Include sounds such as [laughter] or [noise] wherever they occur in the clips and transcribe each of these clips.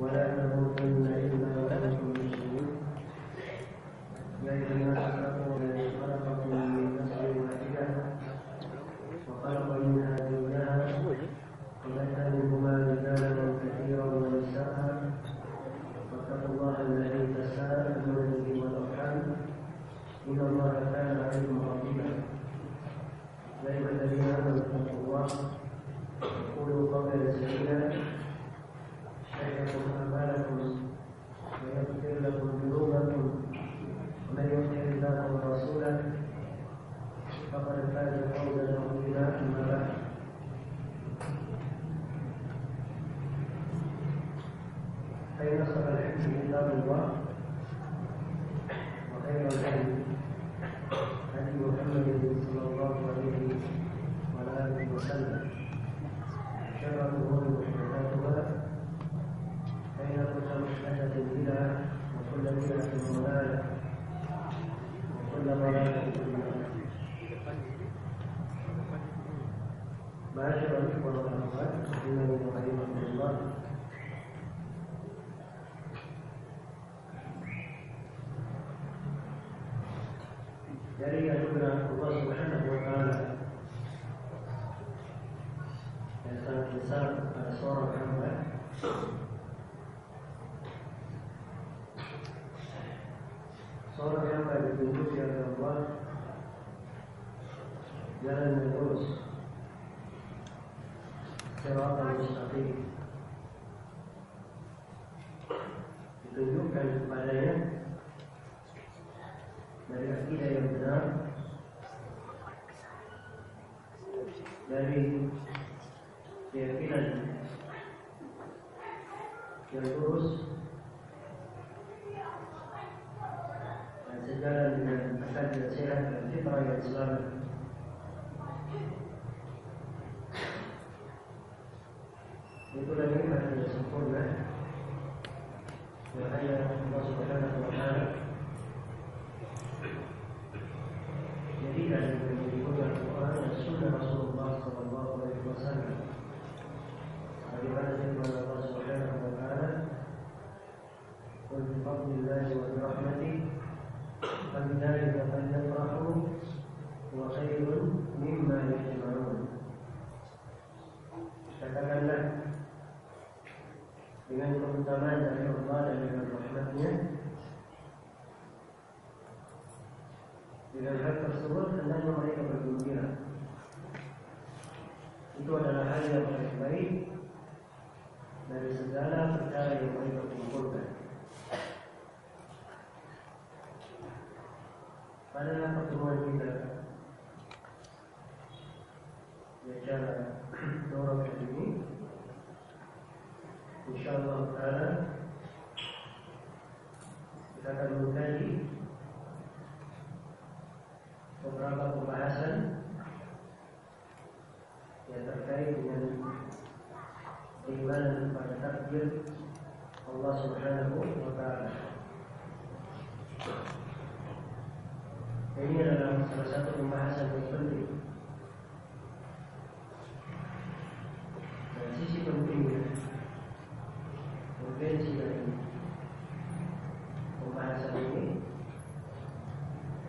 ولا تموتن إلا وأنتم 11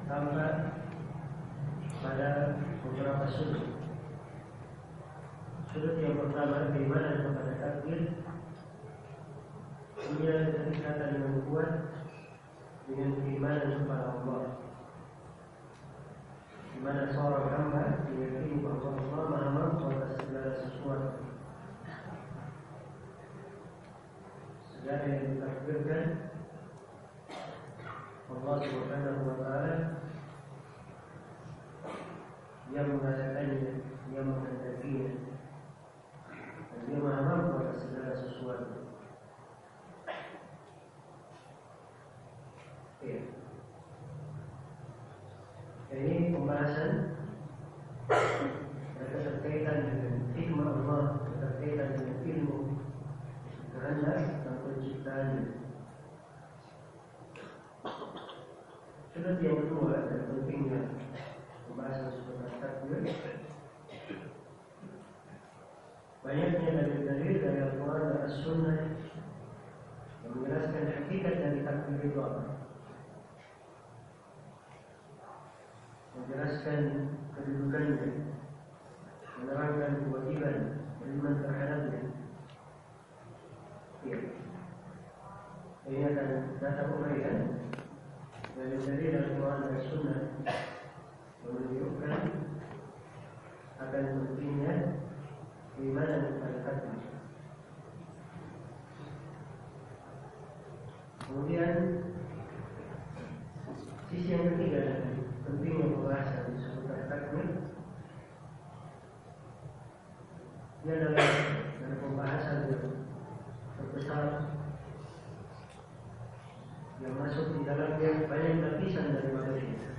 tambah pada beberapa sudut. Sudut yang pertama beriman kepada takdir? Dia kedekatan yang kuat dengan keimanan kepada Allah. Di mana seorang hamba diyakini bahwa Allah maha mampu atas segala sesuatu. Segala yang ditakdirkan Allah Subhanahu wa taala mengadakannya dia menghendakinya dan dia maha mampu atas segala sesuatu. Ya. ini pembahasan keterkaitan dengan hikmah Allah keterkaitan dengan ilmu kehendak dan penciptaannya. Sudah yang kedua dan pentingnya banyaknya dari dalil dari Al-Quran dan As-Sunnah yang menjelaskan hakikat dari takbir itu apa. Menjelaskan kedudukannya, menerangkan kewajiban beriman terhadapnya. Ya. Ini akan datang uraian dari dalil Al-Quran dan As-Sunnah menunjukkan akan pentingnya keimanan pada takdir. Kemudian sisi yang ketiga dari pentingnya pembahasan takdir ini adalah dari pembahasan yang terbesar yang masuk di dalamnya banyak lapisan dari manusia.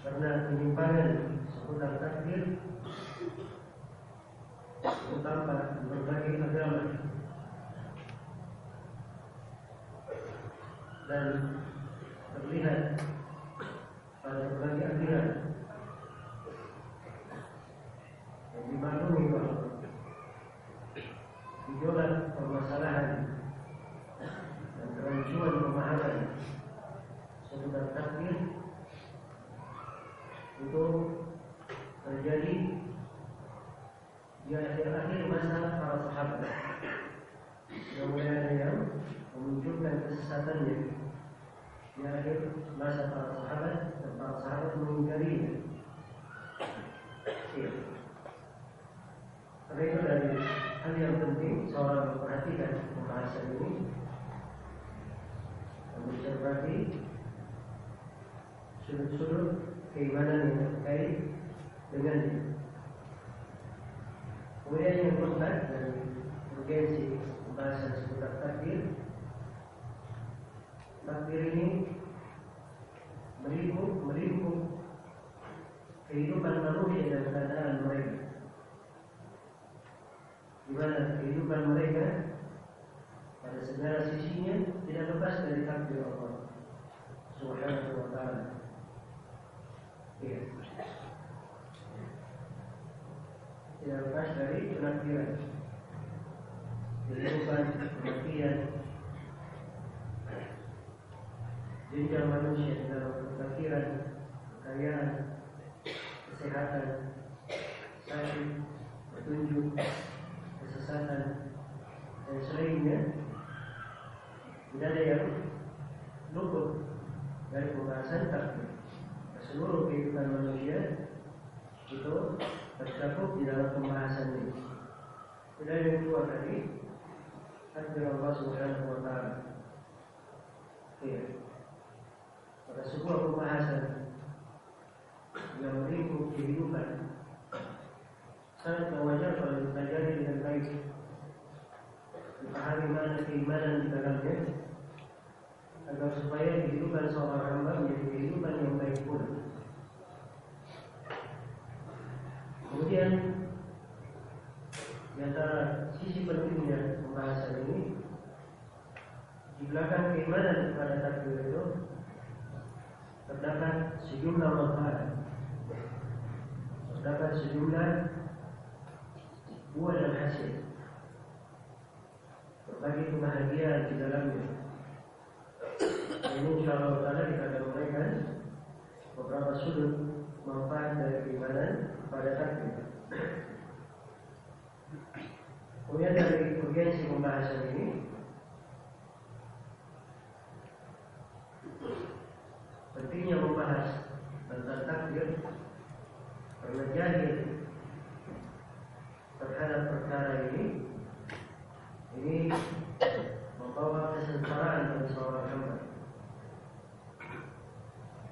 Karena penyimpangan seputar takdir di berbagai agama. Dan terlihat pada berbagai aliran yang dimaklumi bahwa gejolak permasalahan dan kerancuan pemahaman seputar takdir itu terjadi di akhir-akhir masa para sahabat yang ada yang menunjukkan kesesatannya di akhir masa para sahabat dan para sahabat mengingkarinya. Ya. Karena itu dari hal yang penting seorang memperhatikan pembahasan ini dan mencermati sudut-sudut keimanan yang terkait dengannya. Kemudian yang keempat dari urgensi pembahasan seputar takdir Takdir ini melingkup, melingkup kehidupan manusia dan keadaan mereka. Di mana kehidupan mereka pada segala sisinya tidak lepas dari takdir Allah Subhanahu wa taala. Ya. Tidak lepas dari penakdiran. Kehidupan, kematian, jenjang manusia dalam kefakiran, kekayaan, kesehatan, sakit, petunjuk, kesesatan, dan selainnya tidak ada yang luput dari pembahasan takdir. Seluruh kehidupan manusia itu tercakup di dalam pembahasan ini. Tidak yang kedua tadi takdir Allah Subhanahu wa taala. Iya. Pada sebuah pembahasan yang melingkup kehidupan sangat wajar kalau dipelajari dengan baik dipahami mana keimanan di dalamnya agar supaya kehidupan seorang hamba menjadi kehidupan yang baik pula. Kemudian di antara sisi pentingnya pembahasan ini di belakang keimanan kepada takdir itu terdapat sejumlah manfaat, terdapat sejumlah buah dan hasil, berbagai kebahagiaan di dalamnya. Ini insya Allah kita akan uraikan beberapa sudut manfaat dari keimanan pada takdir. Kemudian dari urgensi pembahasan ini pentingnya membahas tentang takdir karena terhadap perkara ini ini membawa kesengsaraan bagi seorang hamba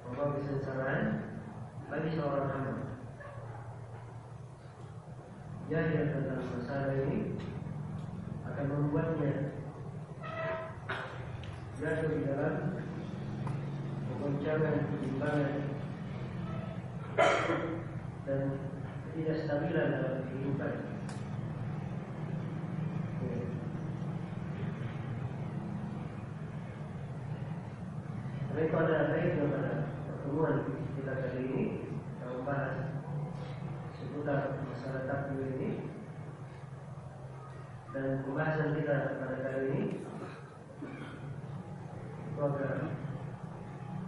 membawa kesengsaraan bagi seorang hamba jahil tentang masalah ini akan membuatnya jatuh di dalam goncangan, timbangan dan ketidakstabilan dalam kehidupan. Itu ada baiknya pada pertemuan kita kali ini membahas seputar masalah takdir ini dan pembahasan kita pada kali ini itu agak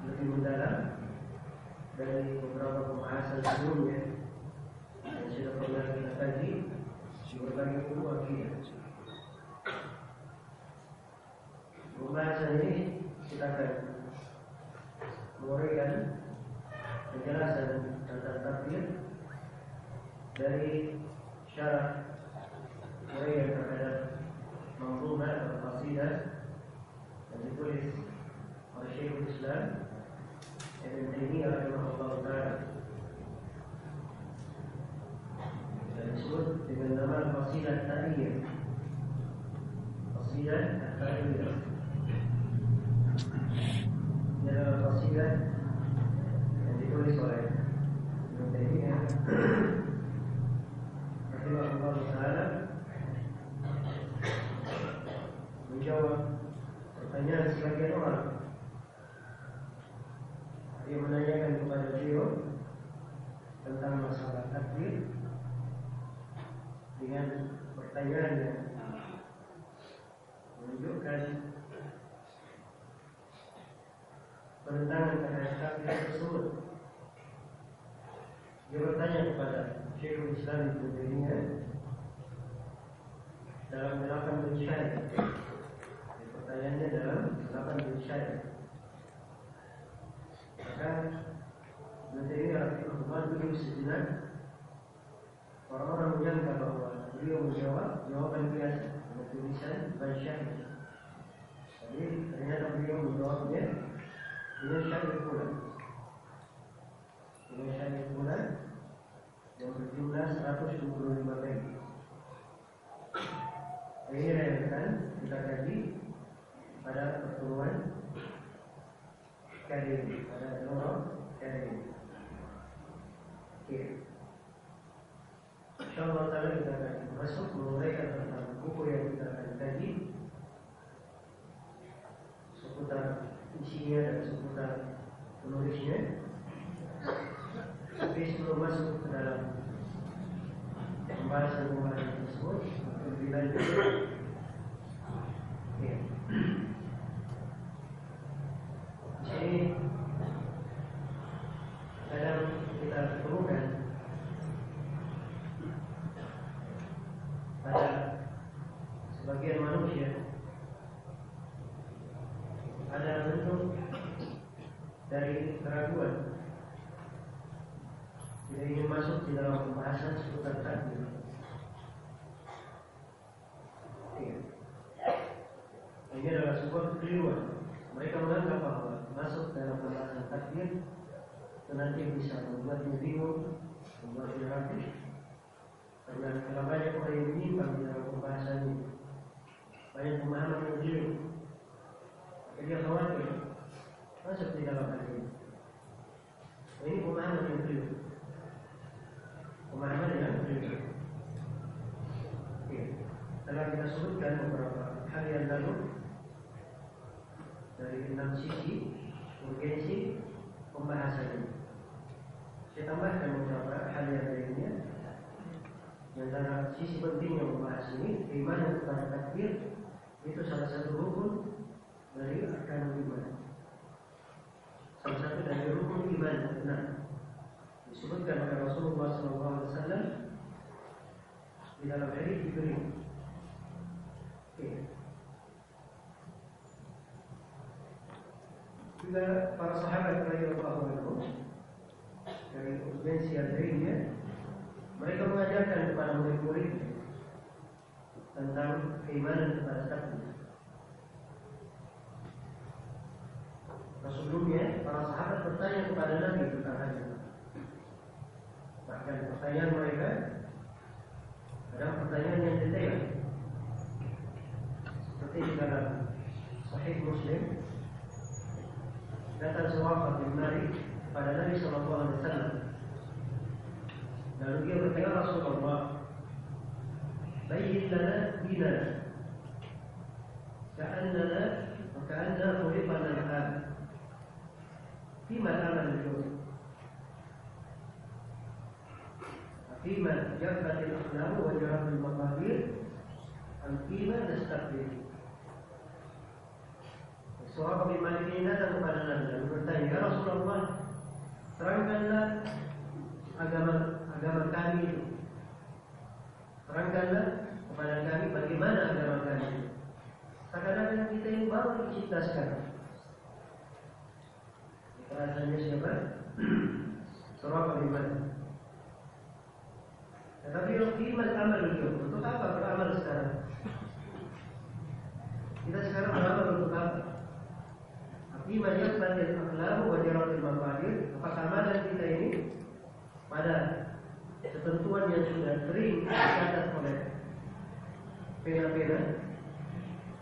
lebih mendalam dari beberapa pembahasan sebelumnya yang sudah pernah kita kaji berbagai buku akidah. Pembahasan ini kita akan memberikan penjelasan tentang takdir dari syarat mereka terhadap manzumah atau qasidah yang ditulis oleh Syekhul Islam Ibn Taimiyah rahimahullah taala. Dan disebut dengan nama qasidah Ta'iyah qasidah Ta'iyah ini adalah qasidah yang ditulis oleh Ibn Taimiyah rahimahullah taala menjawab pertanyaan sebagian orang dia menanyakan kepada beliau tentang masalah takdir dengan pertanyaan yang menunjukkan penentangan terhadap takdir tersebut. Dia bertanya kepada Syekhul Islam Ibnu Taimiyah dalam delapan bencana. Pertanyaannya dalam delapan bencana. Maka nanti ini Rahimahullah beliau sejenak Orang-orang menyangka bahwa beliau menjawab jawaban biasa dengan tulisan Bansyahid Jadi ternyata beliau menjawabnya dengan syahid pula Dengan syahid pula yang berjumlah 125 baik Ini akan kita kaji pada pertemuan kali ini pada nomor kali ini. Oke. InsyaAllah kita akan masuk menguraikan tentang buku yang kita akan kaji seputar isinya dan seputar penulisnya. Tapi sebelum masuk ke dalam pembahasan-pembahasan tersebut, lebih lanjut. Ya. Jadi kadang kita temukan pada sebagian manusia ada bentuk dari keraguan tidak ingin masuk di dalam pembahasan seputar takdir. Iya. Ini adalah sebuah kekeliruan. Mereka menganggap bahwa masuk dalam pembahasan takdir itu nanti bisa membuatnya bingung, membuatnya ragu. Karena kalau banyak orang yang menyimpang di dalam pembahasan ini, banyak pemahaman yang keliru. Maka dia khawatir masuk di dalam hal ini. Nah, ini pemahaman yang keliru. Pemahaman yang keliru. Ya. Telah kita sebutkan beberapa hal yang lalu dari enam sisi urgensi pembahasan ini. Tambahkan beberapa hal yang lainnya. Antara sisi pentingnya membahas ini, keimanan kepada takdir itu salah satu rukun dari arkan iman. Salah satu dari rukun iman benar. Disebutkan oleh Rasulullah SAW di dalam hadis Jibril. Juga para sahabat radhiyallahu anhum dari urgensi yang lainnya, mereka mengajarkan kepada murid-murid tentang keimanan kepada takdir. Nah sebelumnya para sahabat bertanya kepada Nabi tentang hal ini. Bahkan pertanyaan mereka adalah pertanyaan yang detail. Seperti di dalam Sahih Muslim datang seorang bin Malik pada Nabi Sallallahu Alaihi Wasallam. Lalu dia bertanya Rasulullah Bayyin lana dinana كأننا وكأننا خلقنا الآن فيما الأمل اليوم فيما جفت الأقلام وجرت المقادير أم فيما نستقبل Surah bin Malik ini datang kepada Nabi dan bertanya, Ya Rasulullah, terangkanlah agama agama kami itu. Terangkanlah kepada kami bagaimana agama kami itu. Kadang-kadang kita ini baru dicipta sekarang. Bahasanya siapa? [clears throat] Surah Malik. Tetapi iman amal itu untuk apa beramal sekarang? Kita sekarang beramal untuk apa? Iman yang batin akhlamu wa jaratil maqadir Apakah amalan kita ini? Pada ketentuan yang sudah sering dicatat oleh Pena-pena.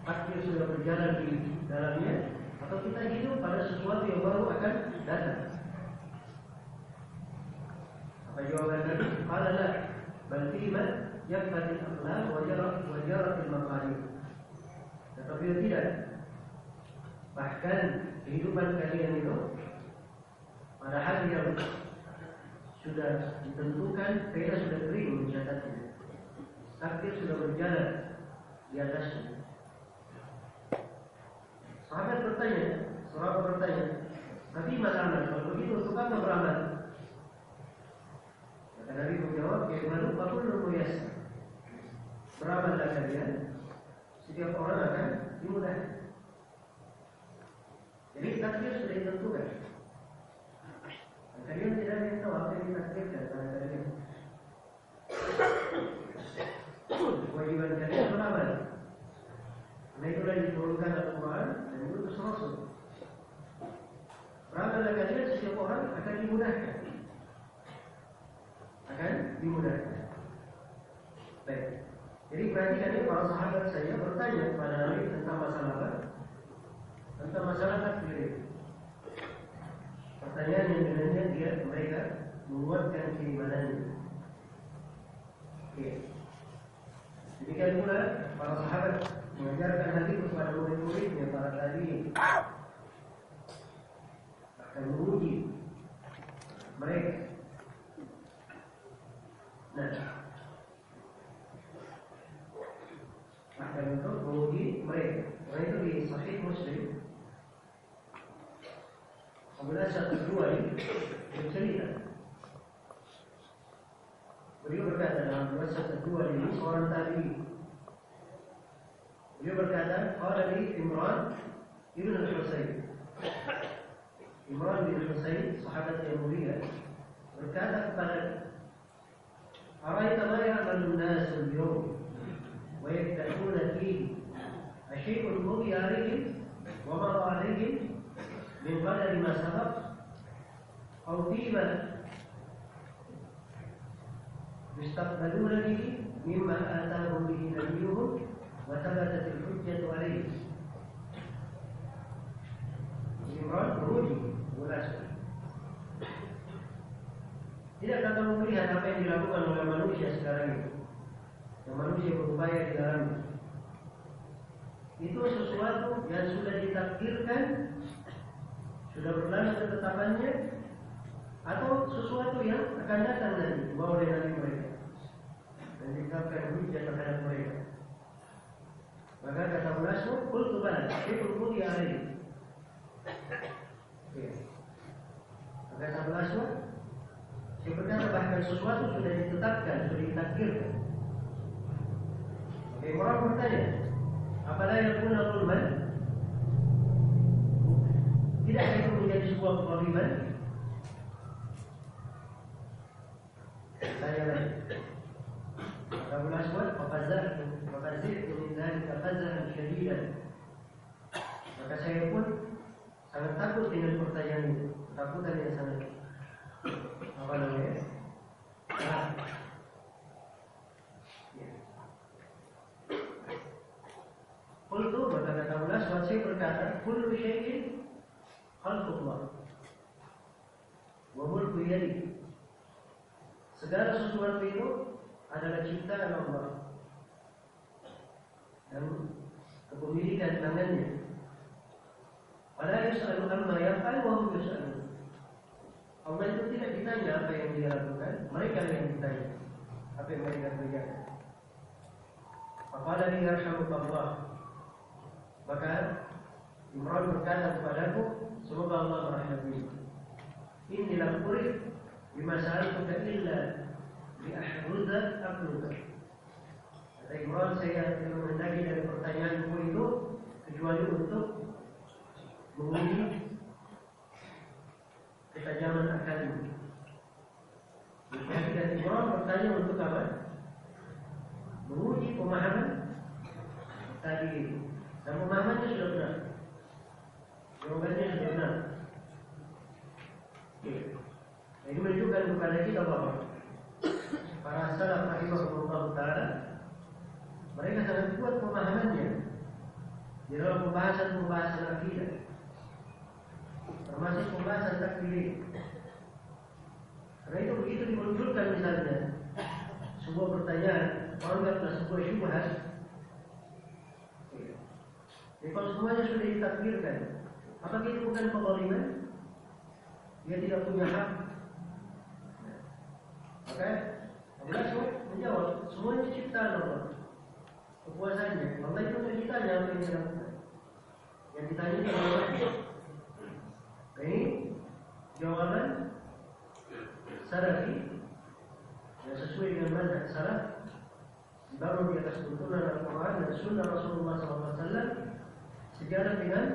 Takdir sudah berjalan di dalamnya. Atau kita hidup pada sesuatu yang baru akan datang. Apa jawaban tadi? Qala la Bal iman Yakbatil akhlaq wa jaratil maqadir Tetapi tidak Bahkan kehidupan kalian itu pada hari yang sudah ditentukan, pena sudah kering mencatatnya. Takdir sudah berjalan di atasnya. Sahabat bertanya, sahabat bertanya, Nabi beramal, kalau begitu untuk apa beramal? Kata Nabi menjawab, ya malu fakul muyasa. Beramallah kalian, setiap orang akan dimudahkan. Jadi takdir sudah ditentukan. Dan kalian tidak ada yang tahu apa yang ditakdirkan pada kalian. Kewajiban kalian beramal. Karena itulah diturunkan Al-Quran dan diutus Rasul. Beramallah kalian setiap orang akan dimudahkan. Akan dimudahkan. Baik. Jadi perhatikan ini para sahabat saya bertanya kepada Nabi tentang masalah apa? Tentang masalah takdir. Pertanyaan yang dengannya dia mereka menguatkan keimanannya. Oke. Demikian pula para sahabat mengajarkan hal itu kepada murid-muridnya para tadi akan menguji mereka. Nah, akan untuk menguji mereka. Karena itu di Sahih Muslim Kemudian satu dua ini bercerita. Beliau berkata dalam dua satu dua ini seorang tadi. Beliau berkata, Qala li Imran Ibn al-Husayn. Imran bin Husayn, sahabat yang mulia, berkata kepada Araita ma ya'malu an-nas al-yawm wa من قدر ما سبق أو فيما يستقبلون به مما آتاهم به نبيهم وثبتت الحجة عليه Imran meruji munasib. Tidak kamu melihat apa yang dilakukan oleh manusia sekarang ini. Yang manusia berupaya di dalamnya. Itu sesuatu yang sudah ditakdirkan sudah berlalu ketetapannya atau sesuatu yang akan datang nanti dibawa oleh Nabi mereka dan dikatakan hujah terhadap mereka. Maka kata munasib, kul tuban, syekul kudi alaih. Maka kata munasib, sebenarnya bahkan sesuatu sudah ditetapkan, sudah ditakdirkan. Oke, orang bertanya, apalagi yang punya ulman? Tidak itu menjadi sebuah kezaliman? Saya. Abu Aswad Fakazah Fakazih min dhalika fazahan syadidan Maka saya pun sangat takut dengan pertanyaan itu Takutan yang sangat Apa namanya? Nah. Ya. Kultu maka kata Abu Aswad berkata Kullu syai'in khalqullah Wa mulku segala sesuatu itu adalah ciptaan Allah dan kepemilikan tangannya. Pada yus'alu amma yaf'al wa hum yus'alun. Allah itu tidak ditanya apa yang dia lakukan, mereka yang ditanya apa yang mereka kerjakan. Apabila Allah Maka Imran berkata kepadaku Semoga Allah merahmati. Inilah kurik Bima sa'altuka illa Bi'ahruza abluka Kata Imran saya tidak menghendaki dari pertanyaanku itu Kecuali untuk Menguji Ketajaman akalmu Jadi Imran bertanya untuk apa? Menguji pemahaman Tadi Dan pemahamannya sudah benar Jawabannya sudah benar Ini menunjukkan kepada kita bahwa Para salaf rahimahullah ta'ala Mereka sangat kuat pemahamannya Di dalam pembahasan-pembahasan akidah Termasuk pembahasan takdir Karena itu begitu dimunculkan misalnya Sebuah pertanyaan Anggaplah sebuah syubhat Jadi kalau semuanya sudah ditakdirkan Apakah itu bukan kezaliman? Dia tidak punya hak. Maka Allah menjawab, semuanya ciptaan Allah. Kekuasaannya. Allah itu ditanya apa yang dilakukan. Yang ditanya Allah. Ini jawaban salafi yang sesuai dengan manhaj salaf dibangun di atas tuntunan Al-Quran dan Sunnah Rasulullah SAW sejalan dengan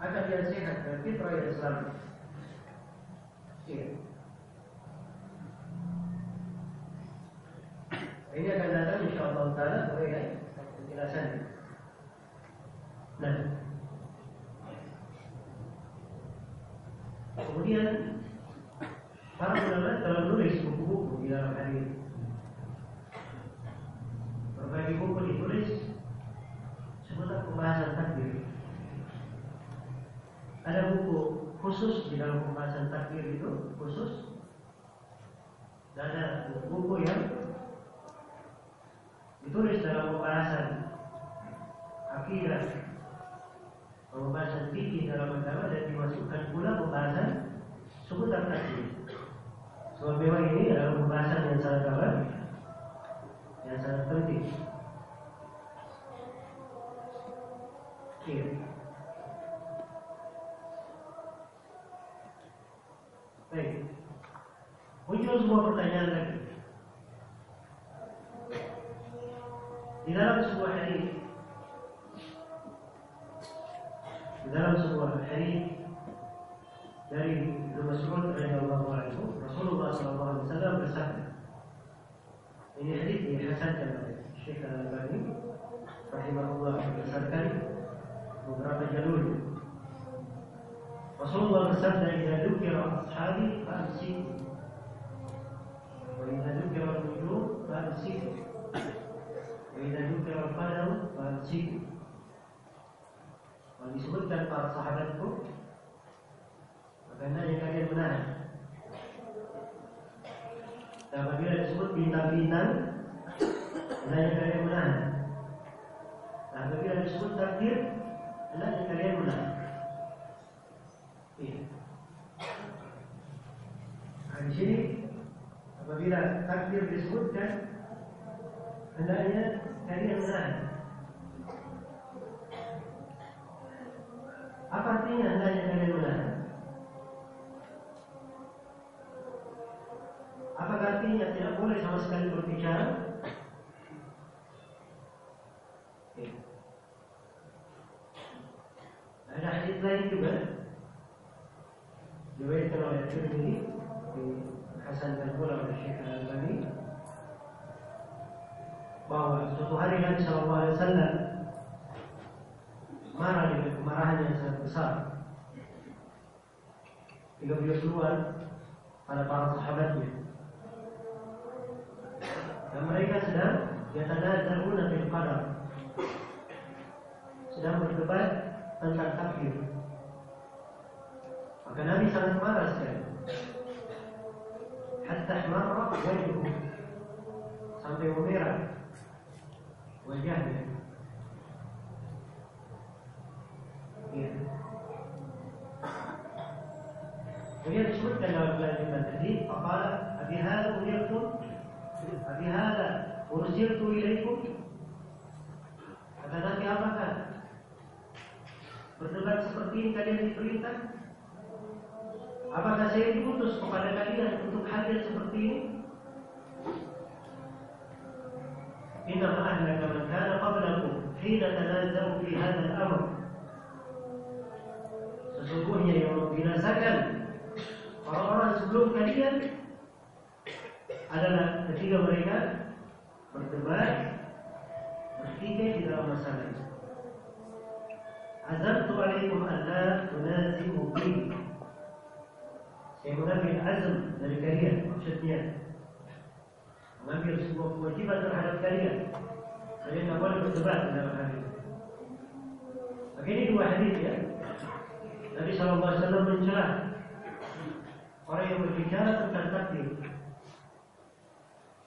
akal yang sehat dan fitrah yang selamat. Iya. Ini akan datang insya Allah Taala boleh ya penjelasan. Nah, kemudian para ulama telah menulis buku-buku di dalam hari ini. Berbagai buku ditulis seputar pembahasan takdir. Ada buku khusus di dalam pembahasan takdir itu khusus. Dan ada buku yang ditulis dalam pembahasan akidah, pembahasan fikih dalam agama dan dimasukkan pula pembahasan seputar takdir. Sebab memang ini adalah pembahasan yang sangat apa? Yang sangat penting. Iya. Baik. Muncul sebuah pertanyaan lagi. Di dalam sebuah hadis di dalam sebuah hadis dari Ibnu Mas'ud radhiyallahu anhu Rasulullah sallallahu alaihi wasallam bersabda Ini hadis dihasankan oleh Syekh Al-Albani rahimahullah berdasarkan beberapa jalur Rasulullah bersabda "Idza dzukira ashabi fa'siku wa idza dzukira al-nujum fa'siku wa idza dzukira al-qadar fa'siku Kalau disebutkan para sahabatku maka hendaknya kalian menahan dan apabila disebut bintang-bintang hendaknya kalian menahan dan apabila disebut takdir hendaknya kalian menahan Iya. Nah, di sini apabila takdir disebutkan hendaknya kalian menahan. Apa artinya hendaknya kalian menahan? Apakah artinya tidak boleh sama sekali berbicara? Iya. Ada hadis lain juga diriwayatkan oleh Tirmidzi dihasankan pula oleh Syekh Al-Albani bahwa suatu hari Nabi Shallallahu Alaihi Wasallam marah dengan kemarahan yang sangat besar. Hingga beliau keluar pada para sahabatnya. Dan mereka sedang yatanazzaluna fil qadar. Sedang berdebat tentang takdir. Maka Nabi sangat marah sekali. Hatta ihmarra wajhuhu sampai memerah wajahnya. Ya. Kemudian disebutkan dalam kelanjutan tadi, faqala abi hadza umirtum abi hadza ursiltu ilaikum Kata Nabi apakah berdebat seperti ini kalian diperintah? Apakah saya diutus kepada kalian untuk hadir seperti ini? إنما أهلك من كان قبلكم حين تنازعوا في هذا الأمر Sesungguhnya yang membinasakan orang-orang sebelum kalian adalah ketika mereka berdebat, bertikai di dalam masalah itu. Azamtu alaikum alla tunazimu bi. Saya mengambil azam dari kalian, maksudnya mengambil sebuah kewajiban terhadap kalian. Kalian tak boleh berdebat dalam hal ini. Oke, ini dua hadis ya. Nabi SAW mencela orang yang berbicara tentang takdir.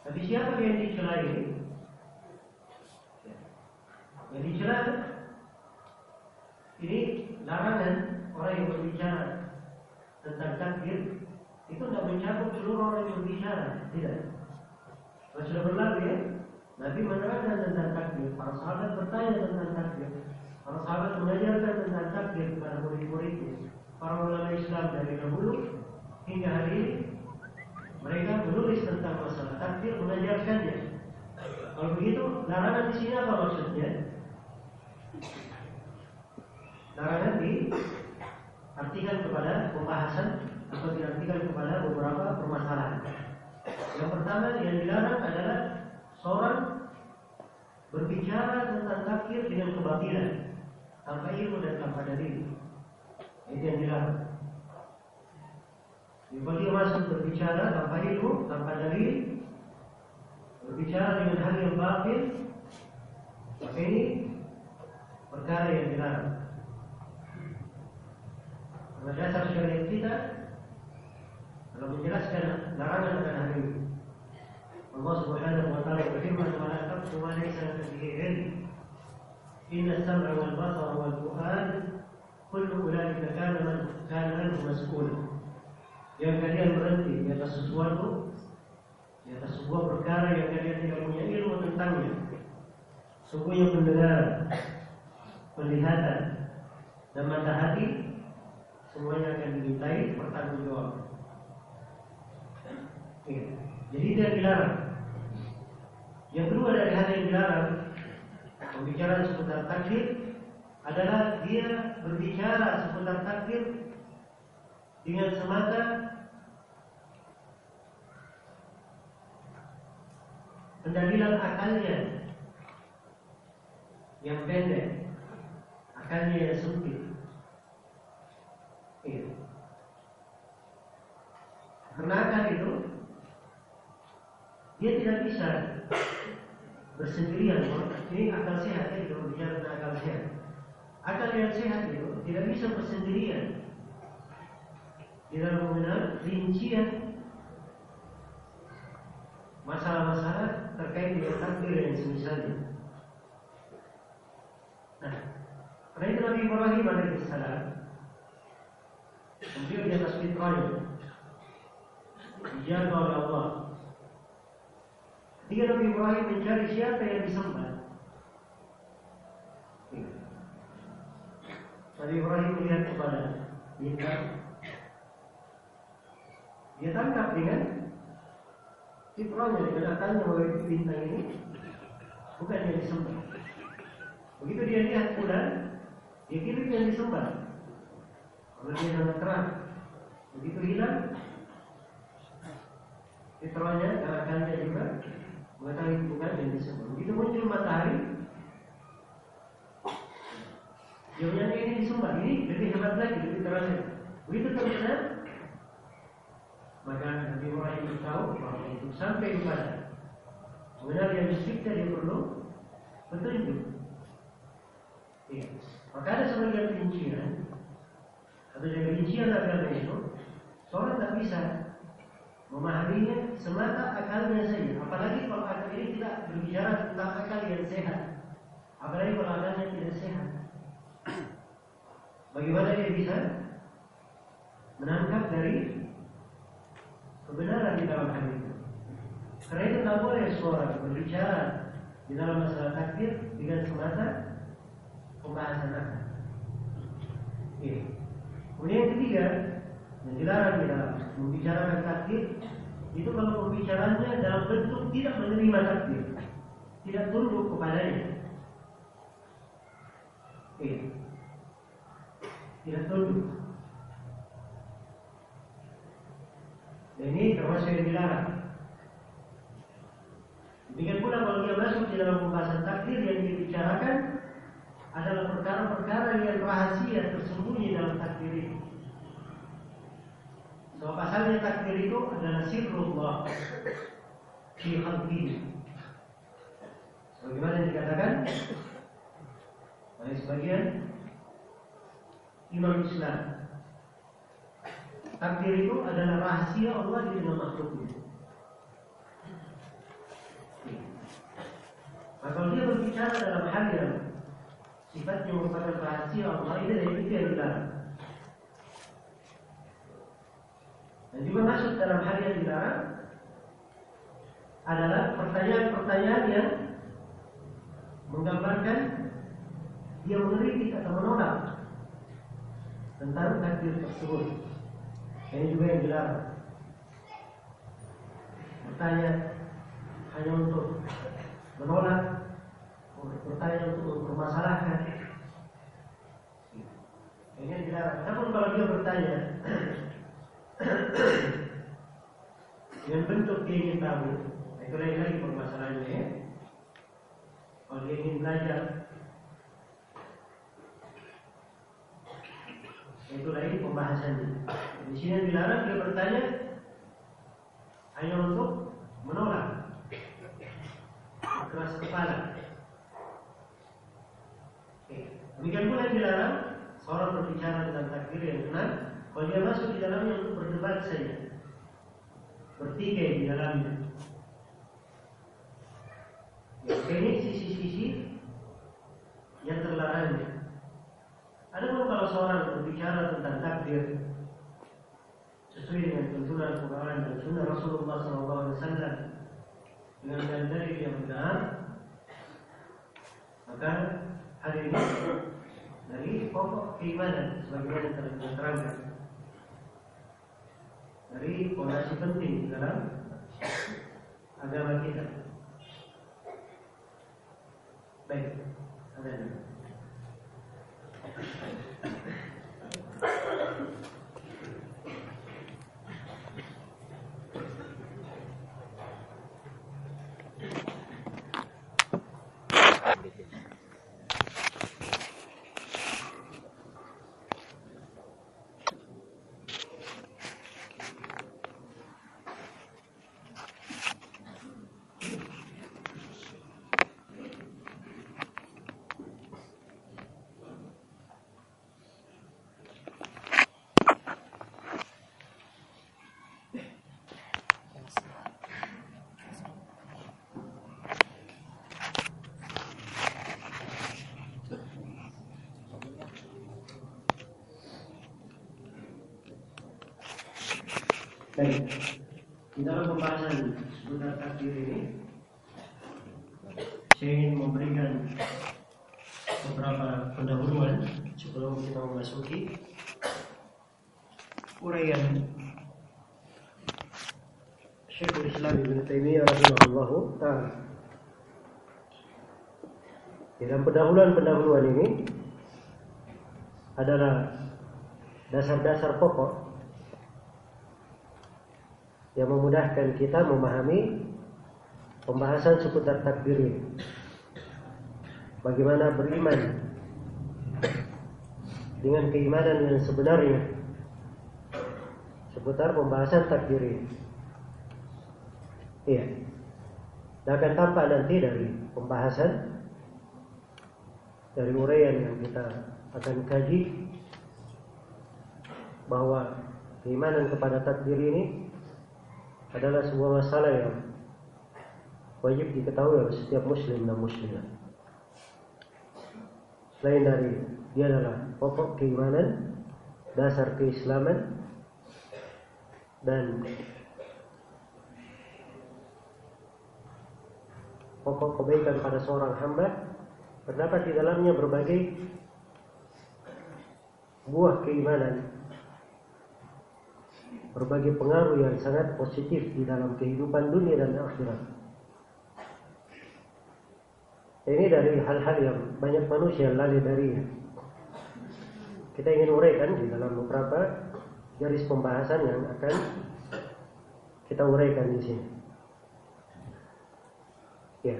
Tapi siapa yang dicela ini? Yang dicela ini larangan orang yang berbicara tentang takdir itu tidak mencakup seluruh orang yang berbicara, tidak. Berlalu ya, Nabi menerangkan tentang takdir. Para sahabat bertanya tentang takdir. Para sahabat mengajarkan tentang takdir kepada murid-muridnya. Para ulama Islam dari dahulu hingga hari ini mereka menulis tentang masalah takdir, mengajarkannya. Kalau begitu, larangan di sini apa maksudnya? Larangan diartikan kepada pembahasan atau diartikan kepada beberapa permasalahan. Yang pertama yang dilarang adalah seorang berbicara tentang takdir dengan kebatilan tanpa ilmu dan tanpa dalil. Itu yang dilarang. Dia masuk berbicara tanpa ilmu, tanpa dalil, berbicara dengan hal yang batil, maka ini perkara yang dilarang. Karena dasar syariat kita kalau menjelaskan larangan akan hal ini. Allah Subhanahu wa taala berfirman, "Wa la taqfu ma laysa. Wal basara wal fu'ad kullu ulaika kana man kana anhu mas'ula." Yang kalian berhenti di atas sesuatu di atas sebuah perkara yang kalian tidak punya ilmu tentangnya. Sungguhnya pendengar, penglihatan, dan mata hati semuanya akan dimintai pertanggungjawab. Jadi tidak dilarang. Yang kedua dari hal yang dilarang Pembicaraan seputar takdir Adalah dia berbicara seputar takdir Dengan semata Pendalilan akalnya Yang pendek Akalnya yang sempit. Iya. Karena akal itu? Dia tidak bisa bersendirian. Ini akal sehat ya, kita berbicara tentang akal sehat. Akal yang sehat itu tidak bisa bersendirian. Tidak mengenal rincian masalah-masalah terkait dengan takdir yang semisalnya. Nah, karena itu Nabi Ibrahim alaihissalam beliau di atas fitrahnya dijaga oleh Allah Ketika Nabi Ibrahim mencari siapa yang disembah. Nabi Ibrahim melihat kepada bintang. Dia tangkap dengan fitrahnya dengan akalnya bahwa itu bintang ini bukan yang disembah. Begitu dia lihat bulan, dia kira yang disembah. Kalau dia sangat terang, begitu hilang, fitrahnya akalnya juga mengetahui bukan yang disembah. Begitu muncul matahari, menyangka ini disembah. Ini lebih hebat lagi, lebih terang. Begitu terlihat, maka Nabi Ibrahim tahu bahwa untuk sampai kepada mengenal yang dicipta dia perlu petunjuk. Ya. Maka ada sebagian rincian atau dari rincian agama itu, seorang tak bisa memahaminya semata akalnya saja. Apalagi kalau akal ini tidak berbicara tentang akal yang sehat. Apalagi kalau akalnya tidak sehat. Bagaimana dia bisa menangkap dari kebenaran di dalam hal itu? Karena itu tak boleh seorang berbicara di dalam masalah takdir dengan semata pembahasan akal. Ini. Kemudian ketiga, yang dilarang di dalam membicarakan takdir itu kalau pembicaranya dalam bentuk tidak menerima takdir, tidak tunduk kepadanya. Iya. Tidak tunduk. Dan ini termasuk yang dilarang. Demikian pula kalau dia masuk di dalam pembahasan takdir yang dibicarakan adalah perkara-perkara yang rahasia tersembunyi dalam takdir itu. Sebab asalnya takdir itu adalah sirrullah fi khalqihi. Sebagaimana yang dikatakan oleh sebagian imam Islam. Takdir itu adalah rahasia Allah di tengah makhluknya. Maka kalau dia berbicara dalam hal yang sifatnya merupakan rahasia Allah ini dari itu yang dilarang. Dan juga masuk dalam hal yang dilarang adalah pertanyaan-pertanyaan yang menggambarkan dia mengeritik atau menolak tentang takdir tersebut. Ini juga yang dilarang. Bertanya hanya untuk menolak, bertanya untuk mempermasalahkan. Ini yang dilarang. Namun kalau dia bertanya dengan bentuk dia ingin tahu, itu lain lagi permasalahannya ya. Kalau dia ingin belajar, itu lagi pembahasannya. Di sini yang dilarang dia bertanya hanya untuk menolak keras kepala. Oke. Demikian pula yang dilarang seorang berbicara tentang takdir yang benar kalau dia masuk di dalamnya untuk berdebat saja, bertikai di dalamnya. Ya, ini sisi-sisi yang terlarangnya. Ada pun kalau seorang berbicara tentang takdir sesuai dengan tuntunan Al-Quran dan Sunnah Rasulullah SAW dengan dalil yang benar, maka hari ini dari pokok keimanan sebagaimana telah diterangkan dari fondasi penting dalam agama kita. Baik, ada. Baik. Di dalam pembahasan seputar takdir ini saya ingin memberikan beberapa pendahuluan sebelum kita memasuki uraian Syekhul Islam Ibn Taimiyah rahimahullah taala. Di dalam pendahuluan-pendahuluan ini adalah dasar-dasar pokok yang memudahkan kita memahami pembahasan seputar takdir. Bagaimana beriman dengan keimanan yang sebenarnya seputar pembahasan takdir. Iya. Dan akan tampak nanti dari pembahasan dari uraian yang kita akan kaji bahwa keimanan kepada takdir ini adalah sebuah masalah yang wajib diketahui oleh setiap muslim dan muslimah. Selain dari dia adalah pokok keimanan, dasar keislaman, dan pokok kebaikan pada seorang hamba, terdapat di dalamnya berbagai buah keimanan berbagai pengaruh yang sangat positif di dalam kehidupan dunia dan akhirat. Ini dari hal-hal yang banyak manusia lalai darinya. Kita ingin uraikan di dalam beberapa garis pembahasan yang akan kita uraikan di sini. Ya.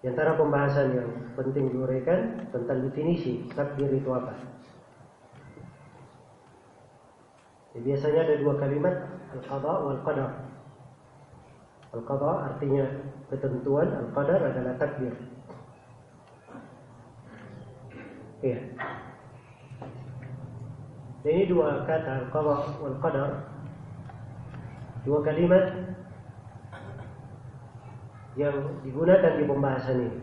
Di antara pembahasan yang penting diuraikan tentang definisi takdir itu apa. Ya, biasanya ada dua kalimat al-qada wal qadar. Al-qada artinya ketentuan, al-qadar adalah takdir. Iya. Ini dua kata al-qada wal qadar. Dua kalimat yang digunakan di pembahasan ini.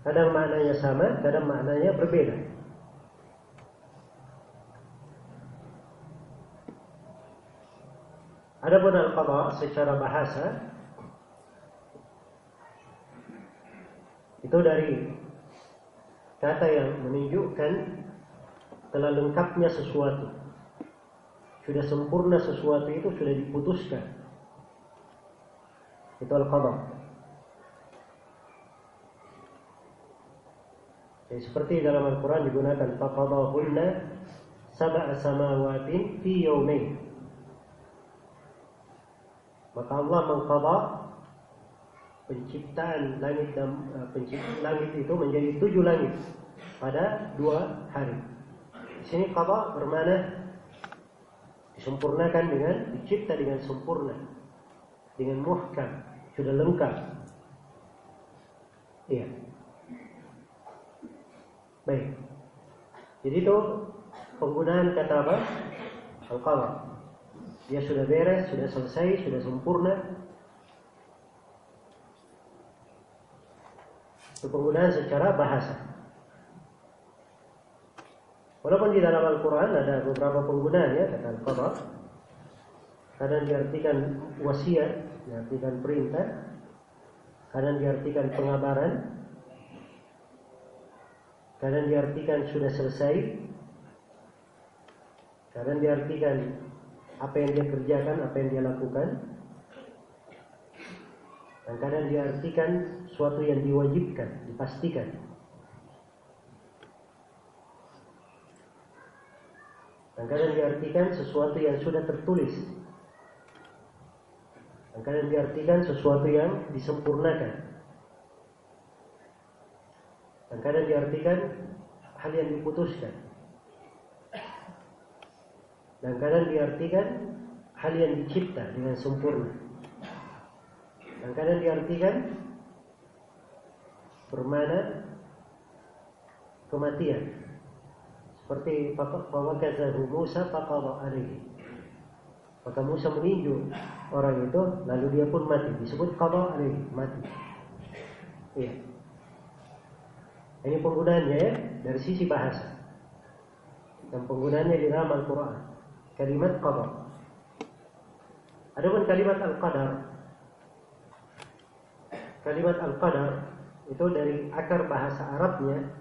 Kadang maknanya sama, kadang maknanya berbeda. Adapun al-qada secara bahasa itu dari kata yang menunjukkan telah lengkapnya sesuatu sudah sempurna sesuatu itu sudah diputuskan. Itu al-qadar. Ya, seperti dalam Al-Quran digunakan faqadahunna sab'a samawatin fi yawmain. Maka Allah mengqada penciptaan langit dan uh, penciptaan langit itu menjadi tujuh langit pada dua hari. Di sini qada bermana disempurnakan dengan dicipta dengan sempurna. Dengan muhkam. Sudah lengkap. Iya. Baik. Jadi itu penggunaan kata apa? Al dia sudah beres sudah selesai sudah sempurna. Itu penggunaan secara bahasa Walaupun di dalam Al-Quran ada beberapa penggunaan ya kata al-qadha. Kadang diartikan wasiat, diartikan perintah, kadang diartikan pengabaran, kadang diartikan sudah selesai, kadang diartikan apa yang dia kerjakan, apa yang dia lakukan, dan kadang diartikan suatu yang diwajibkan, dipastikan. Kadang-kadang diartikan sesuatu yang sudah tertulis. Kadang-kadang diartikan sesuatu yang disempurnakan. Kadang-kadang diartikan hal yang diputuskan. Dan kadang diartikan hal yang dicipta dengan sempurna. Dan kadang diartikan bermana kematian. Seperti fawakazahu Musa faqadha alaihi. Maka Musa meninju orang itu lalu dia pun mati. Disebut alaihi, mati. Iya. Ini penggunaannya ya dari sisi bahasa. Dan penggunaannya di dalam Al-Qur'an. Kalimat qadha. Adapun kalimat al-qadar Kalimat al-qadar itu dari akar bahasa Arabnya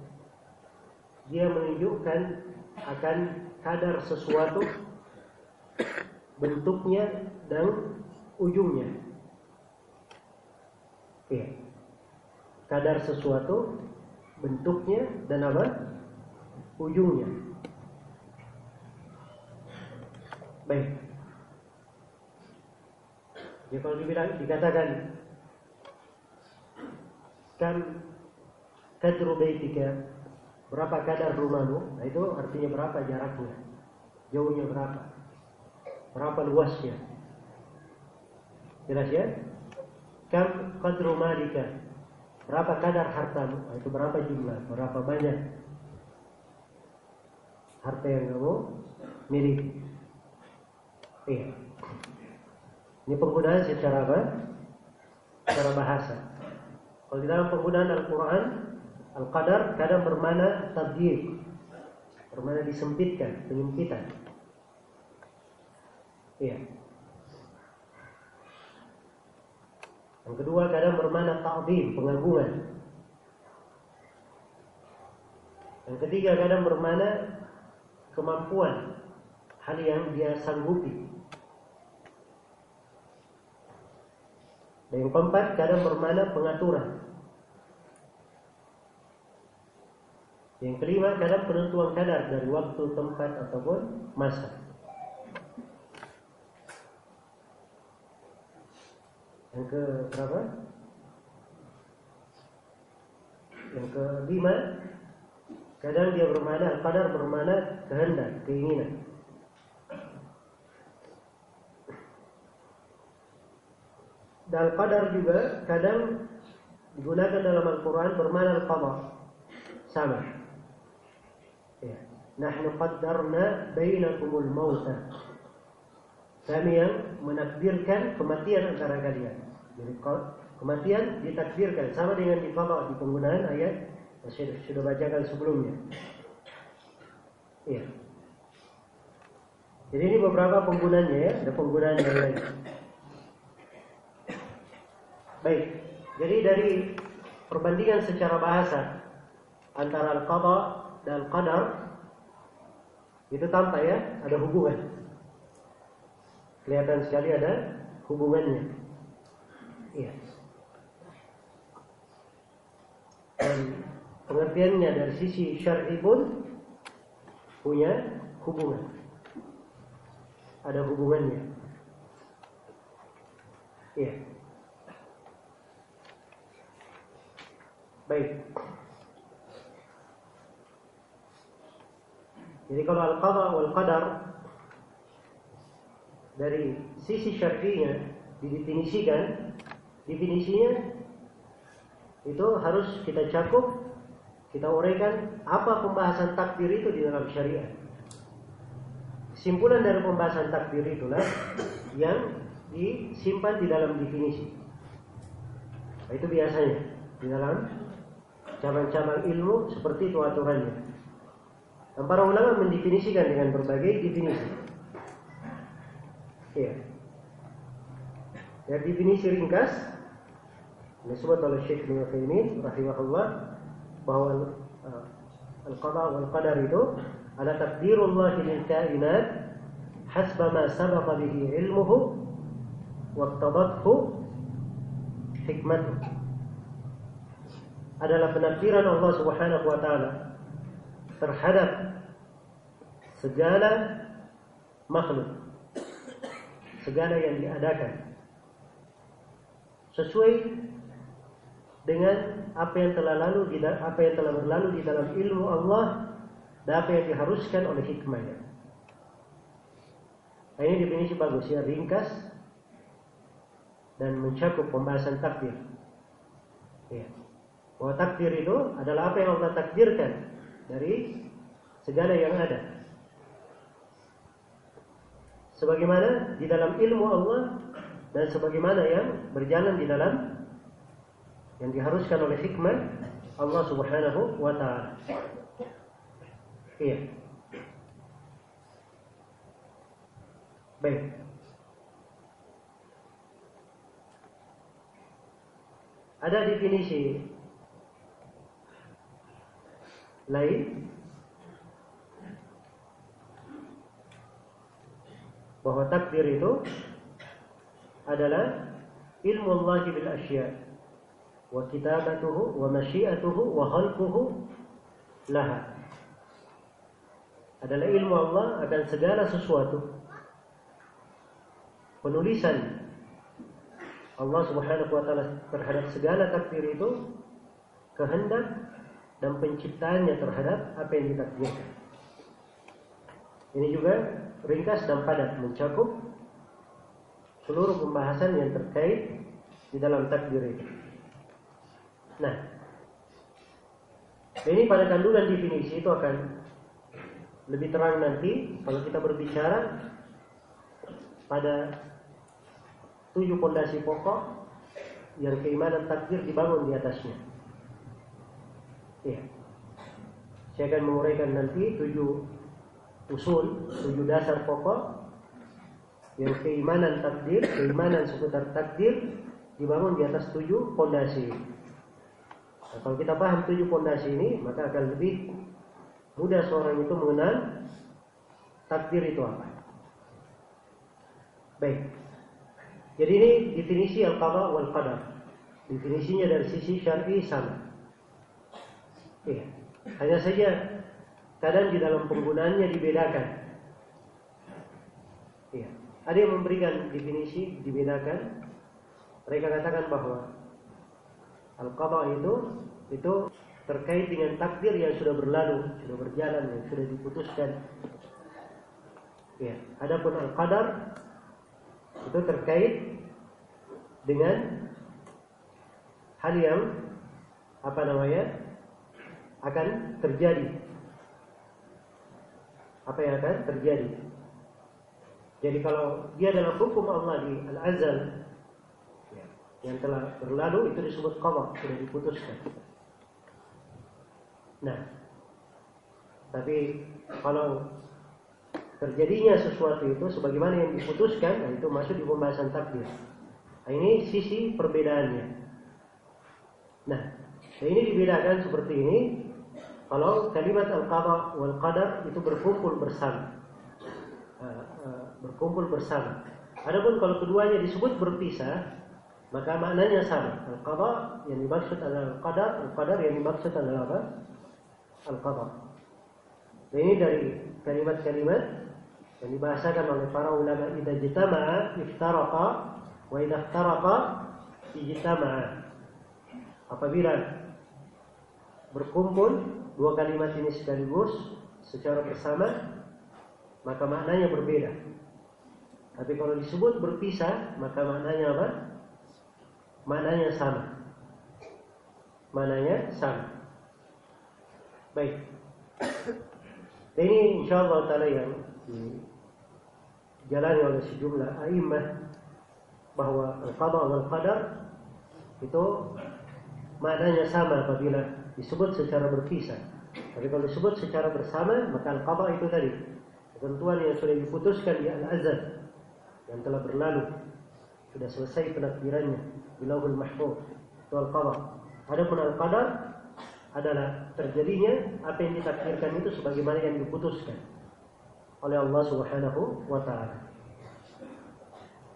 dia menunjukkan akan kadar sesuatu bentuknya dan ujungnya. Ya. Kadar sesuatu bentuknya dan apa? Ujungnya. Baik. Ya kalau dibilang dikatakan kan kadru Berapa kadar rumahmu? Nah itu artinya berapa jaraknya? Jauhnya berapa? Berapa luasnya? Jelas ya? Kam qadru malika? Berapa kadar hartamu? Nah, itu berapa jumlah? Berapa banyak harta yang kamu miliki. Iya. Ini penggunaan secara apa? Secara bahasa. Kalau di dalam penggunaan Al-Quran, Al-Qadar kadang bermana tabdir, bermana disempitkan, penyempitan. Iya. Yang kedua kadang bermana ta'zim, pengagungan. Yang ketiga kadang bermana kemampuan, hal yang dia sanggupi. Dan yang keempat kadang bermana pengaturan. Yang kelima kadang penentuan kadar dari waktu, tempat ataupun masa. Yang ke berapa? Yang kelima kadang dia bermana kadar bermana kehendak, keinginan. Dan qadar juga kadang digunakan dalam Al-Quran bermana al-qadar. Sama. Ya. Nahnu qaddarna bainakumul mauta. Kami yang menakdirkan kematian antara kalian. Jadi kematian ditakdirkan sama dengan di di penggunaan ayat yang sudah, sudah bacakan sebelumnya. Iya. Jadi ini beberapa penggunaannya ya, ada penggunaan yang lain. Baik, jadi dari perbandingan secara bahasa antara al-qada dan al-qadar itu tampak ya ada hubungan. Kelihatan sekali ada hubungannya. Iya. Dan pengertiannya dari sisi syar'i pun punya hubungan. Ada hubungannya. Iya. Baik. Jadi kalau al-qadha wal qadar dari sisi syar'inya didefinisikan, definisinya itu harus kita cakup, kita uraikan apa pembahasan takdir itu di dalam syariat. Kesimpulan dari pembahasan takdir itulah yang disimpan di dalam definisi. Nah, itu biasanya di dalam cabang-cabang ilmu seperti itu aturannya. Dan para ulama mendefinisikan dengan berbagai definisi. Ya. Ya definisi ringkas disebut oleh Syekh Ibnu rahimahullah bahwa uh, al-qada wal qadar itu ada takdirullah lil kainat hasba ma sabaqa bihi ilmuhu wa tadathu hikmatuhu adalah penafsiran Allah Subhanahu wa taala terhadap segala makhluk segala yang diadakan sesuai dengan apa yang telah lalu apa yang telah berlalu di dalam ilmu Allah dan apa yang diharuskan oleh hikmahnya. Nah, ini definisi bagus ya, ringkas dan mencakup pembahasan takdir. Ya. Bahwa takdir itu adalah apa yang Allah takdirkan dari segala yang ada. Sebagaimana di dalam ilmu Allah dan sebagaimana yang berjalan di dalam yang diharuskan oleh hikmah Allah Subhanahu wa taala. Iya. Baik. Ada definisi lain? Bahwa takdir itu adalah ilmu Allah bil asya. Wa kitabatuhu wa masyiatuhu wa khalquhu laha. Adalah ilmu Allah akan segala sesuatu. Penulisan Allah Subhanahu wa taala terhadap segala takdir itu kehendak dan penciptaannya terhadap apa yang ditakdirkan. Ini juga ringkas dan padat mencakup seluruh pembahasan yang terkait di dalam takdir itu. Nah, ini pada kandungan definisi itu akan lebih terang nanti kalau kita berbicara pada tujuh pondasi pokok yang keimanan takdir dibangun di atasnya. Ya. Saya akan menguraikan nanti tujuh usul, tujuh dasar pokok yang keimanan takdir, keimanan seputar takdir dibangun di atas tujuh pondasi. Nah, kalau kita paham tujuh pondasi ini, maka akan lebih mudah seorang itu mengenal takdir itu apa. Baik. Jadi ini definisi al-qada wal qadar. Definisinya dari sisi syar'i sama. Iya. Hanya saja kadang di dalam penggunaannya dibedakan. Iya. Ada yang memberikan definisi dibedakan. Mereka katakan bahwa al-qada itu itu terkait dengan takdir yang sudah berlalu, sudah berjalan, yang sudah diputuskan. Ya, adapun al-qadar itu terkait dengan hal yang apa namanya akan terjadi. Apa yang akan terjadi? Jadi kalau dia adalah hukum Allah di al-azal ya, yang telah berlalu itu disebut qada, sudah diputuskan. Nah, tapi kalau terjadinya sesuatu itu sebagaimana yang diputuskan, nah itu masuk di pembahasan takdir. Nah, ini sisi perbedaannya. Nah, nah ini dibedakan seperti ini. Kalau kalimat al-qada wal qadar itu berkumpul bersama. Uh, uh, berkumpul bersama. Adapun kalau keduanya disebut berpisah, maka maknanya sama. Al-qada yang dimaksud adalah al-qadar, al-qadar yang dimaksud adalah apa? Al-qada. Nah, ini dari kalimat-kalimat yang dibahasakan oleh para ulama idza jitama'a iftaraqa wa idza iftaraqa ijtama'a apabila berkumpul dua kalimat ini sekaligus secara bersama maka maknanya berbeda. Tapi kalau disebut berpisah maka maknanya apa? Maknanya sama. Maknanya sama. Baik. Ini insyaallah taala yang dijalani oleh sejumlah a'immah bahwa al-qada wal qadar itu maknanya sama apabila disebut secara berpisah. Tapi kalau disebut secara bersama, maka al-qada itu tadi ketentuan yang sudah diputuskan di al-azal yang telah berlalu sudah selesai penakdirannya di lauhul mahfuz itu al-qada. Adapun al-qadar adalah terjadinya apa yang ditakdirkan itu sebagaimana yang diputuskan oleh Allah Subhanahu wa taala.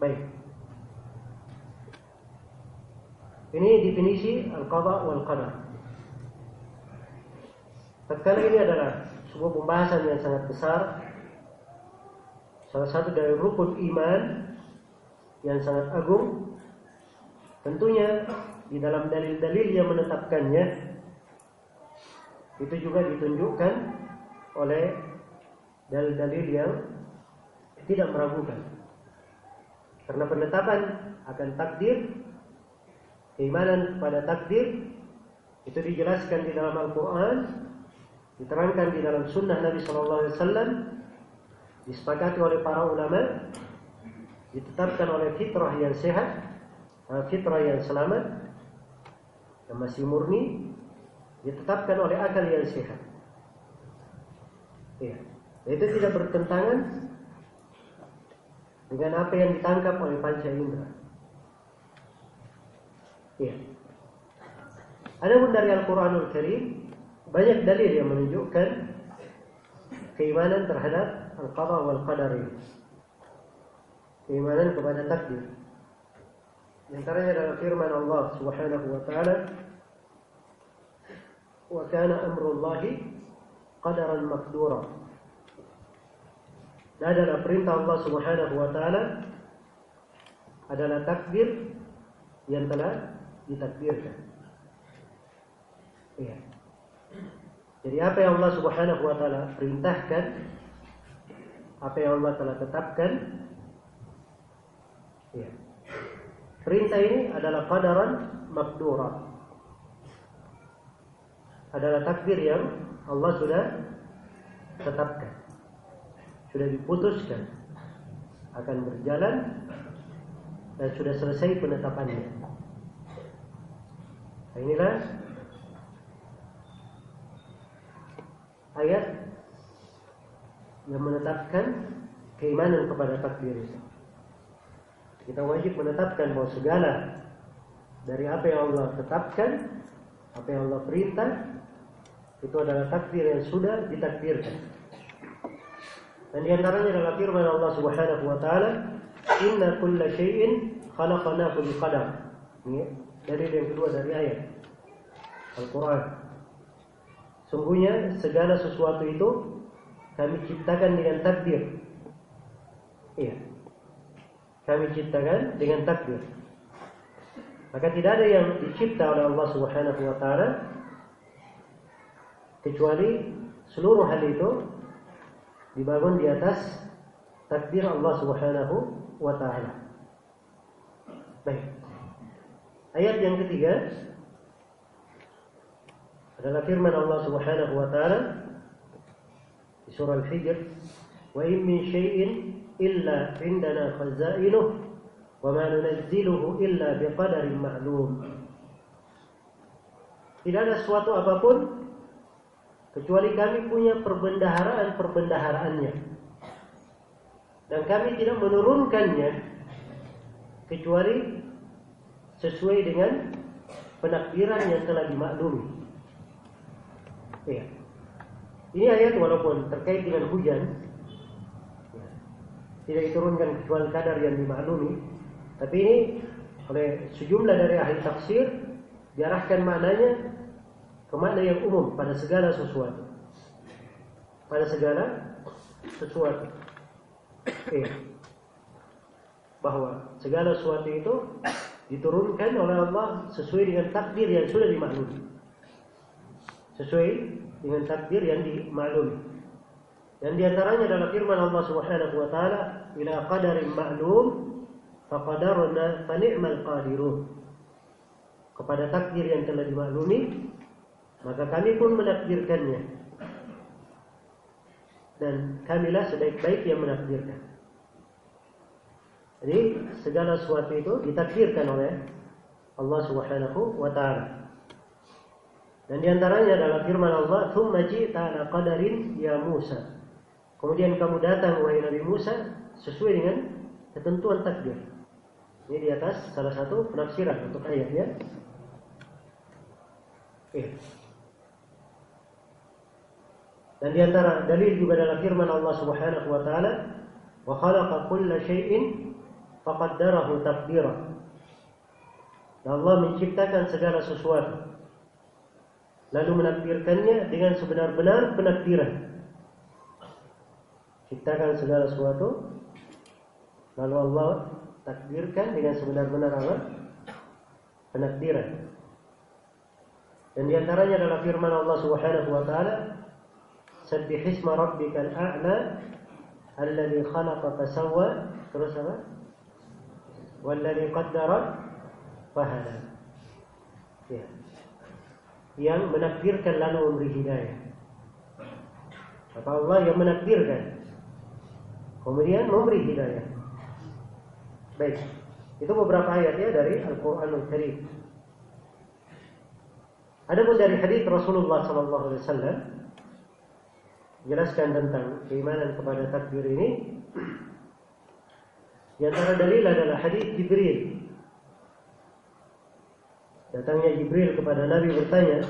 Baik. Ini definisi al-qada wal qadar. Tatkala ini adalah sebuah pembahasan yang sangat besar. Salah satu dari rukun iman yang sangat agung. Tentunya di dalam dalil-dalil yang menetapkannya itu juga ditunjukkan oleh dalil-dalil yang tidak meragukan. Karena penetapan akan takdir, keimanan pada takdir itu dijelaskan di dalam Al-Quran, diterangkan di dalam Sunnah Nabi Sallallahu Alaihi Wasallam, disepakati oleh para ulama, ditetapkan oleh fitrah yang sehat, eh, fitrah yang selamat, yang masih murni, ditetapkan oleh akal yang sehat. Iya. Itu tidak bertentangan dengan apa yang ditangkap oleh panca indera. Ya. Adapun dari Al-Quranul Karim banyak dalil yang menunjukkan keimanan terhadap al-qada wal qadar. Keimanan kepada takdir. Di antaranya adalah firman Allah Subhanahu wa taala wa kana amrullahi qadaran maqdura dan adalah perintah Allah Subhanahu wa taala adalah takdir yang telah ditakdirkan. Iya. Jadi apa yang Allah Subhanahu wa taala perintahkan, apa yang Allah telah tetapkan, iya. Perintah ini adalah qadaran makdura. Adalah takdir yang Allah sudah tetapkan. sudah diputuskan akan berjalan dan sudah selesai penetapannya. Nah, inilah ayat yang menetapkan keimanan kepada takdir itu. Kita wajib menetapkan bahwa segala dari apa yang Allah tetapkan, apa yang Allah perintah, itu adalah takdir yang sudah ditakdirkan. Dan di antaranya adalah firman Allah Subhanahu wa taala, "Inna kulla syai'in khalaqnahu biqadar." Ini dari yang kedua dari ayat Al-Qur'an. Sungguhnya segala sesuatu itu kami ciptakan dengan takdir. Iya. Kami ciptakan dengan takdir. Maka tidak ada yang dicipta oleh Allah Subhanahu wa taala kecuali seluruh hal itu dibangun di atas takdir Allah Subhanahu wa taala. Baik. Ayat yang ketiga adalah firman Allah Subhanahu wa taala di surah Al-Hijr, "Wa in min syai'in illa 'indana khazainuh wa ma nunazziluhu illa biqadarin ma'lum." Tidak ada sesuatu apa pun kecuali kami punya perbendaharaan-perbendaharaannya. Dan kami tidak menurunkannya kecuali sesuai dengan penakdiran yang telah dimaklumi. Ya. Ini ayat walaupun terkait dengan hujan, ya, tidak diturunkan kecuali kadar yang dimaklumi, tapi ini oleh sejumlah dari ahli tafsir diarahkan maknanya ke makna yang umum pada segala sesuatu. Pada segala sesuatu. Ya. Bahwa segala sesuatu itu diturunkan oleh Allah sesuai dengan takdir yang sudah dimaklumi. Sesuai dengan takdir yang dimaklumi. Dan di antaranya adalah firman Allah Subhanahu wa taala, "Ila qadarin ma'lum faqadarna fa ni'mal qadirun." Kepada takdir yang telah dimaklumi, maka kami pun menakdirkannya. Dan kamilah sebaik-baik yang menakdirkan. Jadi segala sesuatu itu ditakdirkan oleh Allah Subhanahu wa taala. Dan di antaranya adalah firman Allah, "Tsumma ji'ta ala qadarin ya Musa." Kemudian kamu datang wahai Nabi Musa sesuai dengan ketentuan takdir. Ini di atas salah satu penafsiran untuk ayatnya. Iya. Dan di antara dalil juga adalah firman Allah Subhanahu wa taala, "Wa khalaqa kulla syai'in faqaddarahu taqdira." Allah menciptakan segala sesuatu lalu menakdirkannya dengan sebenar-benar penakdiran. Ciptakan segala sesuatu lalu Allah takdirkan dengan sebenar-benar apa? Penakdiran. Dan di antaranya adalah firman Allah Subhanahu wa taala, Sabbih isma rabbikal a'la alladhi khalaqa fasawwa terus apa? Walladhi qaddara fahada. Ya. Yang menakdirkan lalu memberi hidayah. Apa Allah yang menakdirkan. Kemudian memberi hidayah. Baik. Itu beberapa ayat ya dari Al-Qur'anul Karim. Adapun dari hadis Rasulullah sallallahu alaihi wasallam jelaskan tentang keimanan kepada takdir ini. Di antara dalil adalah hadis Jibril. Datangnya Jibril kepada Nabi bertanya.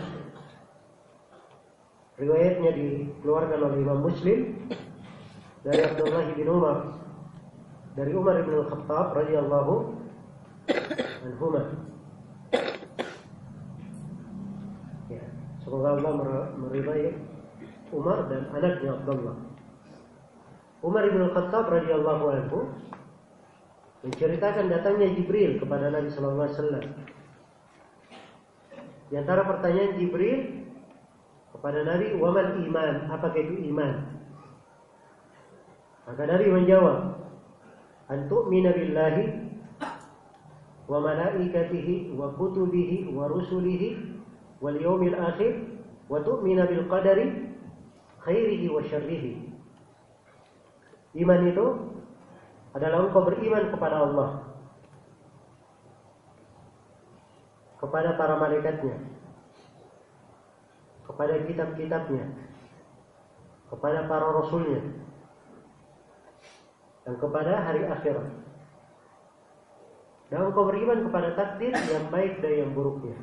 Riwayatnya dikeluarkan oleh Imam Muslim dari Abdullah bin Umar dari Umar bin Al-Khattab radhiyallahu anhuma. Ya, semoga Allah meridai Umar dan anaknya Abdullah. Umar bin Khattab radhiyallahu anhu menceritakan datangnya Jibril kepada Nabi sallallahu alaihi wasallam. Di antara pertanyaan Jibril kepada Nabi, "Wa mal iman?" Apakah itu iman? Maka Nabi menjawab, "An tu'mina billahi wa malaikatihi wa kutubihi wa rusulihi wal yawmil akhir wa tu'mina bil qadari khairihi wa syarrihi. Iman itu adalah engkau beriman kepada Allah. Kepada para malaikatnya. Kepada kitab-kitabnya. Kepada para rasulnya. Dan kepada hari akhirat. Dan engkau beriman kepada takdir yang baik dan yang buruknya.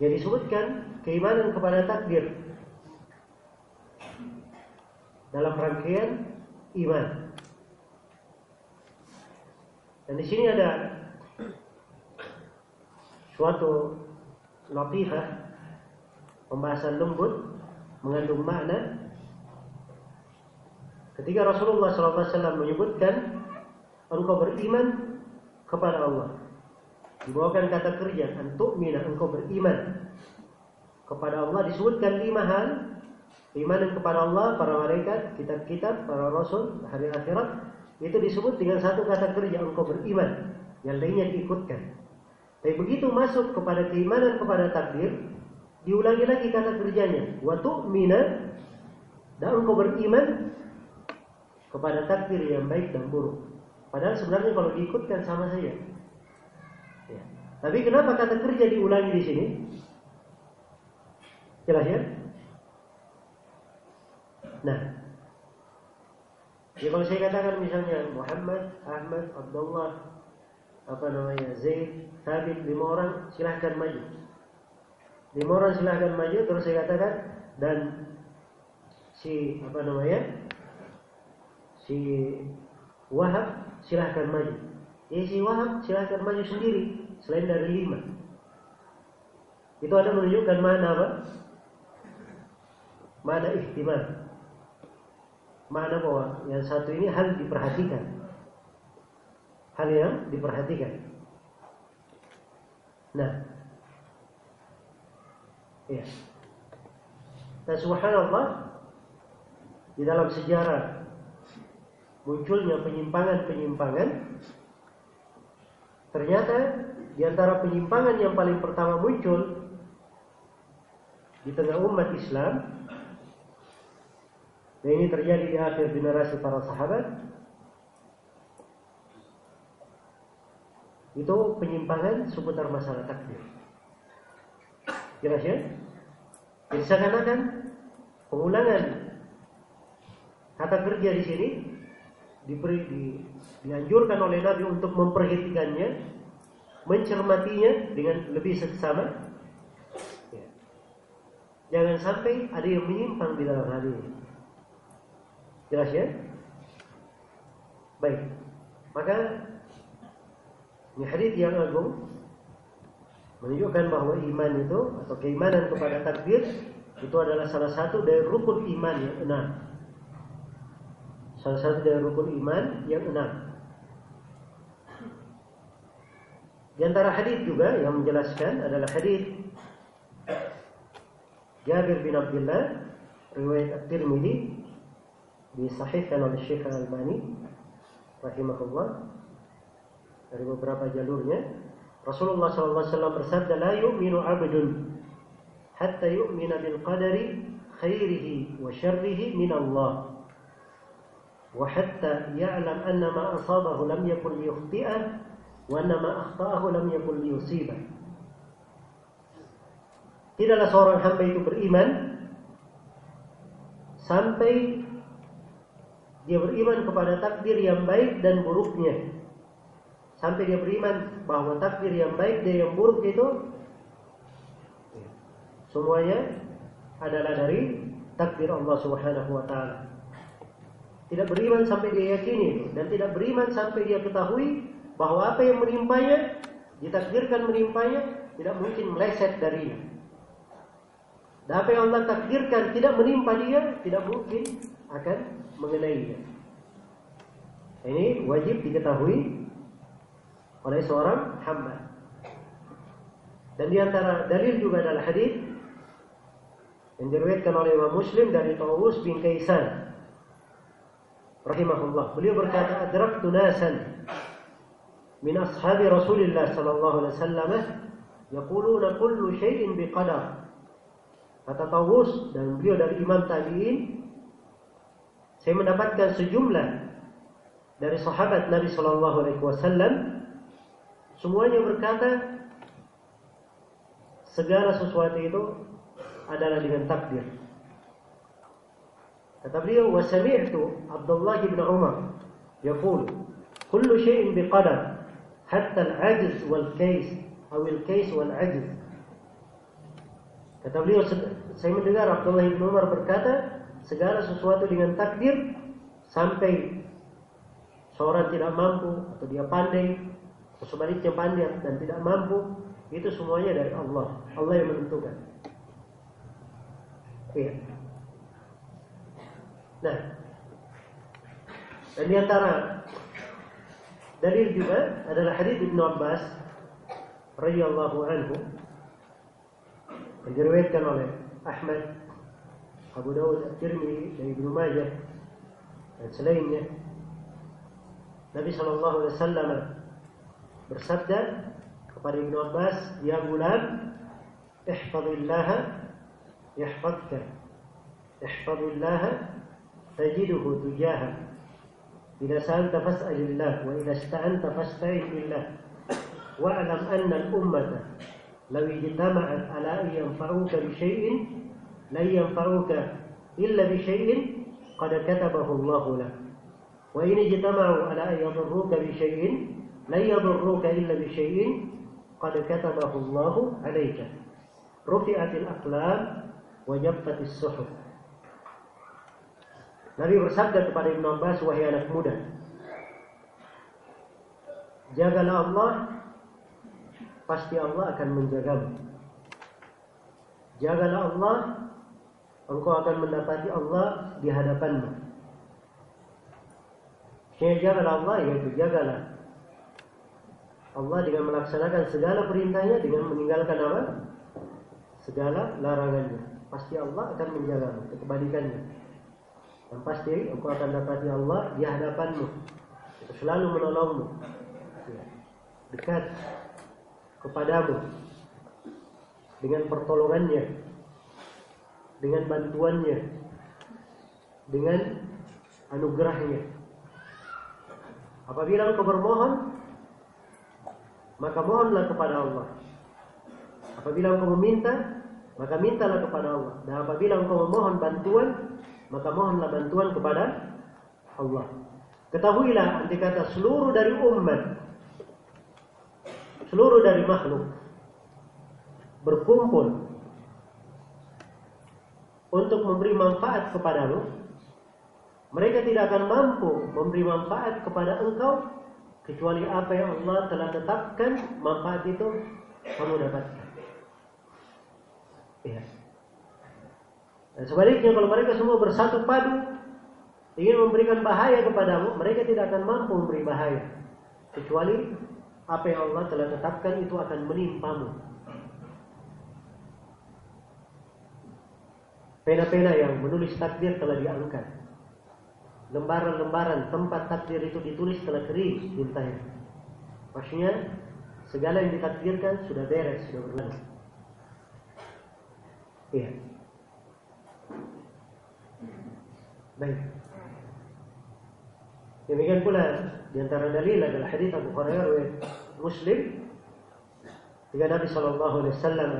Jadi disebutkan keimanan kepada takdir dalam rangkaian iman. Dan di sini ada suatu latifah pembahasan lembut mengandung makna. Ketika Rasulullah SAW menyebutkan engkau beriman kepada Allah. Dibawakan kata kerja untuk mina engkau beriman kepada Allah. Disebutkan lima hal Iman kepada Allah, para malaikat, kitab-kitab, para rasul, hari akhirat. Itu disebut dengan satu kata kerja engkau beriman, yang lainnya diikutkan. Tapi begitu masuk kepada keimanan kepada takdir, diulangi lagi kata kerjanya, wa tu'mina dan engkau beriman kepada takdir yang baik dan buruk. Padahal sebenarnya kalau diikutkan sama saja. Ya. Tapi kenapa kata kerja diulangi di sini? Jelas ya? Nah, ya kalau saya katakan misalnya Muhammad, Ahmad, Abdullah, apa namanya, Zaid, Thabit, lima orang silahkan maju. Lima orang silahkan maju, terus saya katakan dan si apa namanya, si Wahab silahkan maju. Ya si Wahab silahkan maju sendiri selain dari lima. Itu ada menunjukkan mana apa? Mana ihtimal Mana bahwa yang satu ini hal diperhatikan. Hal yang diperhatikan. Nah. Ya. Dan subhanallah di dalam sejarah munculnya penyimpangan-penyimpangan ternyata di antara penyimpangan yang paling pertama muncul di tengah umat Islam dan ini terjadi di akhir generasi para sahabat. Itu penyimpangan seputar masalah takdir. Jelas ya? Jadi seakan-akan pengulangan kata kerja di sini diberi, di, dianjurkan oleh Nabi untuk memperhatikannya, mencermatinya dengan lebih seksama. Ya. Jangan sampai ada yang menyimpang di dalam hal ini. Jelas ya? Baik. Maka hadis yang agung menunjukkan bahwa iman itu atau keimanan kepada takdir itu adalah salah satu dari rukun iman yang enam. Salah satu dari rukun iman yang enam. Di antara hadis juga yang menjelaskan adalah hadis Jabir bin Abdullah riwayat At-Tirmidzi disahihkan oleh Syekh Al-Albani rahimahullah dari beberapa jalurnya Rasulullah SAW bersabda la yu'minu 'abdun hatta yu'mina bil qadari khairihi wa syarrihi min Allah ya'lam anna ma asabahu lam yakun liyukhti'ah wa anna ma akhta'ahu lam yakun liyusibah Tidaklah seorang hamba itu beriman sampai dia beriman kepada takdir yang baik dan buruknya. Sampai dia beriman bahwa takdir yang baik dan yang buruk itu semuanya adalah dari takdir Allah Subhanahu wa taala. Tidak beriman sampai dia yakini dan tidak beriman sampai dia ketahui bahwa apa yang menimpanya ditakdirkan menimpanya tidak mungkin meleset darinya. Dan apa yang Allah takdirkan tidak menimpa dia tidak mungkin akan mengenainya. Ini wajib diketahui oleh seorang hamba. Dan di antara dalil juga adalah hadis yang diriwayatkan oleh Imam Muslim dari Tawus bin Kaisan rahimahullah. Beliau berkata, "Adraktu nasan min ashabi Rasulillah sallallahu alaihi wasallam yaquluna kullu syai'in biqadar." Kata Tawus dan beliau dari Imam Tabi'in saya mendapatkan sejumlah dari sahabat Nabi Shallallahu Alaihi Wasallam semuanya berkata segala sesuatu itu adalah dengan takdir. Kata beliau, "Wasami'tu Abdullah bin Umar yaqul, kullu syai'in biqadar, hatta al-'ajz wal kays atau al-kays wal 'ajz." Kata beliau, saya mendengar Abdullah bin Umar berkata, segala sesuatu dengan takdir sampai seorang tidak mampu atau dia pandai sebaliknya pandai dan tidak mampu itu semuanya dari Allah. Allah yang menentukan. Iya. Nah, dan di antara dalil juga adalah hadis Ibnu Abbas radhiyallahu anhu yang diriwayatkan oleh Ahmad, Abu Dawud, At-Tirmidzi dan Ibnu Majah dan selainnya. Nabi Shallallahu Alaihi Wasallam bersabda kepada Ibnu Abbas, "Ya gulam, ihfazillah yahfazka. Ihfazillah تجده تجاهك إذا سألت فاسأل الله وإذا استعنت فاستعن بالله واعلم أن الأمة لو اجتمعت على أن ينفعوك بشيء لن ينفعوك إلا بشيء قد كتبه الله لك وإن اجتمعوا على أن يضروك بشيء لن يضروك إلا بشيء قد كتبه الله عليك رفعت الأقلام وجفت الصحف Nabi bersabda kepada Ibn Abbas, wahai anak muda, jagalah Allah, pasti Allah akan menjagamu. Jagalah Allah, engkau akan mendapati Allah di hadapanmu. Jadi jagalah Allah, yaitu jagalah Allah dengan melaksanakan segala perintahnya dengan meninggalkan apa? Segala larangannya. Pasti Allah akan menjagamu, kebalikannya. Yang pasti engkau akan dapati Allah di hadapanmu. Selalu menolongmu. Ya. Dekat kepadamu. Dengan pertolongannya. Dengan bantuannya. Dengan anugerahnya. Apabila engkau bermohon, maka mohonlah kepada Allah. Apabila engkau meminta, maka mintalah kepada Allah. Dan apabila engkau memohon bantuan, maka mohonlah bantuan kepada Allah. Ketahuilah nanti kata seluruh dari umat, seluruh dari makhluk berkumpul untuk memberi manfaat kepadamu, mereka tidak akan mampu memberi manfaat kepada engkau kecuali apa yang Allah telah tetapkan manfaat itu kamu dapatkan. Ya. Dan sebaliknya kalau mereka semua bersatu padu ingin memberikan bahaya kepadamu, mereka tidak akan mampu memberi bahaya. Kecuali apa yang Allah telah tetapkan itu akan menimpamu. Pena-pena yang menulis takdir telah diangkat. Lembaran-lembaran tempat takdir itu ditulis telah kering tintanya. Maksudnya segala yang ditakdirkan sudah beres, sudah berlalu. Iya. Baik. Demikian pula di antara dalil adalah hadis Abu Hurairah Muslim jika Nabi sallallahu alaihi wasallam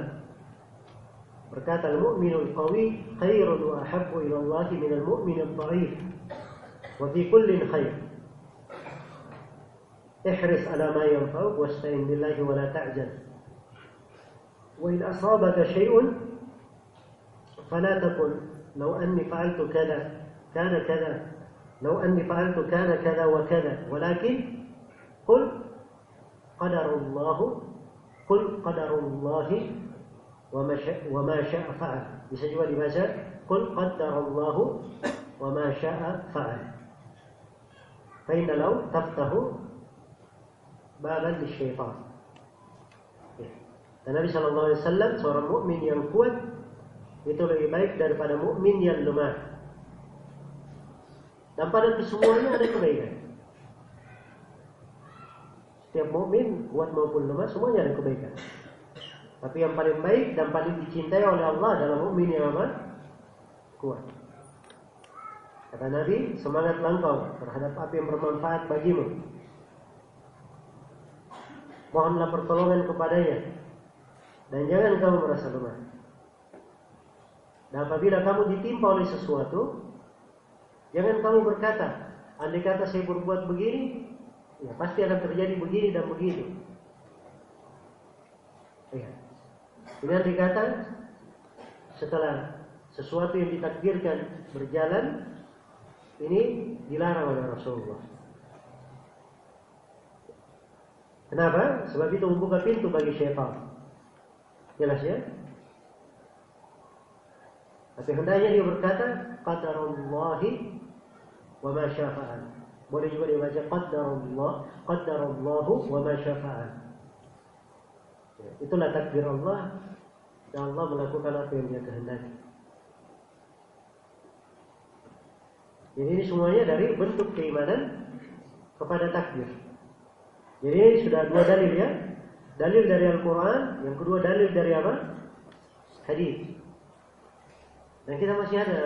berkata al-mu'minul qawi khairun wa ahabbu ila Allah min al-mu'min al-dha'if fi kullin khair احرص على ما ينفعك واستعن بالله ولا تعجل. وإن أصابك شيء فلا تقل لو أني فعلت كذا كان كذا. لو أني فعلت كان كذا وكذا. ولكن قل قدر الله قل قدر الله وما شاء, وما شاء فعل. bisa لماذا؟ قل قدر الله وما شاء فعل. فإن لو تفتح بابا للشيطان Dan Nabi Shallallahu Alaihi Wasallam seorang mukmin yang kuat itu lebih baik daripada mukmin yang lemah. Dan pada kesemuanya ada kebaikan. Setiap mukmin kuat maupun lemah semuanya ada kebaikan. Tapi yang paling baik dan paling dicintai oleh Allah adalah mukmin yang apa? Kuat. Kata Nabi, semangatlah engkau terhadap apa yang bermanfaat bagimu. Mohonlah pertolongan kepadanya. Dan jangan kamu merasa lemah. Dan apabila kamu ditimpa oleh sesuatu, jangan kamu berkata, andai kata saya berbuat begini, ya pasti akan terjadi begini dan begitu. Ya. Ini andai kata setelah sesuatu yang ditakdirkan berjalan, ini dilarang oleh Rasulullah. Kenapa? Sebab itu membuka pintu bagi syaitan. Jelas ya? Tapi hendaknya dia berkata, Qadarullahi wa ma syafa'an. Boleh juga dibaca Qadarullah, Qadarullahu wa ma syafa'an. Ya, itulah takdir Allah dan Allah melakukan apa yang dia kehendaki. Jadi ini semuanya dari bentuk keimanan kepada takdir. Jadi sudah dua dalil ya. Dalil dari Al-Quran, yang kedua dalil dari apa? Hadis. Dan kita masih ada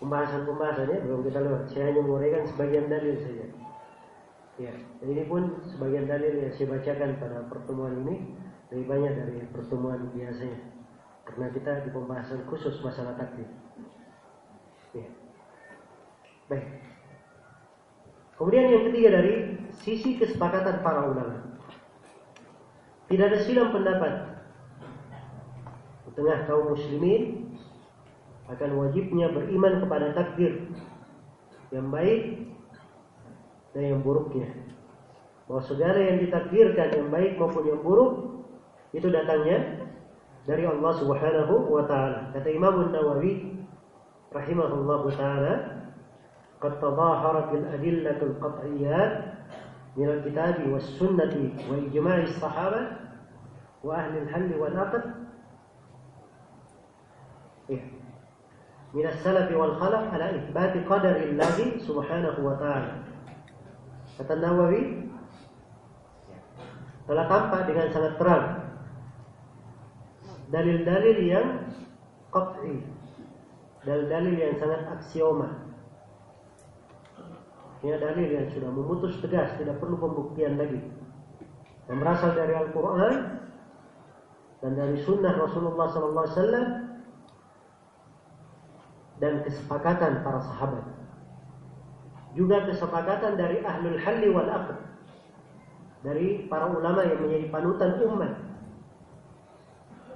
pembahasan-pembahasannya belum kita lewat. Saya hanya menguraikan sebagian dalil saja. Ya, dan ini pun sebagian dalil yang saya bacakan pada pertemuan ini lebih banyak dari pertemuan biasanya. Karena kita di pembahasan khusus masalah takdir. Baik. Kemudian yang ketiga dari sisi kesepakatan para ulama. Tidak ada silam pendapat di tengah kaum muslimin akan wajibnya beriman kepada takdir yang baik dan yang buruknya. Bahwa segala yang ditakdirkan yang baik maupun yang buruk itu datangnya dari Allah Subhanahu wa taala. Kata Imam Nawawi rahimahullahu taala, قد تظاهرت الأدلة القطعيات من الكتاب والسنة وإجماع الصحابة وأهل الحل والعقد من السلف والخلف على إثبات قدر الله سبحانه وتعالى. Kata Nawawi telah tampak dengan sangat terang? Dalil-dalil yang qat'i. Dalil-dalil yang sangat aksioma. Ini dalil yang sudah memutus tegas, tidak perlu pembuktian lagi. Yang berasal dari Al-Quran dan dari Sunnah Rasulullah SAW dan kesepakatan para sahabat. Juga kesepakatan dari Ahlul Halli wal Aqd. Dari para ulama yang menjadi panutan umat.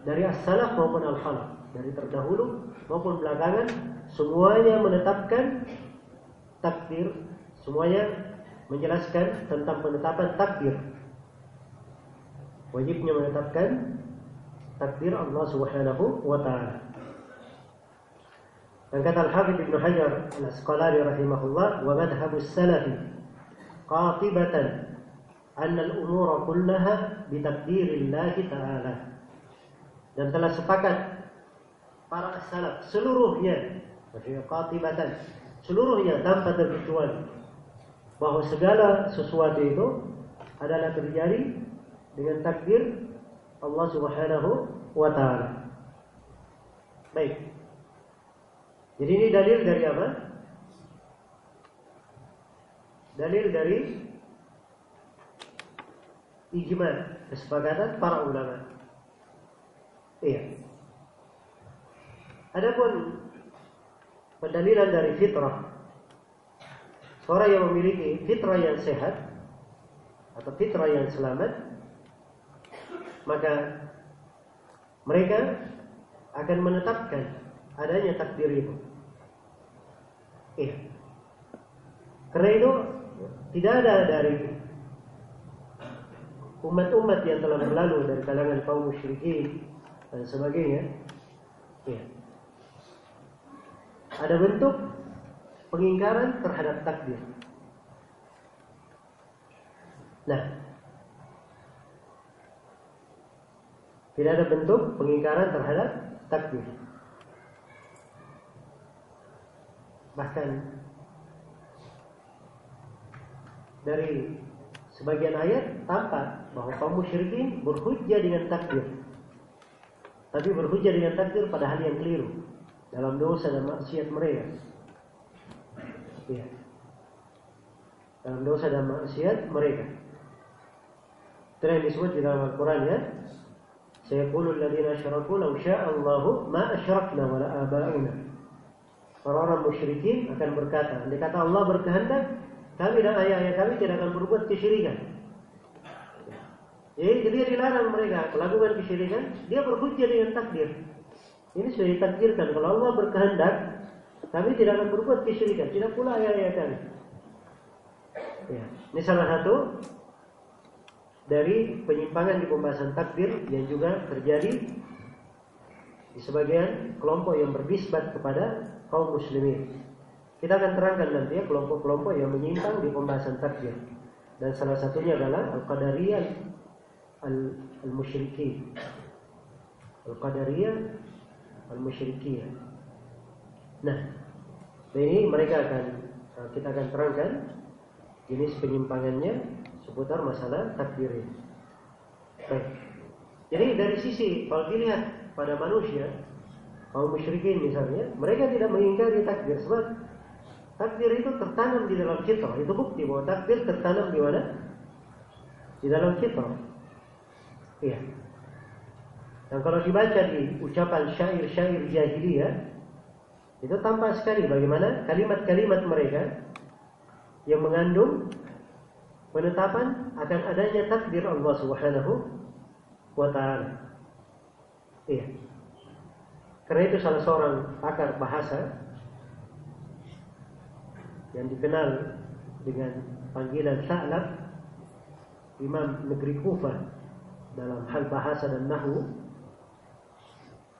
Dari as-salaf maupun al-khalaf. Dari terdahulu maupun belakangan. Semuanya menetapkan takdir Semuanya menjelaskan tentang penetapan takdir. Wajibnya menetapkan takdir Allah Subhanahu wa taala. Dan kata Al-Hafidz Ibnu Hajar Al-Asqalani rahimahullah, "Wa madhhabus salafi qatibatan anna al-umura kullaha bi takdirillah taala." Dan telah sepakat para salaf seluruhnya, qatibatan, seluruhnya tanpa terkecuali bahwa segala sesuatu itu adalah terjadi dengan takdir Allah Subhanahu wa taala. Baik. Jadi ini dalil dari apa? Dalil dari ijma, kesepakatan para ulama. Iya. Adapun pendalilan dari fitrah Orang yang memiliki fitrah yang sehat atau fitrah yang selamat, maka mereka akan menetapkan adanya takdir itu. Iya. Karena itu tidak ada dari umat-umat yang telah berlalu dari kalangan kaum musyrikin dan sebagainya. Iya. Ada bentuk pengingkaran terhadap takdir. Nah, tidak ada bentuk pengingkaran terhadap takdir. Bahkan dari sebagian ayat tampak bahwa kaum musyrikin berhujjah dengan takdir. Tapi berhujjah dengan takdir pada hal yang keliru dalam dosa dan maksiat mereka. Ya. Dalam dosa dan maksiat mereka. Yang disebut di dalam Al-Quran ya. Sayaqulu alladziina asyraku law syaa Allahu ma asyrakna wala aba'una. Orang-orang musyrikin akan berkata, andai kata Allah berkehendak, kami dan ayah-ayah kami tidak akan berbuat kesyirikan. Jadi dia dilarang mereka melakukan kesyirikan, dia berhujjah dengan takdir. Ini sudah ditakdirkan. Kalau Allah berkehendak, kami tidak akan berbuat kesyirikan. Tidak pula ayah-ayah kami. Ya. Ini salah satu dari penyimpangan di pembahasan takdir yang juga terjadi di sebagian kelompok yang berbisbat kepada kaum muslimin. Kita akan terangkan nanti ya kelompok-kelompok yang menyimpang di pembahasan takdir. Dan salah satunya adalah Al-Qadariyah Al-Musyrikin. Al-Qadariyah Al-Musyrikiyah. Nah, ini mereka akan kita akan terangkan jenis penyimpangannya seputar masalah takdir. Baik. Jadi dari sisi kalau dilihat pada manusia kaum musyrikin misalnya, mereka tidak mengingkari takdir sebab takdir itu tertanam di dalam fitrah. Itu bukti bahwa takdir tertanam di mana? Di dalam fitrah. Iya. Dan kalau dibaca di ucapan syair-syair jahiliyah, itu tampak sekali bagaimana kalimat-kalimat mereka yang mengandung penetapan akan adanya takdir Allah Subhanahu wa taala. Iya. Karena itu salah seorang pakar bahasa yang dikenal dengan panggilan Sa'lab Imam negeri Kufah dalam hal bahasa dan nahu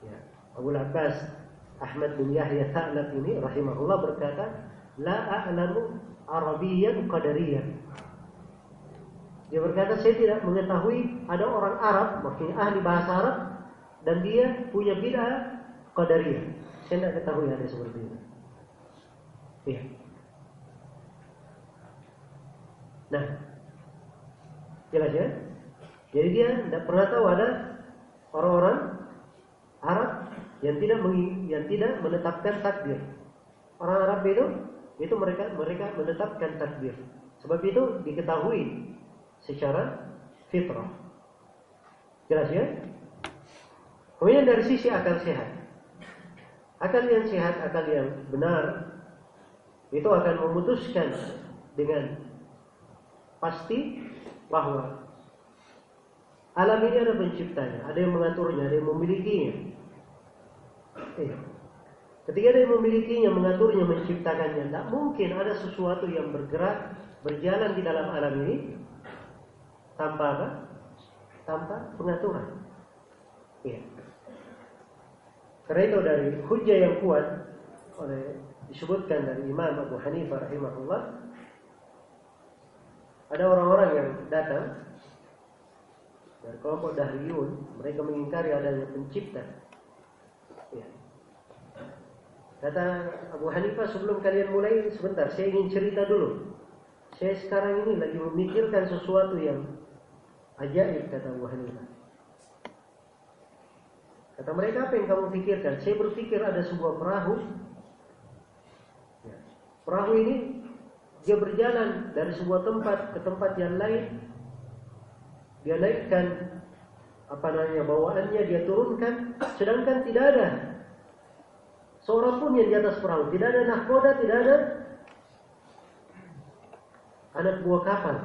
ya, Abu Abbas Ahmad bin Yahya Sa'lab ini rahimahullah berkata la a'lamu Arabiyan Qadariyan dia berkata saya tidak mengetahui ada orang Arab maksudnya ahli bahasa Arab dan dia punya bid'ah Qadariyah. Saya tidak ketahui ada seperti itu. Iya. Nah, jelas ya. Jadi dia tidak pernah tahu ada orang-orang Arab yang tidak yang tidak menetapkan takdir. Orang Arab itu itu mereka mereka menetapkan takdir. Sebab itu diketahui secara fitrah. Jelas ya? Kemudian dari sisi akal sehat. Akal yang sehat, akal yang benar itu akan memutuskan dengan pasti bahwa alam ini ada penciptanya, ada yang mengaturnya, ada yang memilikinya. Eh, ketika yang memilikinya, mengaturnya, menciptakannya, tidak mungkin ada sesuatu yang bergerak, berjalan di dalam alam ini tanpa apa? Tanpa pengaturan. Iya. Karena itu dari hujah yang kuat oleh disebutkan dari Imam Abu Hanifah rahimahullah ada orang-orang yang datang dari kelompok Dahriyun mereka mengingkari adanya pencipta ya. Kata Abu Hanifah sebelum kalian mulai sebentar saya ingin cerita dulu saya sekarang ini lagi memikirkan sesuatu yang ajaib kata Abu Hanifah Kata mereka, apa yang kamu pikirkan? Saya berpikir ada sebuah perahu. Ya. Perahu ini dia berjalan dari sebuah tempat ke tempat yang lain. Dia naikkan apa namanya bawaannya, dia turunkan, sedangkan tidak ada seorang pun yang di atas perahu. Tidak ada nahkoda, tidak ada anak buah kapal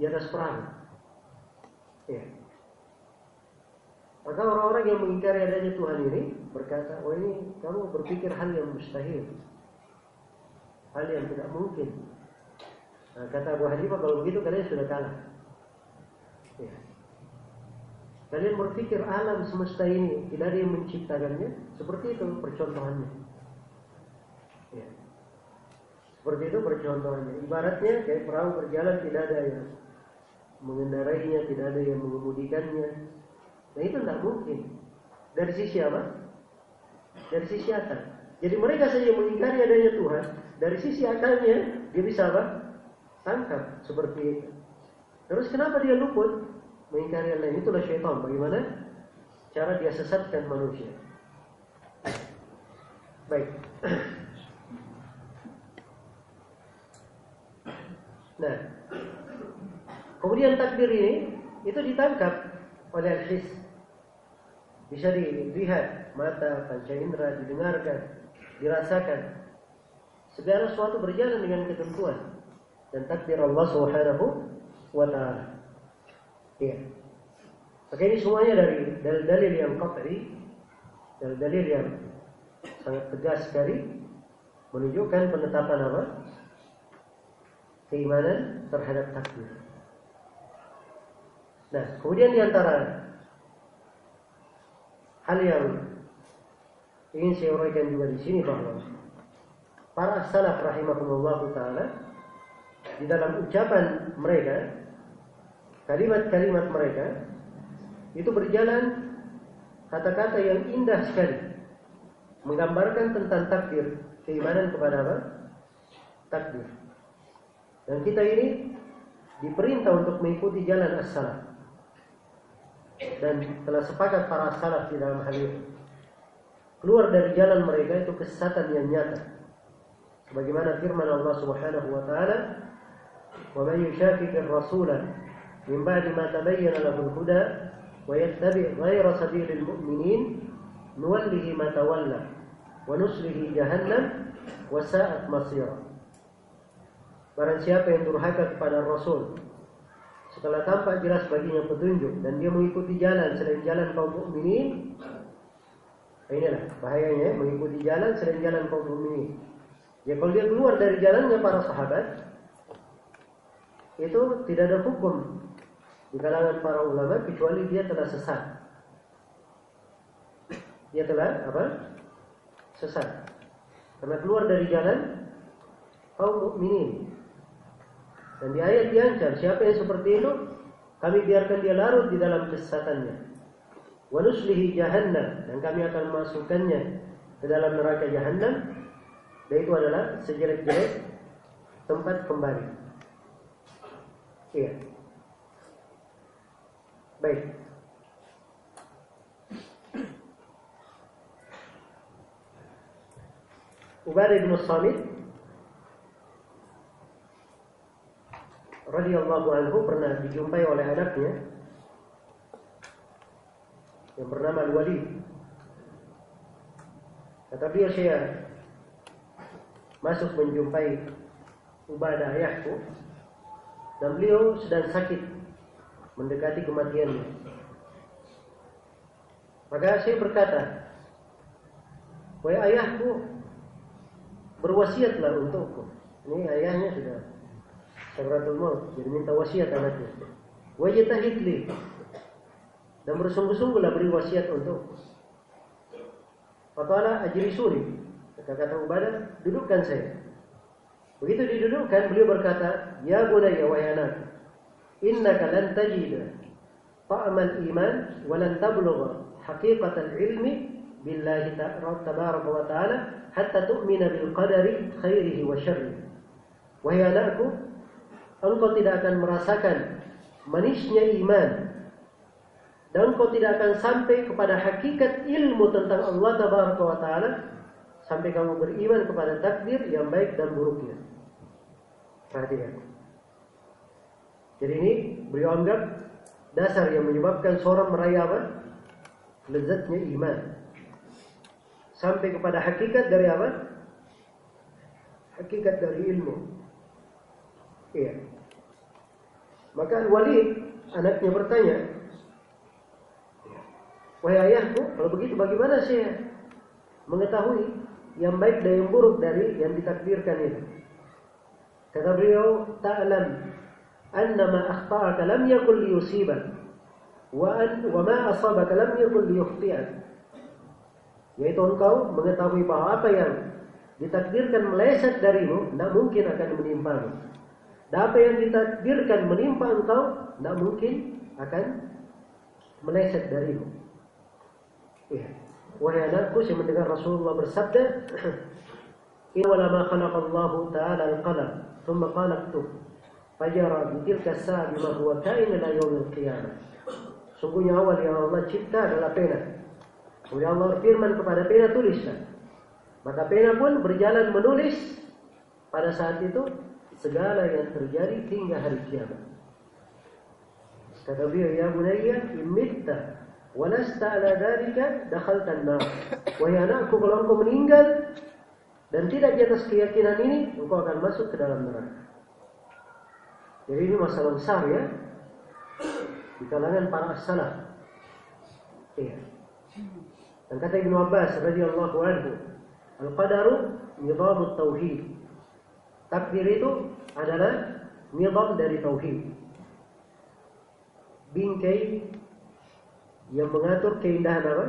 di atas perahu. Ya. Maka orang-orang yang mengingkari adanya Tuhan ini berkata, oh ini kamu berpikir hal yang mustahil. Hal yang tidak mungkin. Nah, kata Abu Hanifah, kalau begitu kalian sudah kalah. Ya. Kalian berpikir alam semesta ini tidak ada yang menciptakannya, seperti itu percontohannya. Ya. Seperti itu percontohannya. Ibaratnya kayak perahu berjalan tidak ada yang mengendarainya, tidak ada yang mengemudikannya, Nah itu tidak mungkin. Dari sisi apa? Dari sisi akal. Jadi mereka saja mengingkari adanya Tuhan. Dari sisi akalnya dia bisa apa? Tangkap seperti itu. Terus kenapa dia luput mengingkari Allah? Itulah syaitan. Bagaimana cara dia sesatkan manusia? Baik. [clears throat] Nah, kemudian takbir ini itu ditangkap oleh al-his. Bisa dilihat mata, panca indera, didengarkan, dirasakan. Segala sesuatu berjalan dengan ketentuan dan takdir Allah Subhanahu wa taala. Iya. Maka ini semuanya dari dalil-dalil yang qat'i, dalil-dalil yang sangat tegas sekali menunjukkan penetapan apa? Keimanan terhadap takdir. Nah, kemudian di antara hal yang ingin saya uraikan juga di sini bahwa para salaf rahimahumullah taala di dalam ucapan mereka kalimat-kalimat mereka itu berjalan kata-kata yang indah sekali menggambarkan tentang takdir keimanan kepada apa? takdir dan kita ini diperintah untuk mengikuti jalan as-salaf dan telah sepakat para salaf di dalam hal ini. Keluar dari jalan mereka itu kesesatan yang nyata. Sebagaimana firman Allah Subhanahu wa taala, "Wa man yushaqiqir tabayyana lahu al-huda wa yattabi' ghayra sabilil mu'minin nuwallihi ma tawalla wa nuslihi jahannam wa sa'at masira." Barang siapa yang durhaka kepada Rasul setelah tampak jelas baginya petunjuk dan dia mengikuti jalan selain jalan kaum mukminin inilah bahayanya mengikuti jalan selain jalan kaum mukminin ya kalau dia keluar dari jalannya para sahabat itu tidak ada hukum di kalangan para ulama kecuali dia telah sesat dia telah apa sesat karena keluar dari jalan kaum mukminin dan di ayat diancam siapa yang seperti itu kami biarkan dia larut di dalam kesesatannya. Wa nuslihi jahannam dan kami akan memasukkannya ke dalam neraka jahannam. Dan itu adalah sejelek-jelek tempat kembali. Iya. Baik. Ubadah bin Samit radhiyallahu anhu pernah dijumpai oleh anaknya yang bernama Al-Walid. Kata beliau saya masuk menjumpai Ubadah ayahku dan beliau sedang sakit mendekati kematiannya. Maka saya berkata, "Wahai ayahku, berwasiatlah untukku." Ini ayahnya sudah sakratul maut, jadi minta wasiat anaknya. Wajitahid li. Dan bersungguh-sungguhlah beri wasiat untuk. Fatala ajri suri. Kata-kata Ubadah, dudukkan saya. Begitu didudukkan, beliau berkata, Ya bunayya wa anak, innaka lan tajida ta'amal iman wa lan tablugha haqiqatal ilmi billahi tabaraka wa ta'ala hatta tu'mina bil qadari khairihi wa syarrihi. Wahai anakku, engkau tidak akan merasakan manisnya iman dan engkau tidak akan sampai kepada hakikat ilmu tentang Allah Tabaraka wa taala sampai kamu beriman kepada takdir yang baik dan buruknya. Perhatikan. Jadi ini beliau anggap dasar yang menyebabkan seorang meraih apa? Lezatnya iman. Sampai kepada hakikat dari apa? Hakikat dari ilmu. Iya. Maka Walid anaknya bertanya, Wahai ayahku, kalau begitu bagaimana saya mengetahui yang baik dan yang buruk dari yang ditakdirkan itu? Kata beliau, ta'lam ma akhta'aka lam yakul liyusibak wa an wa ma lam yakul liyukhti'ak. Yaitu engkau mengetahui bahwa apa yang ditakdirkan meleset darimu tidak mungkin akan menimpamu. Dan apa yang ditakdirkan menimpa engkau tidak mungkin akan meleset darimu. Ya. Wahai anakku, saya mendengar Rasulullah bersabda, [clears throat] Inna wala ma khalaqallahu ta'ala al-qalam, thumma fajara bitilka bima huwa kain ila yawmil qiyamah. Sungguhnya awal yang Allah cipta adalah pena. Kemudian Allah firman kepada pena tulislah. Maka pena pun berjalan menulis pada saat itu segala yang terjadi hingga hari kiamat. Kata beliau, ya bunayya, imitta walasta ala dhalika dakhalta an-nar. Wahai anakku, kalau engkau meninggal dan tidak di atas keyakinan ini, engkau akan masuk ke dalam neraka. Jadi ini masalah besar ya di kalangan para salaf. Iya. Dan kata Ibnu Abbas radhiyallahu anhu, al-qadaru nizam tauhid. Takdir itu adalah nizam dari tauhid. Bingkai yang mengatur keindahan apa?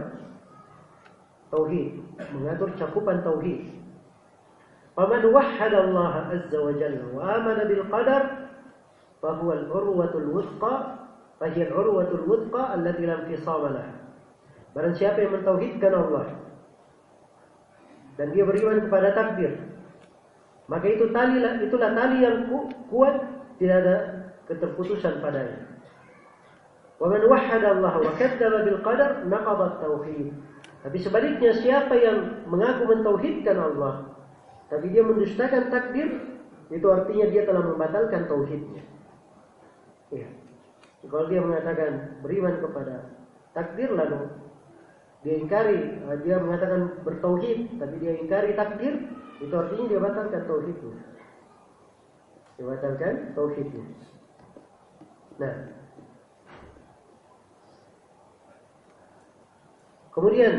Tauhid, mengatur cakupan tauhid. Faman wahhada Allah azza wa jalla wa amana bil qadar fahuwa al-urwatul wuthqa fahiya al-urwatul wuthqa allati lam fisama laha. Barang siapa yang mentauhidkan Allah dan dia beriman kepada takdir, maka itu tali itulah tali yang kuat, tidak ada keterputusan padanya. Wa man wahhada Allah wa kadzdzaba bil qadar naqada tauhid. Tapi sebaliknya siapa yang mengaku mentauhidkan Allah tapi dia mendustakan takdir, itu artinya dia telah membatalkan tauhidnya. Ya. Kalau dia mengatakan beriman kepada takdir lalu dia ingkari, eh, dia mengatakan bertauhid, tapi dia ingkari takdir, itu artinya dia batalkan tauhidnya. Dia batalkan tauhidnya. Nah, kemudian